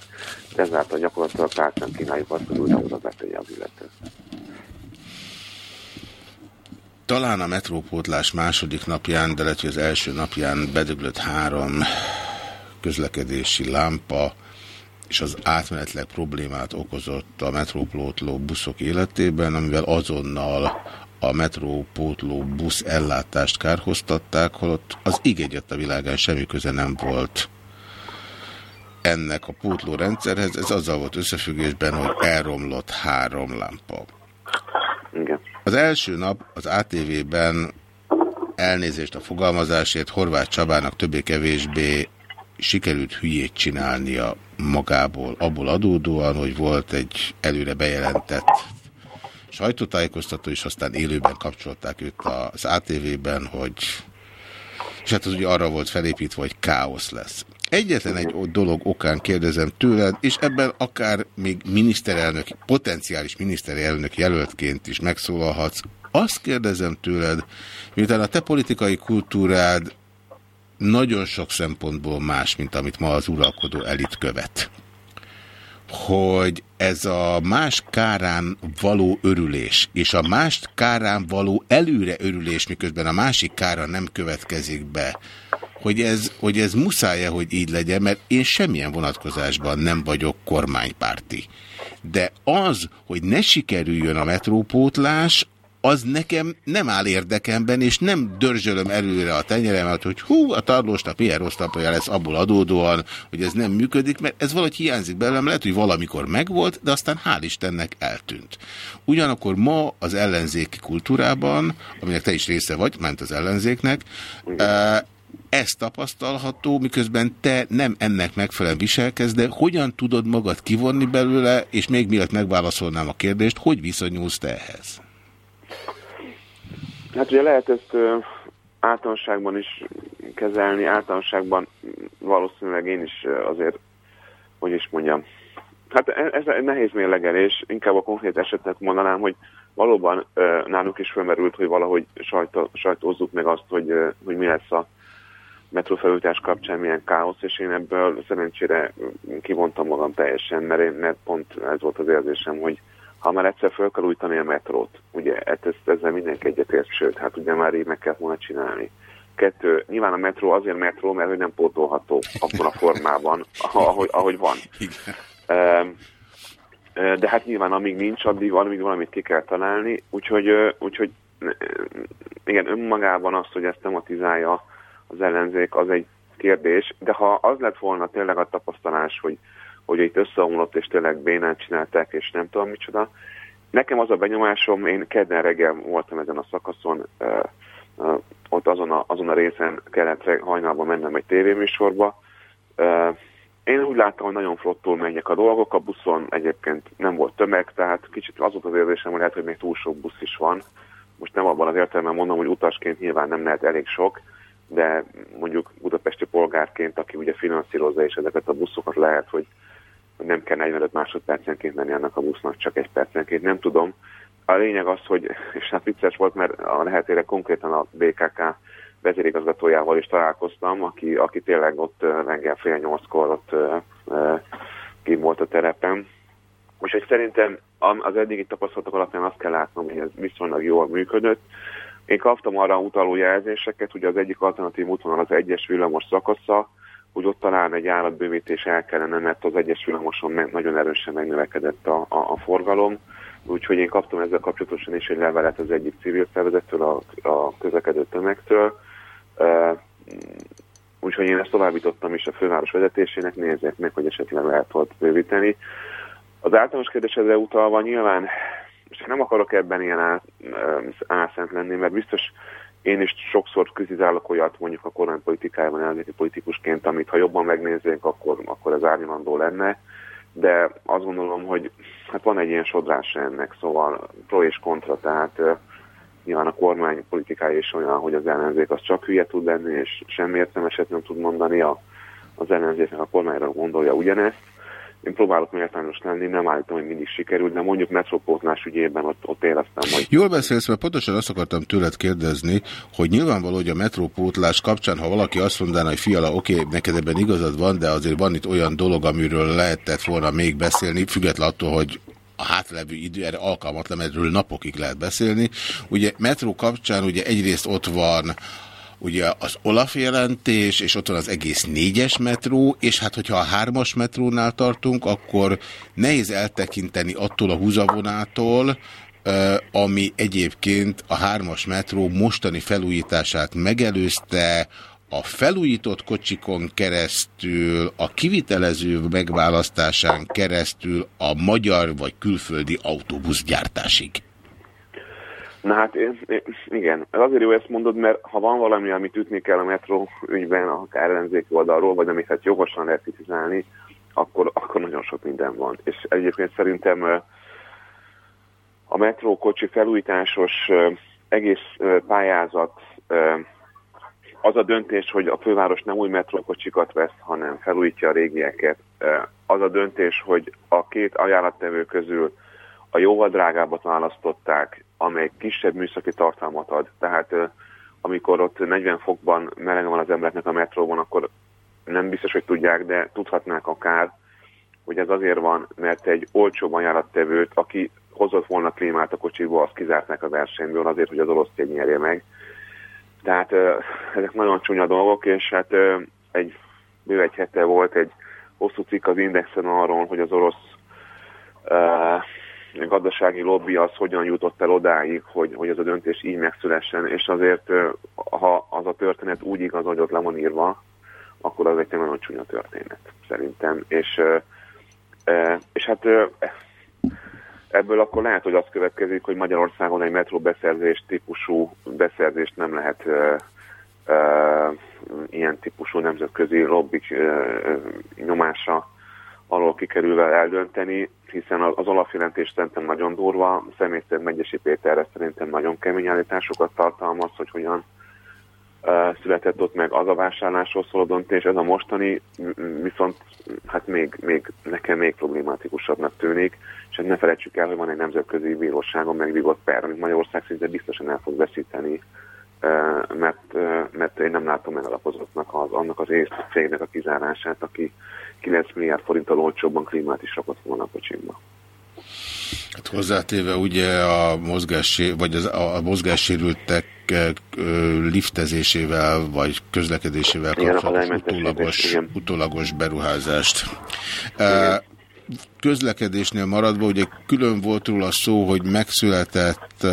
de ezáltal gyakorlatilag tárcán kínáljuk azt, hogy újra oda betegye az illető. Talán a metrópótlás második napján, de lehet, hogy az első napján bedöglött három közlekedési lámpa, és az átmenetleg problémát okozott a metrópótló buszok életében, amivel azonnal a metrópótló busz ellátást kárhoztatták, holott az igényet a világán semmi köze nem volt ennek a pótló rendszerhez. Ez azzal volt összefüggésben, hogy elromlott három lámpa. Igen. Az első nap az ATV-ben elnézést a fogalmazásért Horváth Csabának többé-kevésbé sikerült hülyét csinálnia magából, abból adódóan, hogy volt egy előre bejelentett sajtótájékoztató, és aztán élőben kapcsolták őt az ATV-ben, hogy és hát az ugye arra volt felépítve, hogy káosz lesz. Egyetlen egy dolog okán kérdezem tőled, és ebben akár még miniszterelnök, potenciális miniszterelnök jelöltként is megszólalhatsz. Azt kérdezem tőled, miután a te politikai kultúrád nagyon sok szempontból más, mint amit ma az uralkodó elit követ. Hogy ez a más kárán való örülés, és a más kárán való előre örülés, miközben a másik kára nem következik be, hogy ez, hogy ez muszáj -e, hogy így legyen, mert én semmilyen vonatkozásban nem vagyok kormánypárti. De az, hogy ne sikerüljön a metrópótlás, az nekem nem áll érdekemben, és nem dörzsölöm előre a tenyeremet, hogy hú, a tarlósnak milyen rossz napja lesz abból adódóan, hogy ez nem működik, mert ez valahogy hiányzik belőlem, lehet, hogy valamikor megvolt, de aztán hál' Istennek eltűnt. Ugyanakkor ma az ellenzéki kultúrában, aminek te is része vagy, ment az ellenzéknek, eh, ez tapasztalható, miközben te nem ennek megfelelően viselkedsz, de hogyan tudod magad kivonni belőle, és még mielőtt megválaszolnám a kérdést, hogy viszonyulsz te ehhez? Hát ugye lehet ezt ö, általánosságban is kezelni, általánosságban valószínűleg én is azért, hogy is mondjam, hát e- ez nehéz mérlegelés, inkább a konkrét esetet mondanám, hogy valóban náluk is felmerült, hogy valahogy sajtó, sajtózzuk meg azt, hogy, hogy mi lesz a metrófelújítás kapcsán milyen káosz, és én ebből szerencsére kivontam magam teljesen, mert, én, mert pont ez volt az érzésem, hogy ha már egyszer fel kell újítani a metrót, ugye hát ezt, ezzel mindenki egyetért, sőt, hát ugye már így meg kellett volna csinálni. Kettő, nyilván a metró azért metró, mert hogy nem pótolható abban a formában, ahogy, ahogy van. Ö, De hát nyilván amíg nincs, addig valamit, valamit ki kell találni, úgyhogy, úgyhogy igen, önmagában azt, hogy ezt tematizálja az ellenzék, az egy kérdés, de ha az lett volna tényleg a tapasztalás, hogy, hogy itt összeomlott, és tényleg bénán csinálták, és nem tudom micsoda, nekem az a benyomásom, én kedden reggel voltam ezen a szakaszon, ott azon a, azon a részen kellett hajnalban mennem egy tévéműsorba, én úgy láttam, hogy nagyon flottul menjek a dolgok, a buszon egyébként nem volt tömeg, tehát kicsit az volt az érzésem, hogy lehet, hogy még túl sok busz is van. Most nem abban az értelemben mondom, hogy utasként nyilván nem lehet elég sok, de mondjuk budapesti polgárként, aki ugye finanszírozza és ezeket a buszokat lehet, hogy nem kell 45 másodpercenként menni annak a busznak, csak egy percenként, nem tudom. A lényeg az, hogy, és hát vicces volt, mert a lehetére konkrétan a BKK vezérigazgatójával is találkoztam, aki, aki tényleg ott reggel fél nyolckor ott kim volt a terepen. Úgyhogy szerintem az eddigi tapasztalatok alapján azt kell látnom, hogy ez viszonylag jól működött. Én kaptam arra utaló jelzéseket, hogy az egyik alternatív útvonal az egyes villamos szakasza, hogy ott talán egy állatbővítés el kellene, mert az egyes villamoson nagyon erősen megnövekedett a, a, a forgalom. Úgyhogy én kaptam ezzel kapcsolatosan is egy levelet az egyik civil szervezettől, a, a közlekedő tömegtől. Úgyhogy én ezt továbbítottam is a főváros vezetésének, nézzék meg, hogy esetleg lehet ott bővíteni. Az általános kérdésedre utalva nyilván, és nem akarok ebben ilyen álszent lenni, mert biztos én is sokszor kritizálok olyat mondjuk a kormánypolitikájában ellenzéki politikusként, amit ha jobban megnézzék, akkor, akkor ez árnyalandó lenne. De azt gondolom, hogy hát van egy ilyen sodrása ennek, szóval pro és kontra, tehát nyilván a kormány politikája is olyan, hogy az ellenzék az csak hülye tud lenni, és semmi értelmeset nem tud mondani, a, az ellenzéknek a kormányra gondolja ugyanezt. Én próbálok méltányos lenni, nem állítom, hogy mindig sikerült, de mondjuk metrópótlás ügyében ott, ott éreztem, hogy Jól beszélsz, mert pontosan azt akartam tőled kérdezni, hogy nyilvánvaló, hogy a metrópótlás kapcsán, ha valaki azt mondaná, hogy fiala, oké, neked ebben igazad van, de azért van itt olyan dolog, amiről lehetett volna még beszélni, független attól, hogy a hátlevő idő erre alkalmatlan, erről napokig lehet beszélni. Ugye metró kapcsán ugye egyrészt ott van ugye az Olaf jelentés, és ott van az egész négyes metró, és hát hogyha a hármas metrónál tartunk, akkor nehéz eltekinteni attól a húzavonától, ami egyébként a hármas metró mostani felújítását megelőzte, a felújított kocsikon keresztül, a kivitelező megválasztásán keresztül a magyar vagy külföldi autóbuszgyártásig. Na hát igen, azért jó ezt mondod, mert ha van valami, amit ütni kell a metró ügyben, akár ellenzéki oldalról, vagy amit hát jogosan lehet kritizálni, akkor, akkor nagyon sok minden van. És egyébként szerintem a metrókocsi felújításos egész pályázat az a döntés, hogy a főváros nem új metrókocsikat vesz, hanem felújítja a régieket. Az a döntés, hogy a két ajánlattevő közül a jóval drágábbat választották, amely kisebb műszaki tartalmat ad. Tehát amikor ott 40 fokban melegen van az embereknek a metróban, akkor nem biztos, hogy tudják, de tudhatnák akár, hogy ez azért van, mert egy olcsóbb ajánlattevőt, aki hozott volna klímát a kocsiból, azt kizárták a versenyből azért, hogy az orosz cég nyerje meg. Tehát ezek nagyon csúnya dolgok, és hát egy bő egy hete volt egy hosszú cikk az Indexen arról, hogy az orosz gazdasági lobby az hogyan jutott el odáig, hogy, hogy ez a döntés így megszülessen, és azért ha az a történet úgy igaz, hogy ott le van írva, akkor az egy nagyon csúnya történet, szerintem. És, és hát ebből akkor lehet, hogy az következik, hogy Magyarországon egy metró beszerzés típusú beszerzést nem lehet ilyen típusú nemzetközi lobbik nyomása alól kikerülve eldönteni, hiszen az alapjelentés szerintem nagyon durva, személy szerint Megyesi Péterre szerintem nagyon kemény állításokat tartalmaz, hogy hogyan született ott meg az a vásárlásról szóló döntés, ez a mostani viszont hát még, még nekem még problémátikusabbnak tűnik, és hát ne felejtsük el, hogy van egy nemzetközi bíróságon megvívott per, amit Magyarország szinte biztosan el fog veszíteni, mert, mert én nem látom megalapozottnak az, annak az észt cégnek a kizárását, aki 9 milliárd forinttal olcsóbban klímát is rakott volna a kocsimba. Hát hozzátéve ugye a, mozgás, vagy az, a mozgássérültek liftezésével, vagy közlekedésével Igen, kapcsolatos akadálymentesítés, utólagos, igen. utólagos beruházást. Eh, Közlekedésnél maradva, ugye külön volt róla szó, hogy megszületett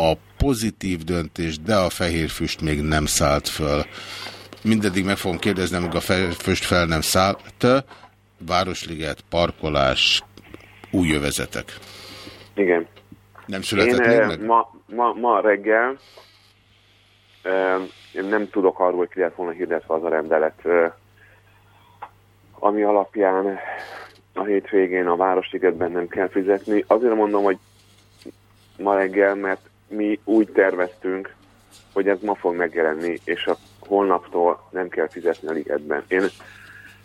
a pozitív döntés, de a fehér füst még nem szállt föl. Mindeddig meg fogom kérdezni, amíg a fehér füst fel nem szállt. Városliget, parkolás, új jövezetek. Igen. Nem született Én eh, meg? ma, ma, ma reggel eh, én nem tudok arról, hogy ki lehet volna hirdetve az a rendelet, eh, ami alapján a hétvégén a Városligetben nem kell fizetni. Azért mondom, hogy ma reggel, mert mi úgy terveztünk, hogy ez ma fog megjelenni, és a holnaptól nem kell fizetni a ligetben. Én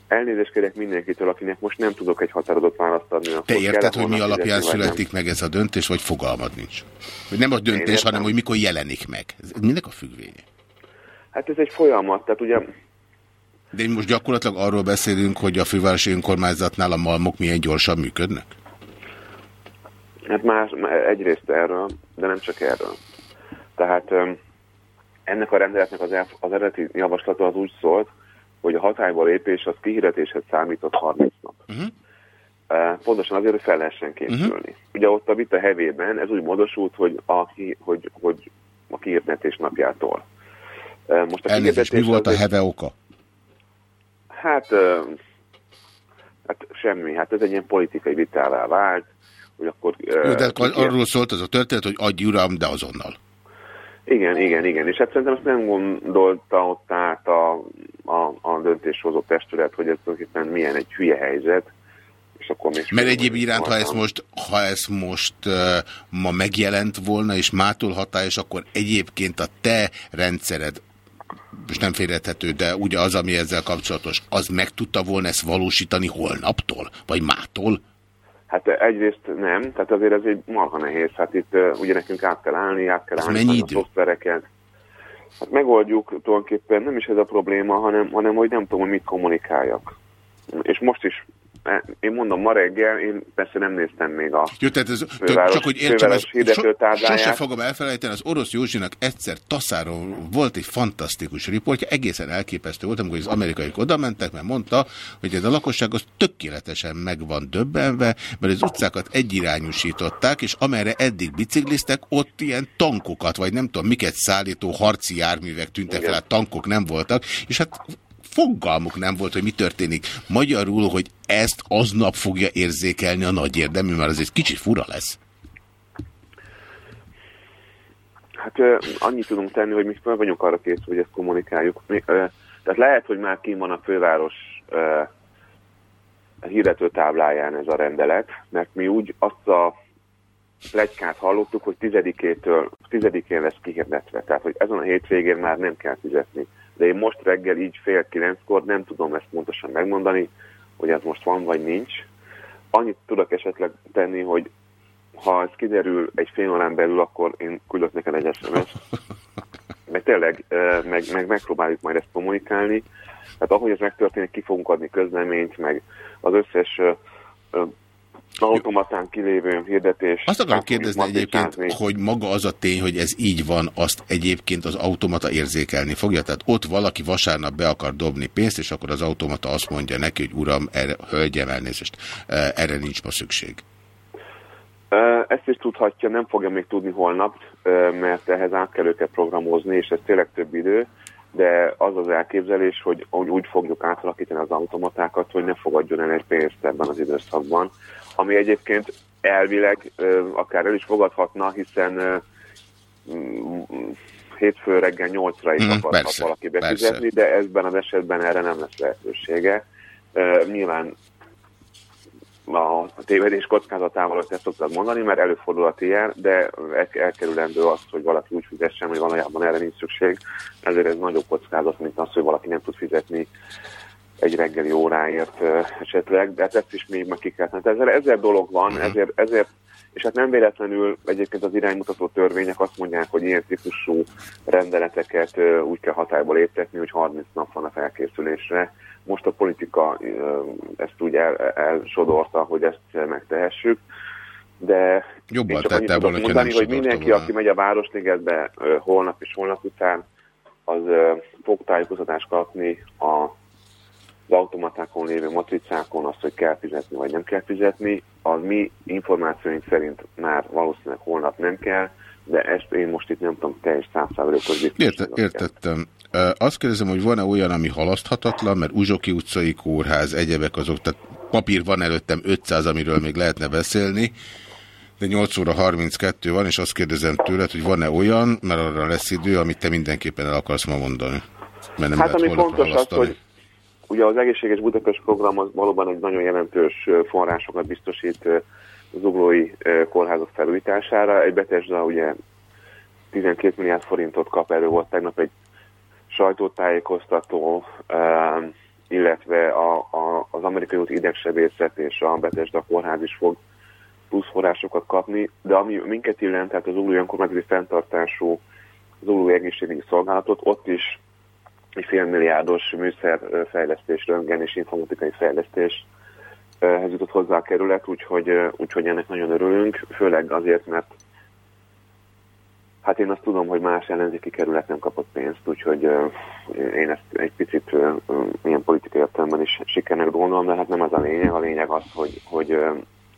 elnézést kérek mindenkitől, akinek most nem tudok egy határozott választ adni. Te érted, hogy mi alapján fizetni, nem. születik meg ez a döntés, vagy fogalmad nincs? Hogy nem a döntés, hanem hogy mikor jelenik meg. Ez minek a függvénye? Hát ez egy folyamat, tehát ugye De most gyakorlatilag arról beszélünk, hogy a fővárosi önkormányzatnál a malmok milyen gyorsan működnek? Hát más, egyrészt erről, de nem csak erről. Tehát ennek a rendeletnek az, elf, az eredeti javaslata az úgy szólt, hogy a hatályba lépés az kihirdetéshez számított 30 nap. Uh, pontosan azért, hogy fel lehessen készülni. Uh-huh. Ugye ott a vita hevében ez úgy módosult, hogy a, ki, hogy, hogy a kihirdetés napjától. Uh, most a Elnézést, mi volt a heve oka? Hát, hát semmi, hát ez egy ilyen politikai vitává vált, hogy akkor... Jó, de ki- arról szólt az a történet, hogy adj uram, de azonnal. Igen, igen, igen, és hát szerintem ezt nem gondolta ott át a, a, a döntéshozó testület, hogy ez tulajdonképpen milyen egy hülye helyzet, és akkor még... Mert egyéb iránt, ha ez most, ha ez most uh, ma megjelent volna, és mától hatályos, akkor egyébként a te rendszered, most nem félrethető, de ugye az, ami ezzel kapcsolatos, az meg tudta volna ezt valósítani holnaptól? Vagy mától? Hát egyrészt nem, tehát azért ez egy marha nehéz, hát itt uh, ugye nekünk át kell állni, át kell Ez állni mennyi a idő? szoftvereket. Hát megoldjuk tulajdonképpen, nem is ez a probléma, hanem, hanem hogy nem tudom, hogy mit kommunikáljak. És most is, eh, én mondom, ma reggel, én persze nem néztem még a Jó, tehát ez, főváros, csak hogy értsem, ez, so, sose fogom elfelejteni, az orosz Józsinak egyszer taszáról volt egy fantasztikus riportja, egészen elképesztő volt, amikor az amerikaiak oda mentek, mert mondta, hogy ez a lakosság az tökéletesen meg van döbbenve, mert az utcákat egyirányúsították, és amerre eddig bicikliztek, ott ilyen tankokat, vagy nem tudom, miket szállító harci járművek tűntek fel, hát tankok nem voltak, és hát fogalmuk nem volt, hogy mi történik. Magyarul, hogy ezt aznap fogja érzékelni a nagy érdemű, mert ez egy kicsit fura lesz. Hát ö, annyit tudunk tenni, hogy mi fel vagyunk arra kész, hogy ezt kommunikáljuk. Mi, tehát lehet, hogy már kín van a főváros ö, hirdető tábláján ez a rendelet, mert mi úgy azt a plegykát hallottuk, hogy 10-től, 10-én lesz kihirdetve, tehát hogy ezen a hétvégén már nem kell fizetni. De én most reggel így fél kilenckor nem tudom ezt pontosan megmondani, hogy ez most van vagy nincs. Annyit tudok esetleg tenni, hogy ha ez kiderül egy fél órán belül, akkor én küldök neked egy sms meg tényleg, meg, meg megpróbáljuk majd ezt kommunikálni. Tehát ahogy ez megtörténik, ki fogunk adni közleményt, meg az összes automatán kilévő hirdetés. Azt akarom kérdezni egyébként, matricázni. hogy maga az a tény, hogy ez így van, azt egyébként az automata érzékelni fogja. Tehát ott valaki vasárnap be akar dobni pénzt, és akkor az automata azt mondja neki, hogy uram, erre, hölgyem elnézést, eh, erre nincs ma szükség. Ö, Ezt is tudhatja, nem fogja még tudni holnap, ö, mert ehhez át kell őket programozni, és ez tényleg több idő, de az az elképzelés, hogy úgy fogjuk átalakítani az automatákat, hogy ne fogadjon el egy pénzt ebben az időszakban, ami egyébként elvileg akár el is fogadhatna, hiszen mm, hétfő reggel 8-ra is akarhat persze, valaki persze. befizetni, de ebben az esetben erre nem lesz lehetősége. Nyilván a, tévedés kockázatával, hogy te szoktad mondani, mert előfordulhat ilyen, de el, elkerülendő az, hogy valaki úgy fizessen, hogy valójában erre nincs szükség, ezért ez nagyobb kockázat, mint az, hogy valaki nem tud fizetni egy reggeli óráért esetleg, de hát ezt is még meg ki kell tenni. Ezzel, ezzel dolog van, ezért, ezért és hát nem véletlenül egyébként az iránymutató törvények azt mondják, hogy ilyen típusú rendeleteket úgy kell hatályba léptetni, hogy 30 nap van a felkészülésre. Most a politika ezt úgy el, elsodorta, hogy ezt megtehessük, de Jobban én csak annyit tudok mondani, hogy mindenki, volna. aki megy a Városligetbe holnap és holnap után, az fog tájékoztatást kapni a az automatákon lévő matricákon azt, hogy kell fizetni vagy nem kell fizetni. Az mi információink szerint már valószínűleg holnap nem kell, de ezt én most itt nem tudom teljes számszázalékos Érte, értettem. Ö, Azt kérdezem, hogy van-e olyan, ami halaszthatatlan, mert Uzsoki utcai kórház, egyebek azok, tehát papír van előttem 500, amiről még lehetne beszélni, de 8 óra 32 van, és azt kérdezem tőled, hogy van-e olyan, mert arra lesz idő, amit te mindenképpen el akarsz ma mondani. Mert nem hát lehet ami fontos az, halasztani. hogy ugye az egészséges Budapest program az valóban egy nagyon jelentős forrásokat biztosít az uglói kórházak felújítására. Egy Betesda ugye 12 milliárd forintot kap, erről volt tegnap egy sajtótájékoztató, illetve a, a, az amerikai út idegsebészet és a Betesda kórház is fog plusz forrásokat kapni, de ami minket illet, tehát az uglói önkormányzati fenntartású az uglói egészségügyi szolgálatot, ott is egy félmilliárdos műszerfejlesztés, röntgen és informatikai fejlesztéshez jutott hozzá a kerület, úgyhogy, úgyhogy ennek nagyon örülünk, főleg azért, mert hát én azt tudom, hogy más ellenzéki kerület nem kapott pénzt, úgyhogy én ezt egy picit ilyen politikai értelemben is sikernek gondolom, de hát nem az a lényeg, a lényeg az, hogy, hogy,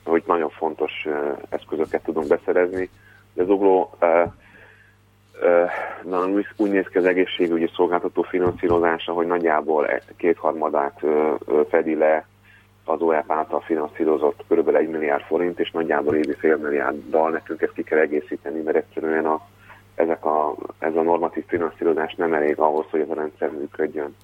hogy nagyon fontos eszközöket tudunk beszerezni, de az ugló Na, úgy, néz ki az egészségügyi szolgáltató finanszírozása, hogy nagyjából e- kétharmadát fedi le az OEP által finanszírozott kb. 1 milliárd forint, és nagyjából évi fél milliárddal nekünk ezt ki kell egészíteni, mert egyszerűen a, ezek a, ez a normatív finanszírozás nem elég ahhoz, hogy ez a rendszer működjön.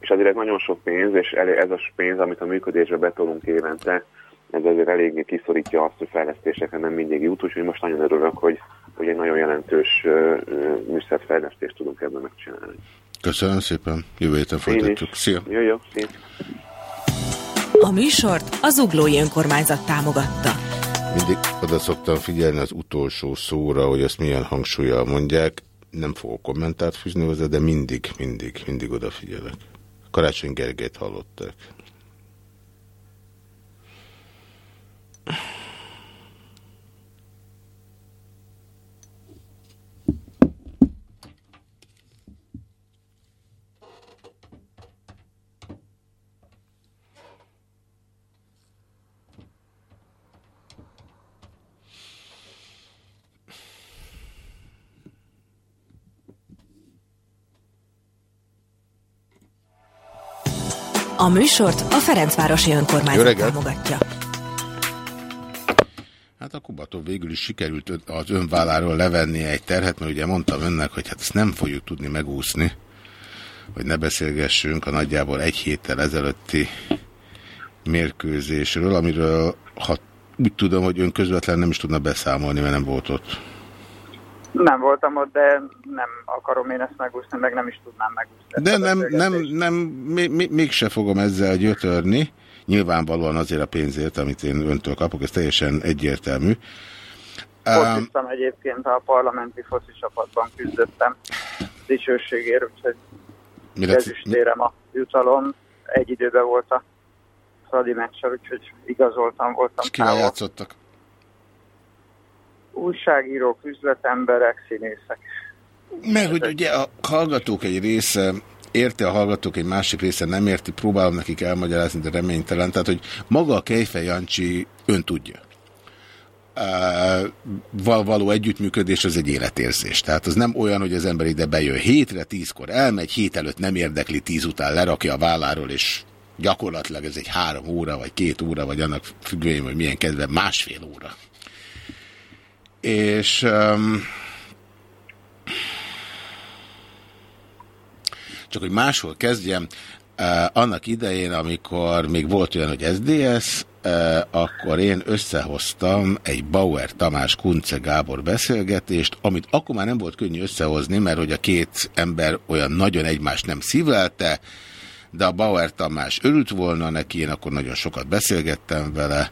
És azért ez nagyon sok pénz, és ez a pénz, amit a működésbe betolunk évente, ez azért eléggé kiszorítja azt, hogy fejlesztésekre nem mindig jut, úgyhogy most nagyon örülök, hogy, hogy egy nagyon jelentős műszerfejlesztést tudunk ebben megcsinálni. Köszönöm szépen, jövő héten folytatjuk. Szia! Jó, jó, szia. A műsort az Uglói Önkormányzat támogatta. Mindig oda szoktam figyelni az utolsó szóra, hogy ezt milyen hangsúlyjal mondják. Nem fogok kommentárt fűzni hozzá, de mindig, mindig, mindig odafigyelek. Karácsony Gergelyt hallották. A műsort a Ferencvárosi Önkormányzat támogatja. Hát a Kubatov végül is sikerült az önválláról levenni egy terhet, mert ugye mondtam önnek, hogy hát ezt nem fogjuk tudni megúszni, hogy ne beszélgessünk a nagyjából egy héttel ezelőtti mérkőzésről, amiről ha úgy tudom, hogy ön közvetlen nem is tudna beszámolni, mert nem volt ott. Nem voltam ott, de nem akarom én ezt megúszni, meg nem is tudnám megúszni. De nem, nem, nem még, mégse fogom ezzel gyötörni. Nyilvánvalóan azért a pénzért, amit én öntől kapok, ez teljesen egyértelmű. Fociztam egyébként a parlamenti foci csapatban küzdöttem dicsőségért, úgyhogy ezüstérem a jutalom. Egy időben volt a Fradi meccsel, úgyhogy igazoltam, voltam és kivel játszottak? Újságírók, üzletemberek, színészek. Meg, hogy ugye a hallgatók egy része érti, a hallgatók egy másik része nem érti, próbálom nekik elmagyarázni, de reménytelen. Tehát, hogy maga a Kejfej Jancsi ön tudja. Val való együttműködés az egy életérzés. Tehát az nem olyan, hogy az ember ide bejön hétre, tízkor elmegy, hét előtt nem érdekli, tíz után lerakja a válláról, és gyakorlatilag ez egy három óra, vagy két óra, vagy annak függvényében, hogy milyen kedve, másfél óra. És um, csak hogy máshol kezdjem, uh, annak idején, amikor még volt olyan, hogy SDS, e, akkor én összehoztam egy Bauer Tamás Kunce Gábor beszélgetést, amit akkor már nem volt könnyű összehozni, mert hogy a két ember olyan nagyon egymást nem szívelte, de a Bauer Tamás örült volna neki, én akkor nagyon sokat beszélgettem vele,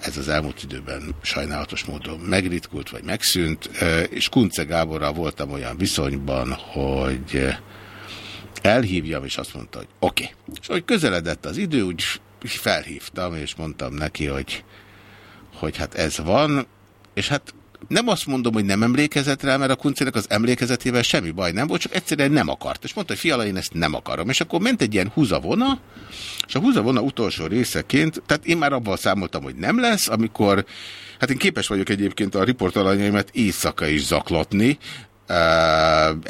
ez az elmúlt időben sajnálatos módon megritkult, vagy megszűnt, e, és Kunce Gáborral voltam olyan viszonyban, hogy elhívjam, és azt mondta, hogy oké. Okay. És hogy közeledett az idő, úgy felhívtam, és mondtam neki, hogy, hogy hát ez van, és hát nem azt mondom, hogy nem emlékezett rá, mert a kuncének az emlékezetével semmi baj nem volt, csak egyszerűen nem akart. És mondta, hogy fiala, én ezt nem akarom. És akkor ment egy ilyen húzavona, és a húzavona utolsó részeként, tehát én már abban számoltam, hogy nem lesz, amikor, hát én képes vagyok egyébként a riportalanyaimat éjszaka is zaklatni,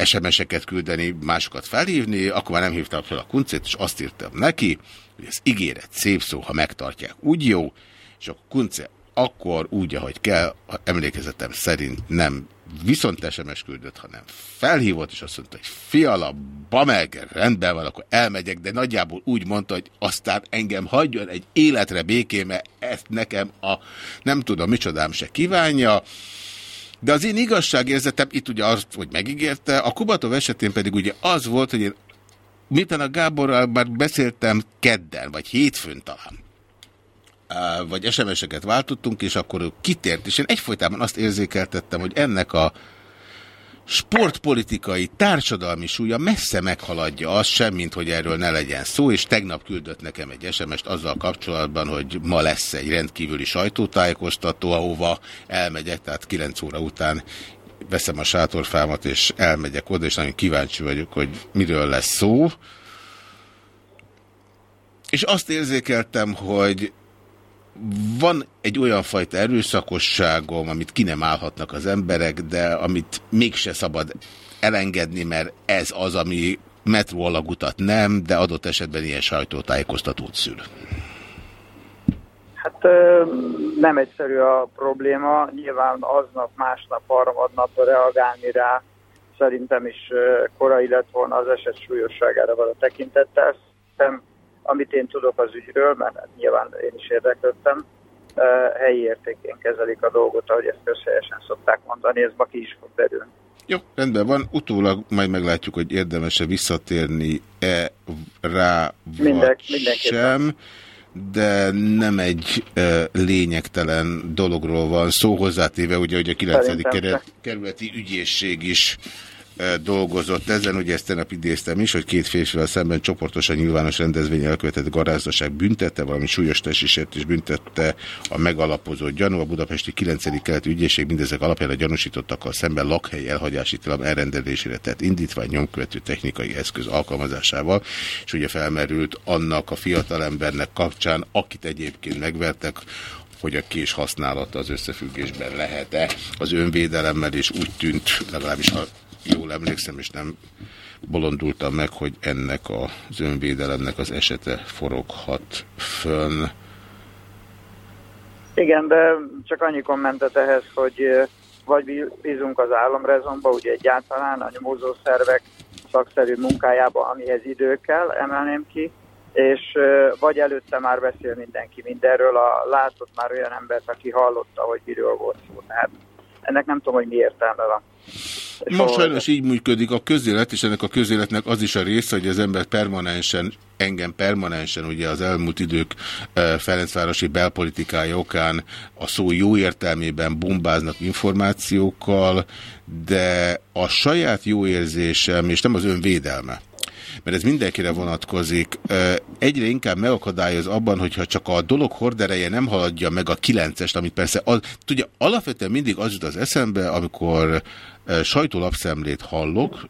SMS-eket küldeni, másokat felhívni, akkor már nem hívtam fel a kuncét, és azt írtam neki, hogy az ígéret szép szó, ha megtartják, úgy jó, és a kunce akkor úgy, ahogy kell, emlékezetem szerint nem viszont SMS küldött, hanem felhívott, és azt mondta, hogy fiala, bameg, rendben van, akkor elmegyek, de nagyjából úgy mondta, hogy aztán engem hagyjon egy életre békéme, ezt nekem a nem tudom micsodám se kívánja, de az én igazságérzetem itt ugye az, hogy megígérte, a Kubatov esetén pedig ugye az volt, hogy én miután a Gáborral már beszéltem kedden, vagy hétfőn talán, vagy SMS-eket váltottunk, és akkor ő kitért, és én egyfolytában azt érzékeltettem, hogy ennek a sportpolitikai, társadalmi súlya messze meghaladja azt sem, mint hogy erről ne legyen szó, és tegnap küldött nekem egy SMS-t azzal kapcsolatban, hogy ma lesz egy rendkívüli sajtótájékoztató, ahova elmegyek, tehát 9 óra után veszem a sátorfámat, és elmegyek oda, és nagyon kíváncsi vagyok, hogy miről lesz szó. És azt érzékeltem, hogy van egy olyan fajta erőszakosságom, amit ki nem állhatnak az emberek, de amit mégse szabad elengedni, mert ez az, ami metró alagutat nem, de adott esetben ilyen sajtótájékoztatót szül. Hát nem egyszerű a probléma, nyilván aznap, másnap, harmadnap reagálni rá szerintem is korai lett volna az eset súlyosságára való tekintettel. Szerintem amit én tudok az ügyről, mert nyilván én is érdeklődtem, helyi értékén kezelik a dolgot, ahogy ezt közhelyesen szokták mondani, ez ma ki is fog derülni. Jó, rendben van. Utólag majd meglátjuk, hogy érdemes-e visszatérni-e rá, Mindek, vagy sem de nem egy e, lényegtelen dologról van szó, hozzátéve ugye, hogy a 9. kerületi ügyészség is dolgozott ezen, ugye ezt tegnap idéztem is, hogy két férfival szemben csoportosan nyilvános rendezvény elkövetett garázdaság büntette, valami súlyos testisért is büntette a megalapozott gyanú. A budapesti 9. keleti ügyészség mindezek alapján a gyanúsítottakkal szemben lakhely elhagyási tilam elrendelésére tett indítvány nyomkövető technikai eszköz alkalmazásával, és ugye felmerült annak a fiatalembernek kapcsán, akit egyébként megvertek, hogy a kés használata az összefüggésben lehet-e az önvédelemmel, és úgy tűnt, legalábbis ha jól emlékszem, és nem bolondultam meg, hogy ennek az önvédelemnek az esete foroghat fönn. Igen, de csak annyi kommentet ehhez, hogy vagy bízunk az államrezonba, ugye egyáltalán a nyomozószervek szakszerű munkájába, amihez idő kell, emelném ki, és vagy előtte már beszél mindenki mindenről, a, látott már olyan embert, aki hallotta, hogy miről volt szó. Tehát ennek nem tudom, hogy mi értelme van. Most sajnos így működik a közélet, és ennek a közéletnek az is a része, hogy az ember permanensen, engem permanensen, ugye az elmúlt idők Ferencvárosi belpolitikája okán a szó jó értelmében bombáznak információkkal, de a saját jó érzésem, és nem az önvédelme, mert ez mindenkire vonatkozik, egyre inkább megakadályoz abban, hogyha csak a dolog hordereje nem haladja meg a kilencest, amit persze, az, tudja, alapvetően mindig az jut az eszembe, amikor sajtólapszemlét hallok,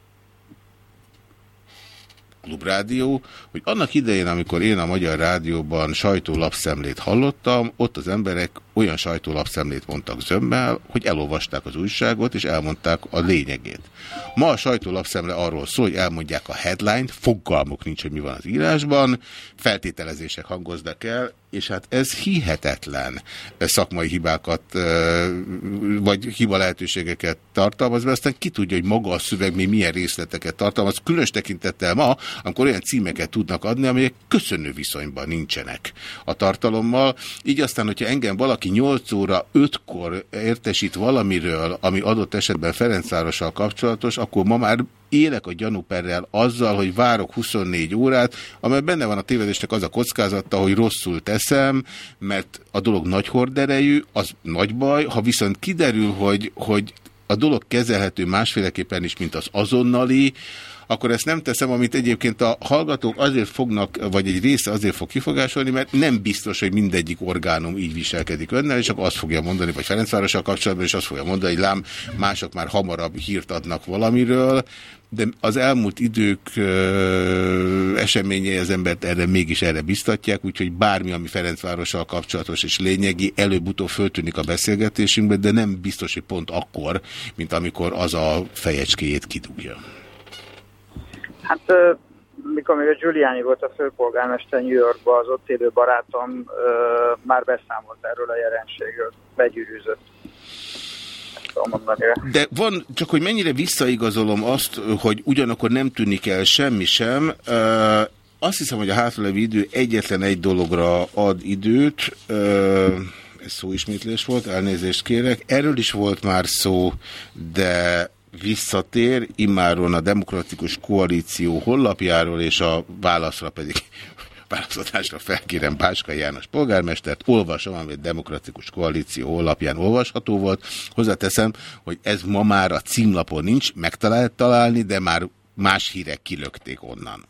Klubrádió, hogy annak idején, amikor én a Magyar Rádióban sajtólapszemlét hallottam, ott az emberek olyan sajtólapszemlét mondtak zömmel, hogy elolvasták az újságot, és elmondták a lényegét. Ma a sajtólapszemle arról szól, hogy elmondják a headline-t, fogalmuk nincs, hogy mi van az írásban, feltételezések hangoznak el, és hát ez hihetetlen szakmai hibákat, vagy hiba lehetőségeket tartalmaz, mert aztán ki tudja, hogy maga a szöveg még milyen részleteket tartalmaz, különös tekintettel ma, amikor olyan címeket tudnak adni, amelyek köszönő viszonyban nincsenek a tartalommal. Így aztán, hogyha engem valaki 8 óra 5-kor értesít valamiről, ami adott esetben Ferencvárossal kapcsolatos, akkor ma már élek a gyanúperrel azzal, hogy várok 24 órát, amely benne van a tévedésnek az a kockázata, hogy rosszul teszem, mert a dolog nagy horderejű, az nagy baj, ha viszont kiderül, hogy, hogy a dolog kezelhető másféleképpen is, mint az azonnali, akkor ezt nem teszem, amit egyébként a hallgatók azért fognak, vagy egy része azért fog kifogásolni, mert nem biztos, hogy mindegyik orgánum így viselkedik önnel, és akkor azt fogja mondani, vagy Ferencvárossal kapcsolatban, és azt fogja mondani, hogy lám, mások már hamarabb hírt adnak valamiről, de az elmúlt idők ö, eseményei az embert erre mégis erre biztatják, úgyhogy bármi, ami Ferencvárossal kapcsolatos és lényegi, előbb-utóbb föltűnik a beszélgetésünkben, de nem biztos, hogy pont akkor, mint amikor az a fejecskéjét kidugja. Hát mikor még a Giuliani volt a főpolgármester New Yorkban, az ott élő barátom már beszámolt erről a jelenségről, begyűrűzött. De van, csak hogy mennyire visszaigazolom azt, hogy ugyanakkor nem tűnik el semmi sem, azt hiszem, hogy a hátralévő idő egyetlen egy dologra ad időt, ez szóismétlés volt, elnézést kérek. Erről is volt már szó, de visszatér, immáron a Demokratikus Koalíció honlapjáról, és a válaszra pedig választásra felkérem Báska János polgármestert, olvasom, amit Demokratikus Koalíció honlapján olvasható volt. Hozzáteszem, hogy ez ma már a címlapon nincs, meg találni, de már más hírek kilökték onnan.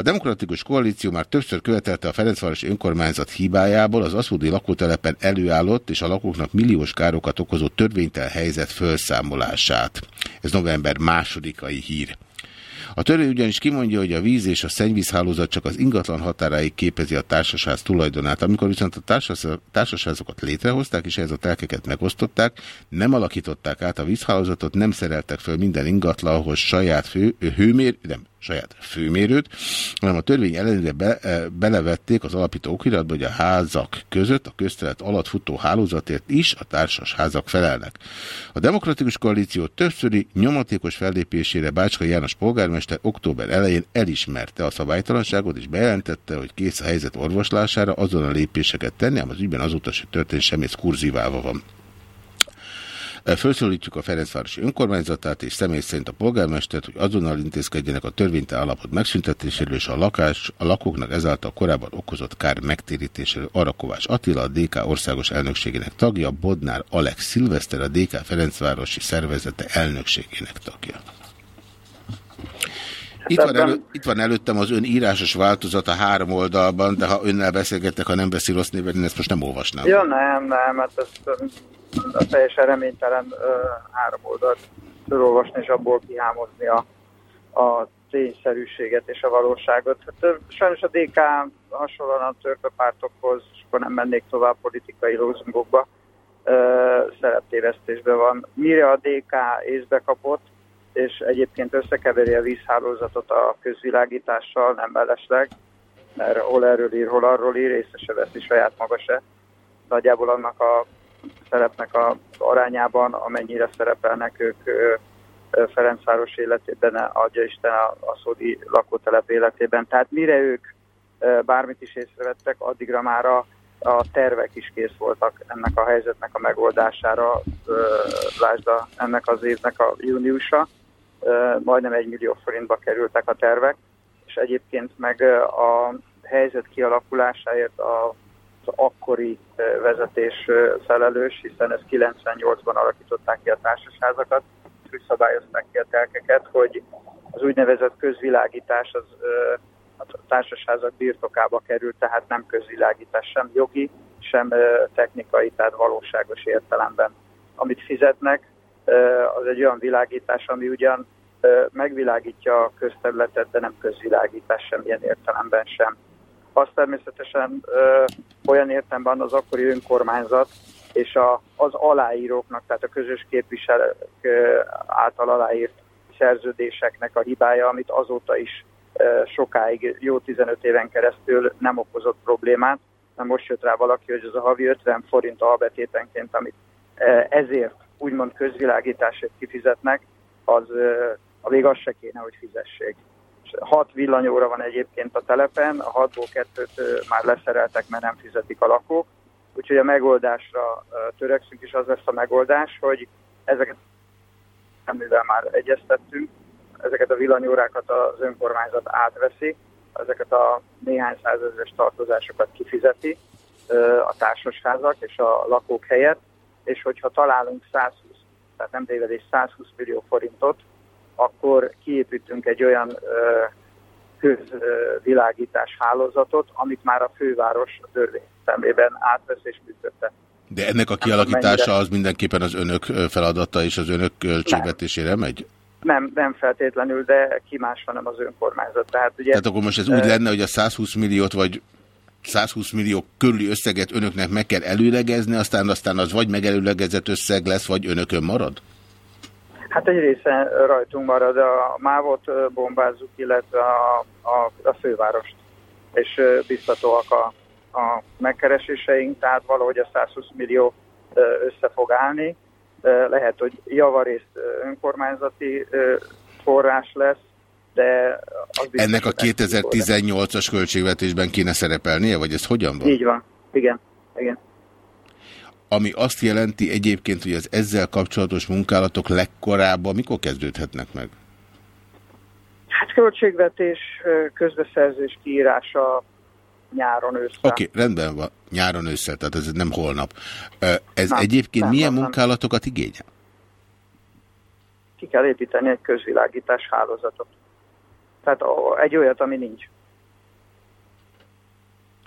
A Demokratikus Koalíció már többször követelte a Ferencvárosi Önkormányzat hibájából az aszódi lakótelepen előállott és a lakóknak milliós károkat okozó törvénytel helyzet felszámolását. Ez november másodikai hír. A törvény ugyanis kimondja, hogy a víz és a szennyvízhálózat csak az ingatlan határáig képezi a társasház tulajdonát. Amikor viszont a társas- társasházokat létrehozták és ehhez a telkeket megosztották, nem alakították át a vízhálózatot, nem szereltek föl minden ingatlanhoz saját fő, hőmér, nem, saját főmérőt, hanem a törvény ellenére be, e, belevették az alapító okiratba, hogy a házak között a köztelet alatt futó hálózatért is a társas házak felelnek. A Demokratikus Koalíció többszöri nyomatékos fellépésére Bácska János polgármester október elején elismerte a szabálytalanságot, és bejelentette, hogy kész a helyzet orvoslására azon a lépéseket tenni, ám az ügyben azóta se történt semmi, ez kurzíválva van. Felszólítjuk a Ferencvárosi önkormányzatát és személy szerint a polgármestert, hogy azonnal intézkedjenek a törvénytel alapot megszüntetéséről és a, lakás, a lakóknak ezáltal korábban okozott kár megtérítéséről. Arakovás Attila, a DK országos elnökségének tagja, Bodnár Alex Szilveszter, a DK Ferencvárosi szervezete elnökségének tagja. Itt van, elő, itt van előttem az ön írásos változata három oldalban, de ha önnel beszélgettek, ha nem veszi rossz néven, én ezt most nem olvasnám. Ja, nem, nem, hát ez ö, a teljesen reménytelen ö, három oldalt felolvasni és abból kihámozni a, a tényszerűséget és a valóságot. Hát, sajnos a DK hasonlóan a törpepártokhoz, és akkor nem mennék tovább politikai lózungokba, szereptévesztésben van. Mire a DK észbe kapott, és egyébként összekeveri a vízhálózatot a közvilágítással, nem mellesleg, mert hol erről ír, hol arról ír, észre se veszi saját maga se. Nagyjából annak a szerepnek a arányában, amennyire szerepelnek ők Ferencváros életében, adja Isten a, a szódi lakótelep életében. Tehát mire ők bármit is észrevettek, addigra már a, a tervek is kész voltak ennek a helyzetnek a megoldására, lásd a, ennek az évnek a júniusa, majdnem egy millió forintba kerültek a tervek, és egyébként meg a helyzet kialakulásáért a, az akkori ö, vezetés ö, felelős, hiszen ezt 98-ban alakították ki a társasházakat, úgy szabályozták ki a telkeket, hogy az úgynevezett közvilágítás az ö, a társasházak birtokába került, tehát nem közvilágítás, sem jogi, sem technikai, tehát valóságos értelemben. Amit fizetnek, az egy olyan világítás, ami ugyan megvilágítja a közterületet, de nem közvilágítás semmilyen értelemben sem. Az természetesen ö, olyan értelemben az akkori önkormányzat és a, az aláíróknak, tehát a közös képviselők által aláírt szerződéseknek a hibája, amit azóta is ö, sokáig, jó 15 éven keresztül nem okozott problémát. Nem most jött rá valaki, hogy az a havi 50 forint albetétenként, amit ö, ezért úgymond közvilágításért kifizetnek, az ö, a még az se kéne, hogy fizessék. Hat villanyóra van egyébként a telepen, a hatból kettőt már leszereltek, mert nem fizetik a lakók. Úgyhogy a megoldásra törekszünk, és az lesz a megoldás, hogy ezeket, amivel már egyeztettünk, ezeket a villanyórákat az önkormányzat átveszi, ezeket a néhány százezeres tartozásokat kifizeti a társasházak és a lakók helyett, és hogyha találunk 120, tehát nem tévedés 120 millió forintot, akkor kiépítünk egy olyan közvilágítás hálózatot, amit már a főváros törvény szemében átvesz és működtet. De ennek a kialakítása az mindenképpen az önök feladata és az önök költségvetésére megy? Nem, nem feltétlenül, de ki más, hanem az önkormányzat. Tehát, ugye, Tehát akkor most ez úgy lenne, hogy a 120 milliót vagy 120 millió körüli összeget önöknek meg kell előlegezni, aztán aztán az vagy megelőlegezett összeg lesz, vagy önökön marad? Hát egy része rajtunk marad, a mávot bombázzuk, illetve a, a, a fővárost, és biztatóak a, a megkereséseink, tehát valahogy a 120 millió össze fog állni. Lehet, hogy javarészt önkormányzati forrás lesz, de az Ennek a hogy 2018-as költségvetésben kéne szerepelnie, vagy ez hogyan van? Így van, igen, igen. Ami azt jelenti egyébként, hogy az ezzel kapcsolatos munkálatok legkorábban mikor kezdődhetnek meg? Hát költségvetés, közbeszerzés kiírása nyáron ősszel. Oké, okay, rendben van. Nyáron ősszel, tehát ez nem holnap. Ez Nem, egyébként nem, milyen nem, munkálatokat igényel? Ki kell építeni egy közvilágítás hálózatot. Tehát egy olyat, ami nincs.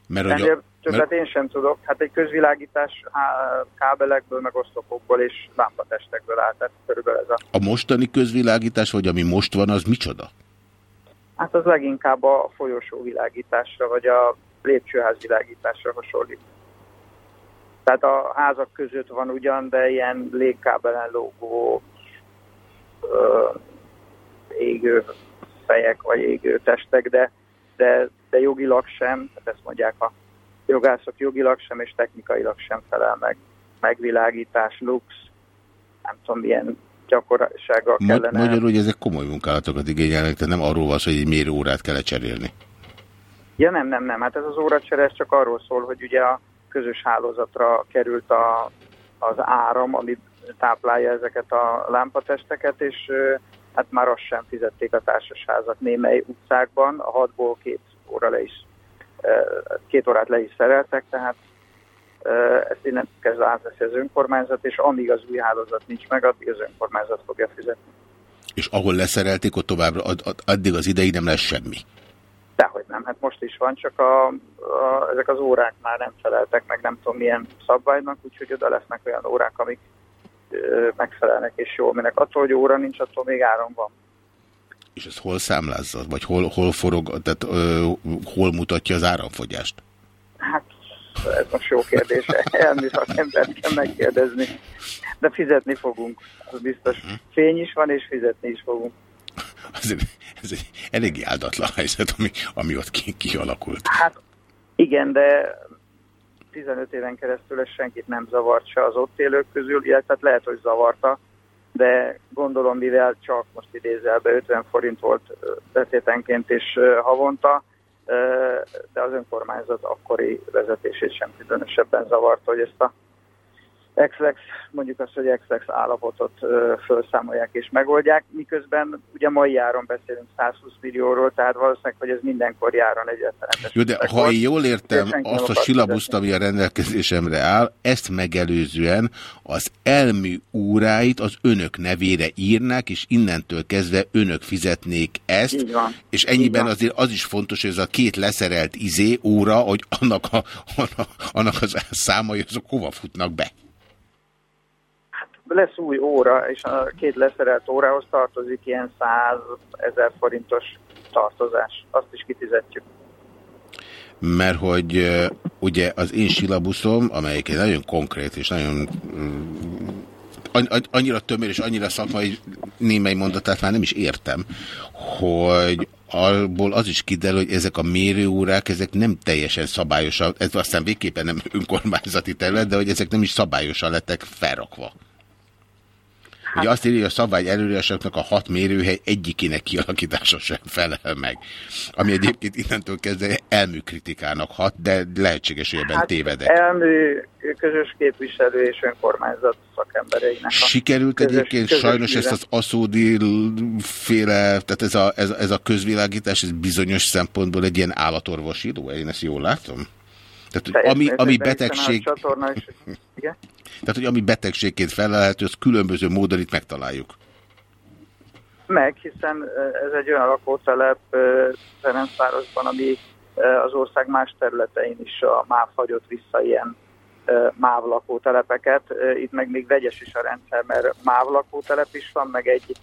Mert hogy a, többet én sem tudok. Hát egy közvilágítás kábelekből, meg oszlopokból és lámpatestekből áll. Tehát körülbelül ez a... a mostani közvilágítás, vagy ami most van, az micsoda? Hát az leginkább a folyosó világításra, vagy a lépcsőház világításra hasonlít. Tehát a házak között van ugyan, de ilyen légkábelen lógó ö, égő fejek, vagy égő testek, de, de, de jogilag sem, tehát ezt mondják a jogászok, jogilag sem és technikailag sem felel meg. Megvilágítás, lux, nem tudom, milyen gyakorsággal Ma, kellene. magyarul, hogy ezek komoly munkálatokat igényelnek, tehát nem arról van hogy egy mérőórát kell cserélni. Ja nem, nem, nem. Hát ez az óracsere ez csak arról szól, hogy ugye a közös hálózatra került a, az áram, ami táplálja ezeket a lámpatesteket, és hát már azt sem fizették a társasházak némely utcákban, a hatból két óra le is, két órát le is szereltek, tehát ezt innen kezdve átveszi az önkormányzat, és amíg az új hálózat nincs meg, addig az önkormányzat fogja fizetni. És ahol leszerelték, ott továbbra, ad, ad, addig az ideig nem lesz semmi. Dehogy nem, hát most is van, csak a, a, ezek az órák már nem feleltek meg nem tudom milyen szabványnak, úgyhogy oda lesznek olyan órák, amik ö, megfelelnek és jól mennek. Attól, hogy óra nincs, attól még áram van. És ezt hol számlázza? Vagy hol, hol forog, tehát ö, hol mutatja az áramfogyást? Hát ez most jó kérdés, elműszak embert kell megkérdezni. De fizetni fogunk, az biztos. Fény is van, és fizetni is fogunk. Ez, ez egy eléggé áldatlan helyzet, ami, ami ott ki, kialakult. Hát igen, de 15 éven keresztül ez senkit nem zavart se az ott élők közül, illetve hát lehet, hogy zavarta, de gondolom, mivel csak most idézelbe 50 forint volt betétenként ö, havonta, de az önkormányzat akkori vezetését sem különösebben zavarta, hogy ezt a Exlex, mondjuk azt, hogy Exlex állapotot ö, felszámolják és megoldják, miközben ugye mai áron beszélünk 120 millióról, tehát valószínűleg, hogy ez mindenkor járon egy rettenetes Jó, de ha én jól értem azt a silabuszt, ami a rendelkezésemre áll, ezt megelőzően az elmű óráit az önök nevére írnák, és innentől kezdve önök fizetnék ezt, Így van. és ennyiben van. azért az is fontos, hogy ez a két leszerelt izé óra, hogy annak, a, annak, annak az számai azok hova futnak be. Lesz új óra, és a két leszerelt órához tartozik ilyen 100 ezer forintos tartozás. Azt is kifizetjük. mert hogy ugye az én silabuszom, amelyik egy nagyon konkrét és nagyon mm, an- an- annyira tömör és annyira szakmai némely mondatát már nem is értem, hogy abból az is kiderül, hogy ezek a mérőórák, ezek nem teljesen szabályosan, ez aztán végképpen nem önkormányzati terület, de hogy ezek nem is szabályosan lettek felrakva. Ugye azt írja, hogy a szabvány előírásoknak a hat mérőhely egyikének kialakítása sem felel meg. Ami egyébként innentől kezdve elműkritikának hat, de lehetséges, hogy ebben tévedek. Elmű közös képviselő és önkormányzat szakembereinek. Sikerült közös- egyébként közös sajnos ezt műve. az aszódi féle, tehát ez a, ez, ez a közvilágítás, ez bizonyos szempontból egy ilyen állatorvosító, én ezt jól látom? Tehát, ami, ami betegség, A csatorna is, igen. Tehát, hogy ami betegségként felelhető, az különböző módon itt megtaláljuk. Meg, hiszen ez egy olyan lakótelep Ferencvárosban, ami az ország más területein is a MÁV hagyott vissza ilyen MÁV lakótelepeket. Itt meg még vegyes is a rendszer, mert MÁV lakótelep is van, meg egy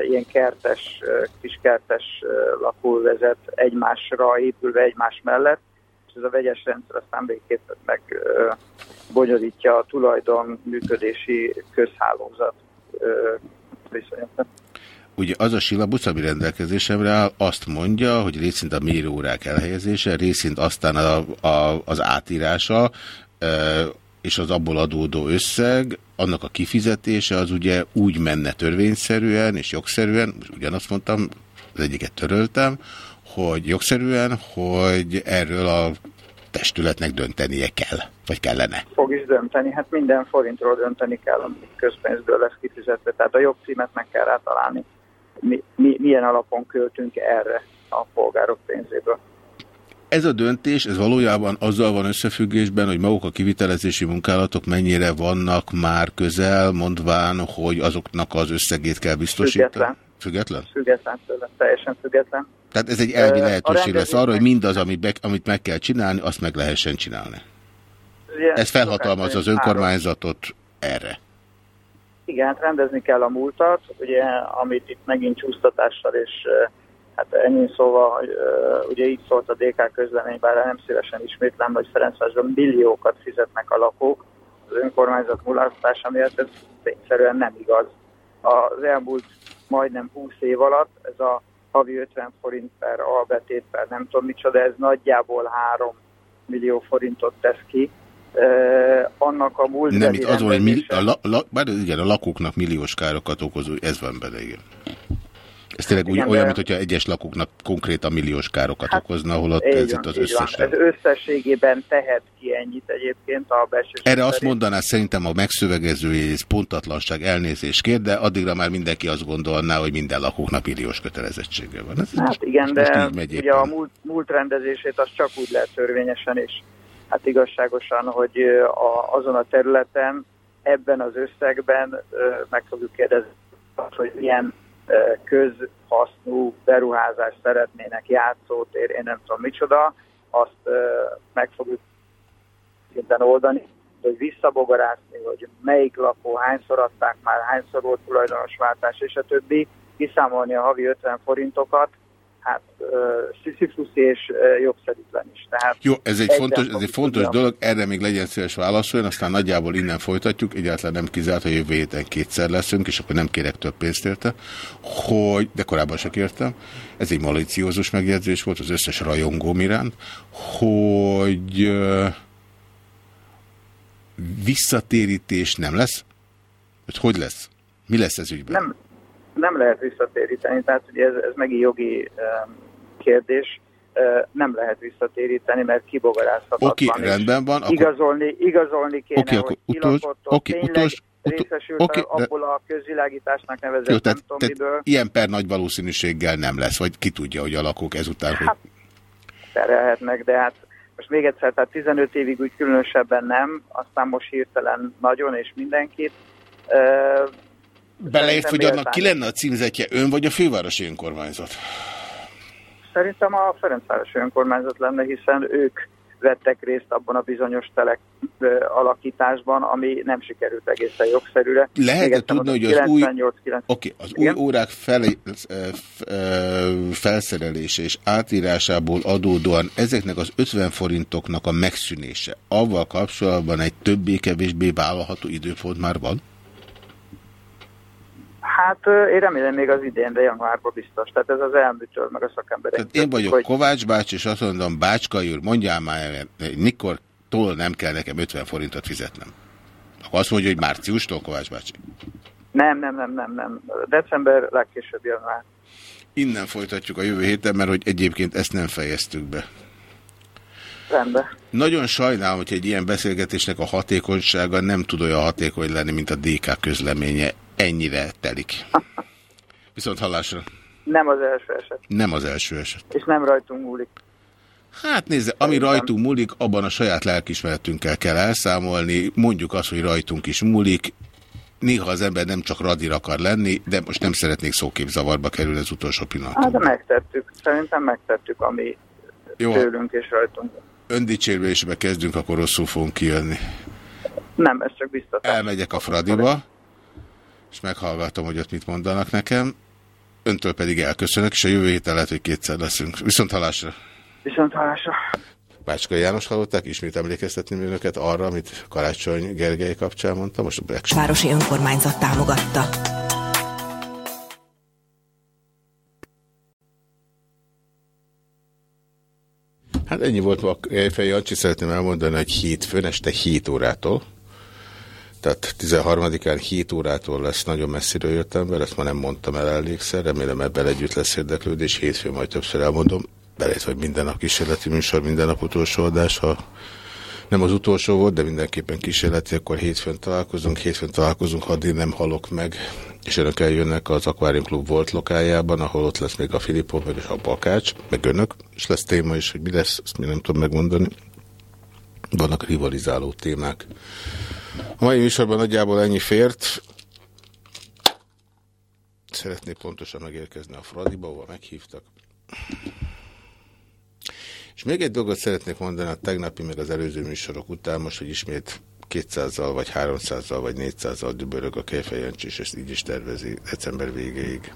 ilyen kertes, ö, kis kertes ö, lakóvezet egymásra épülve egymás mellett, és ez a vegyes rendszer aztán végképp meg bonyolítja a tulajdon működési közhálózat ö, viszonyokat. Ugye az a silabusz, ami rendelkezésemre áll, azt mondja, hogy részint a mérőórák elhelyezése, részint aztán a, a, az átírása, és az abból adódó összeg, annak a kifizetése az ugye úgy menne törvényszerűen és jogszerűen, ugyanazt mondtam, az egyiket töröltem, hogy jogszerűen, hogy erről a testületnek döntenie kell, vagy kellene. fog is dönteni. Hát minden forintról dönteni kell, ami közpénzből lesz kifizetve. Tehát a jogcímet meg kell rátalálni. Mi, mi, milyen alapon költünk erre a polgárok pénzéből. Ez a döntés, ez valójában azzal van összefüggésben, hogy maguk a kivitelezési munkálatok mennyire vannak már közel, mondván, hogy azoknak az összegét kell biztosítani. Független. Független? Független tőle, teljesen független. Tehát ez egy elvi lehetőség lesz arra, hogy mindaz, amit, be, amit meg kell csinálni, azt meg lehessen csinálni. Ilyen Ez felhatalmaz az önkormányzatot erre. Igen, hát rendezni kell a múltat, ugye, amit itt megint csúsztatással és hát ennyi szóval, hogy ugye így szólt a DK közlemény, bár nem szívesen ismétlem, hogy Ferencvárosban milliókat fizetnek a lakók az önkormányzat mulasztása miatt, ez tényszerűen nem igaz. Az elmúlt majdnem 20 év alatt ez a havi 50 forint per albetét per nem tudom micsoda, ez nagyjából 3 millió forintot tesz ki. Eh, annak a múlt Nem, itt az hogy a, la, la, bár igen, a lakóknak milliós károkat okozó, ez van benne, igen. Ez tényleg úgy, Igen, olyan, de- mint hogyha egyes lakóknak konkrétan milliós károkat okozna, holott ez van, itt az összesen. Ez összességében tehet ki ennyit egyébként a belső Erre azt mondaná szerintem a megszövegezői ez pontatlanság elnézést kér, de addigra már mindenki azt gondolná, hogy minden lakóknak milliós kötelezettsége van. Ez Hát igen, most de megy ugye a múlt, múlt rendezését az csak úgy lehet törvényesen és hát igazságosan, hogy a, azon a területen, ebben az összegben meg fogjuk kérdezni hogy milyen közhasznú beruházást szeretnének játszótér, én nem tudom micsoda, azt meg fogjuk szinten oldani, hogy visszabogarászni, hogy melyik lakó hányszor adták már, hányszor volt tulajdonosváltás, és a többi, kiszámolni a havi 50 forintokat, hát sziszifuszi és jogszerűtlen is. Tehát Jó, ez egy fontos, ez egy fontos dolog, erre még legyen szíves válaszoljon, aztán nagyjából innen folytatjuk, egyáltalán nem kizárt, hogy jövő héten kétszer leszünk, és akkor nem kérek több pénzt érte, hogy, de korábban se kértem, ez egy maliciózus megjegyzés volt az összes rajongóm iránt, hogy visszatérítés nem lesz? Hogy hogy lesz? Mi lesz ez ügyben? nem, nem lehet visszatéríteni, tehát ugye ez, ez megint jogi kérdés, nem lehet visszatéríteni, mert kibogarázhatatlan. Oké, és rendben van, akkor- Igazolni, igazolni kéne, hogy akkor ki utolsó- ott, oké, tényleg utolsó- utol- részesült oké, a- de- abból a közvilágításnak nevezett, Jó, nem tehát, tudom tehát ilyen per nagy valószínűséggel nem lesz, vagy ki tudja, hogy a lakók ezután, hogy terelhetnek, de hát most még egyszer, tehát 15 évig úgy különösebben nem, aztán most hirtelen nagyon és mindenkit. Beleért, hogy annak ki lenne a címzetje, ön vagy a fővárosi önkormányzat? Szerintem a Ferencvárosi önkormányzat lenne, hiszen ők vettek részt abban a bizonyos telek alakításban, ami nem sikerült egészen jogszerűre. Lehet-e egyszer tudni, hogy az új, 98 okay, az új órák fel, felszerelése és átírásából adódóan ezeknek az 50 forintoknak a megszűnése, avval kapcsolatban egy többé-kevésbé vállalható időpont már van? Hát én remélem még az idén, de januárban biztos. Tehát ez az elműtől, meg a szakemberek. Tehát én vagyok Kovács bácsi, és azt mondom, Bácskai úr, mondjál már, mikor tól nem kell nekem 50 forintot fizetnem. Akkor azt mondja, hogy márciustól, Kovács bácsi. Nem, nem, nem, nem, nem. December, legkésőbb január. Innen folytatjuk a jövő héten, mert hogy egyébként ezt nem fejeztük be. Rendben. Nagyon sajnálom, hogy egy ilyen beszélgetésnek a hatékonysága nem tud olyan hatékony lenni, mint a DK közleménye. Ennyire telik. Viszont hallásra. Nem az első eset. Nem az első eset. És nem rajtunk múlik. Hát nézze, ami rajtunk múlik, abban a saját lelkismeretünkkel kell elszámolni. Mondjuk azt, hogy rajtunk is múlik. Néha az ember nem csak radír akar lenni, de most nem szeretnék szóképzavarba kerülni az utolsó pillanat. Hát de megtettük. Szerintem megtettük, ami Jó. tőlünk és rajtunk. Öndicsérvésbe kezdünk, akkor rosszul fogunk kijönni. Nem, ez csak biztatás. Elmegyek a Fradiba, és meghallgatom, hogy ott mit mondanak nekem. Öntől pedig elköszönök, és a jövő héten lehet, hogy kétszer leszünk. Viszont halásra! Viszont hallásra. Bácska János hallották, ismét emlékeztetni önöket arra, amit Karácsony Gergely kapcsán mondtam. Most a Black Városi önkormányzat támogatta. Hát ennyi volt ma. Fej Jancsi szeretném elmondani, hogy hétfőn este 7 órától, tehát 13-án 7 órától lesz nagyon messziről jött ember, ezt ma nem mondtam el elégszer, remélem ebben együtt lesz érdeklődés, hétfőn majd többször elmondom, belejött, hogy minden nap kísérleti műsor, minden nap utolsó adás, ha nem az utolsó volt, de mindenképpen kísérleti, akkor hétfőn találkozunk, hétfőn találkozunk, ha addig nem halok meg, és önök eljönnek az Aquarium Club volt lokájában, ahol ott lesz még a Filippo, meg a Bakács, meg önök, és lesz téma is, hogy mi lesz, azt még nem tudom megmondani. Vannak rivalizáló témák. A mai műsorban nagyjából ennyi fért. Szeretnék pontosan megérkezni a Fradiba, ahol meghívtak. És még egy dolgot szeretnék mondani a tegnapi, meg az előző műsorok után, most, hogy ismét 200-zal, vagy 300-zal, vagy 400-zal dübörög a Kejfejancsi, és ezt így is tervezi december végéig.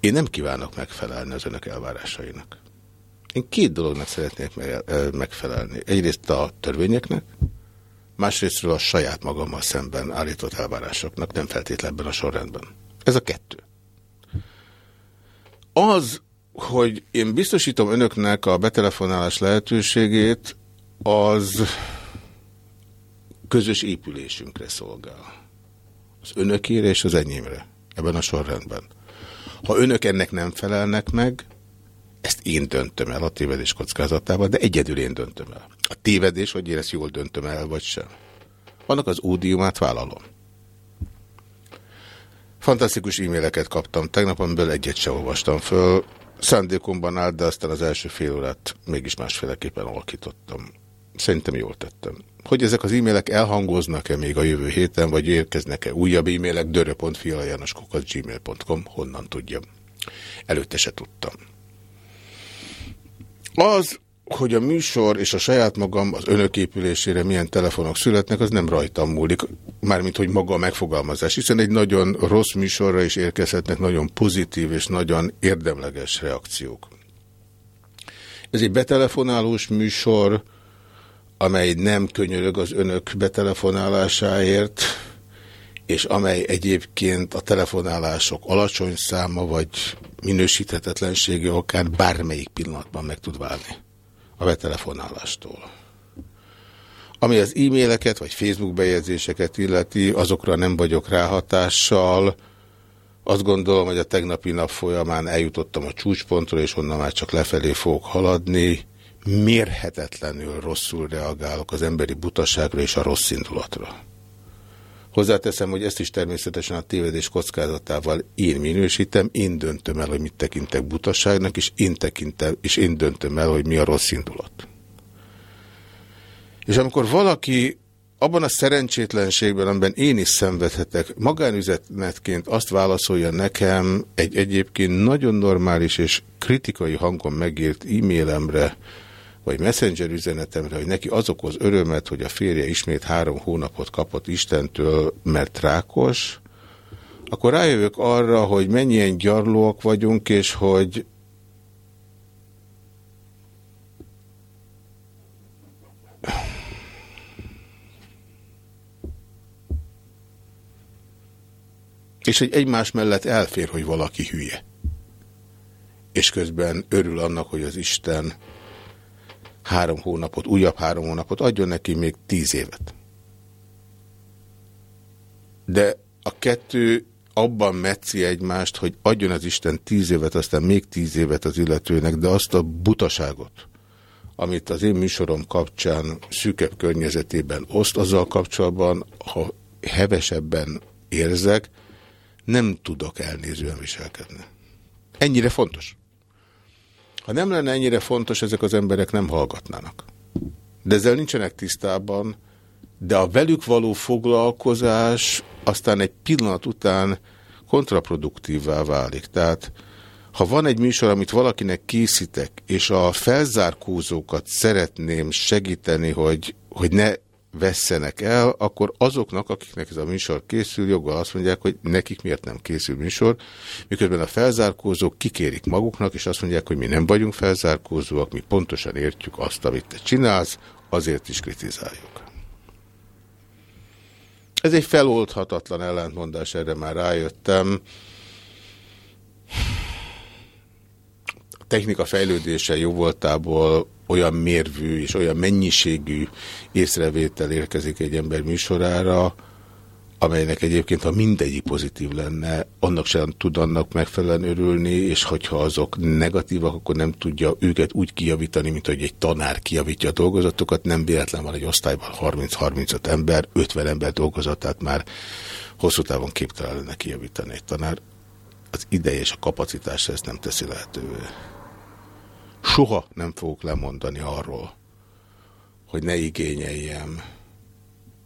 Én nem kívánok megfelelni az önök elvárásainak. Én két dolognak szeretnék eh, megfelelni. Egyrészt a törvényeknek, másrésztről a saját magammal szemben állított elvárásoknak, nem feltétlenben a sorrendben. Ez a kettő. Az, hogy én biztosítom önöknek a betelefonálás lehetőségét, az közös épülésünkre szolgál. Az önökére és az enyémre. Ebben a sorrendben. Ha önök ennek nem felelnek meg, ezt én döntöm el a tévedés kockázatával, de egyedül én döntöm el. A tévedés, hogy én ezt jól döntöm el, vagy sem. Vannak az ódiumát vállalom. Fantasztikus e-maileket kaptam tegnap, amiből egyet sem olvastam föl. Szándékomban állt, de aztán az első fél órát mégis másféleképpen alakítottam. Szerintem jól tettem. Hogy ezek az e-mailek elhangoznak-e még a jövő héten, vagy érkeznek-e újabb e-mailek, dörö.fialajánoskokat.gmail.com, honnan tudjam. Előtte se tudtam. Az, hogy a műsor és a saját magam az önök épülésére milyen telefonok születnek, az nem rajtam múlik, mármint hogy maga a megfogalmazás, hiszen egy nagyon rossz műsorra is érkezhetnek nagyon pozitív és nagyon érdemleges reakciók. Ez egy betelefonálós műsor, amely nem könyörög az önök betelefonálásáért, és amely egyébként a telefonálások alacsony száma vagy minősíthetetlensége okán bármelyik pillanatban meg tud válni a betelefonálástól. Ami az e-maileket vagy Facebook bejegyzéseket illeti, azokra nem vagyok ráhatással. Azt gondolom, hogy a tegnapi nap folyamán eljutottam a csúcspontra, és onnan már csak lefelé fogok haladni. Mérhetetlenül rosszul reagálok az emberi butaságra és a rossz indulatra. Hozzáteszem, hogy ezt is természetesen a tévedés kockázatával én minősítem, én döntöm el, hogy mit tekintek butaságnak, és én, tekintem, és én döntöm el, hogy mi a rossz indulat. És amikor valaki abban a szerencsétlenségben, amiben én is szenvedhetek, magánüzetmetként azt válaszolja nekem egy egyébként nagyon normális és kritikai hangon megírt e-mailemre, vagy messenger üzenetemre, hogy neki az okoz örömet, hogy a férje ismét három hónapot kapott Istentől, mert rákos, akkor rájövök arra, hogy mennyien gyarlóak vagyunk, és hogy és hogy egymás mellett elfér, hogy valaki hülye. És közben örül annak, hogy az Isten három hónapot, újabb három hónapot adjon neki még tíz évet. De a kettő abban metszi egymást, hogy adjon az Isten tíz évet, aztán még tíz évet az illetőnek, de azt a butaságot, amit az én műsorom kapcsán szűkebb környezetében oszt, azzal kapcsolatban, ha hevesebben érzek, nem tudok elnézően viselkedni. Ennyire fontos. Ha nem lenne ennyire fontos, ezek az emberek nem hallgatnának. De ezzel nincsenek tisztában, de a velük való foglalkozás aztán egy pillanat után kontraproduktívvá válik. Tehát ha van egy műsor, amit valakinek készítek, és a felzárkózókat szeretném segíteni, hogy, hogy ne vesszenek el, akkor azoknak, akiknek ez a műsor készül, joggal azt mondják, hogy nekik miért nem készül műsor, miközben a felzárkózók kikérik maguknak, és azt mondják, hogy mi nem vagyunk felzárkózóak, mi pontosan értjük azt, amit te csinálsz, azért is kritizáljuk. Ez egy feloldhatatlan ellentmondás, erre már rájöttem. Technika fejlődése jó voltából olyan mérvű és olyan mennyiségű észrevétel érkezik egy ember műsorára, amelynek egyébként, ha mindegyik pozitív lenne, annak sem tud annak megfelelően örülni, és hogyha azok negatívak, akkor nem tudja őket úgy kijavítani, mint hogy egy tanár kijavítja a dolgozatokat. Nem véletlen van egy osztályban 30-35 ember, 50 ember dolgozatát már hosszú távon képtelen lenne kijavítani egy tanár. Az ideje és a kapacitása ezt nem teszi lehetővé. Soha nem fogok lemondani arról, hogy ne igényeljem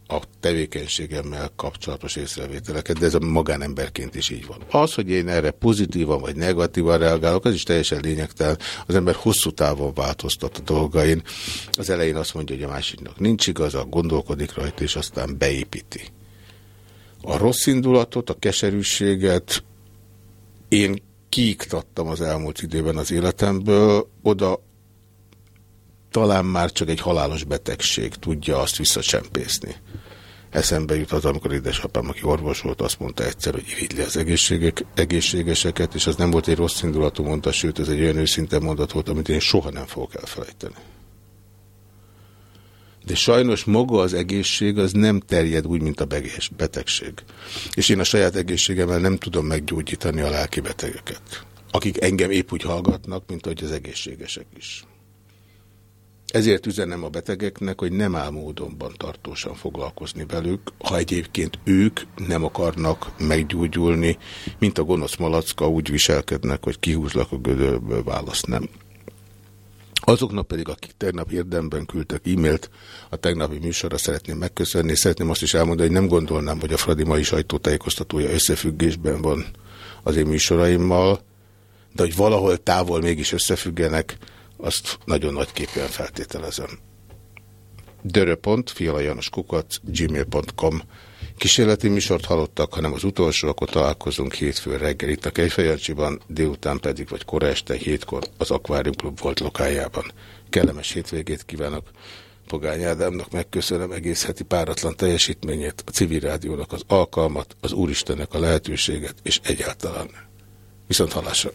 a tevékenységemmel kapcsolatos észrevételeket, de ez a magánemberként is így van. Az, hogy én erre pozitívan vagy negatívan reagálok, az is teljesen lényegtelen. Az ember hosszú távon változtat a dolgain. Az elején azt mondja, hogy a másiknak nincs igaza, gondolkodik rajta, és aztán beépíti. A rossz indulatot, a keserűséget én kiiktattam az elmúlt időben az életemből, oda talán már csak egy halálos betegség tudja azt visszacsempészni. Eszembe jut az, amikor édesapám, aki orvos volt, azt mondta egyszer, hogy irigyli az egészségek, egészségeseket, és az nem volt egy rossz indulatú mondta, sőt, ez egy olyan őszinte mondat volt, amit én soha nem fogok elfelejteni. De sajnos maga az egészség az nem terjed úgy, mint a betegség. És én a saját egészségemmel nem tudom meggyógyítani a lelki betegeket, akik engem épp úgy hallgatnak, mint hogy az egészségesek is. Ezért üzenem a betegeknek, hogy nem áll módonban tartósan foglalkozni velük, ha egyébként ők nem akarnak meggyógyulni, mint a gonosz malacka úgy viselkednek, hogy kihúzlak a gödörből, választ nem. Azoknak pedig, akik tegnap érdemben küldtek e-mailt, a tegnapi műsorra szeretném megköszönni. Szeretném azt is elmondani, hogy nem gondolnám, hogy a Fradi mai sajtótájékoztatója összefüggésben van az én műsoraimmal, de hogy valahol távol mégis összefüggenek, azt nagyon nagyképpen feltételezem. dörö.fialajanoskukat gmail.com Kísérleti műsort hallottak, hanem az utolsó, akkor találkozunk hétfő reggel itt a Kejfejancsiban, délután pedig vagy kora este hétkor az Aquarium Club volt lokájában. Kellemes hétvégét kívánok! Pogány Ádámnak megköszönöm egész heti páratlan teljesítményét, a civil rádiónak az alkalmat, az Úristennek a lehetőséget, és egyáltalán. Viszont hallásra!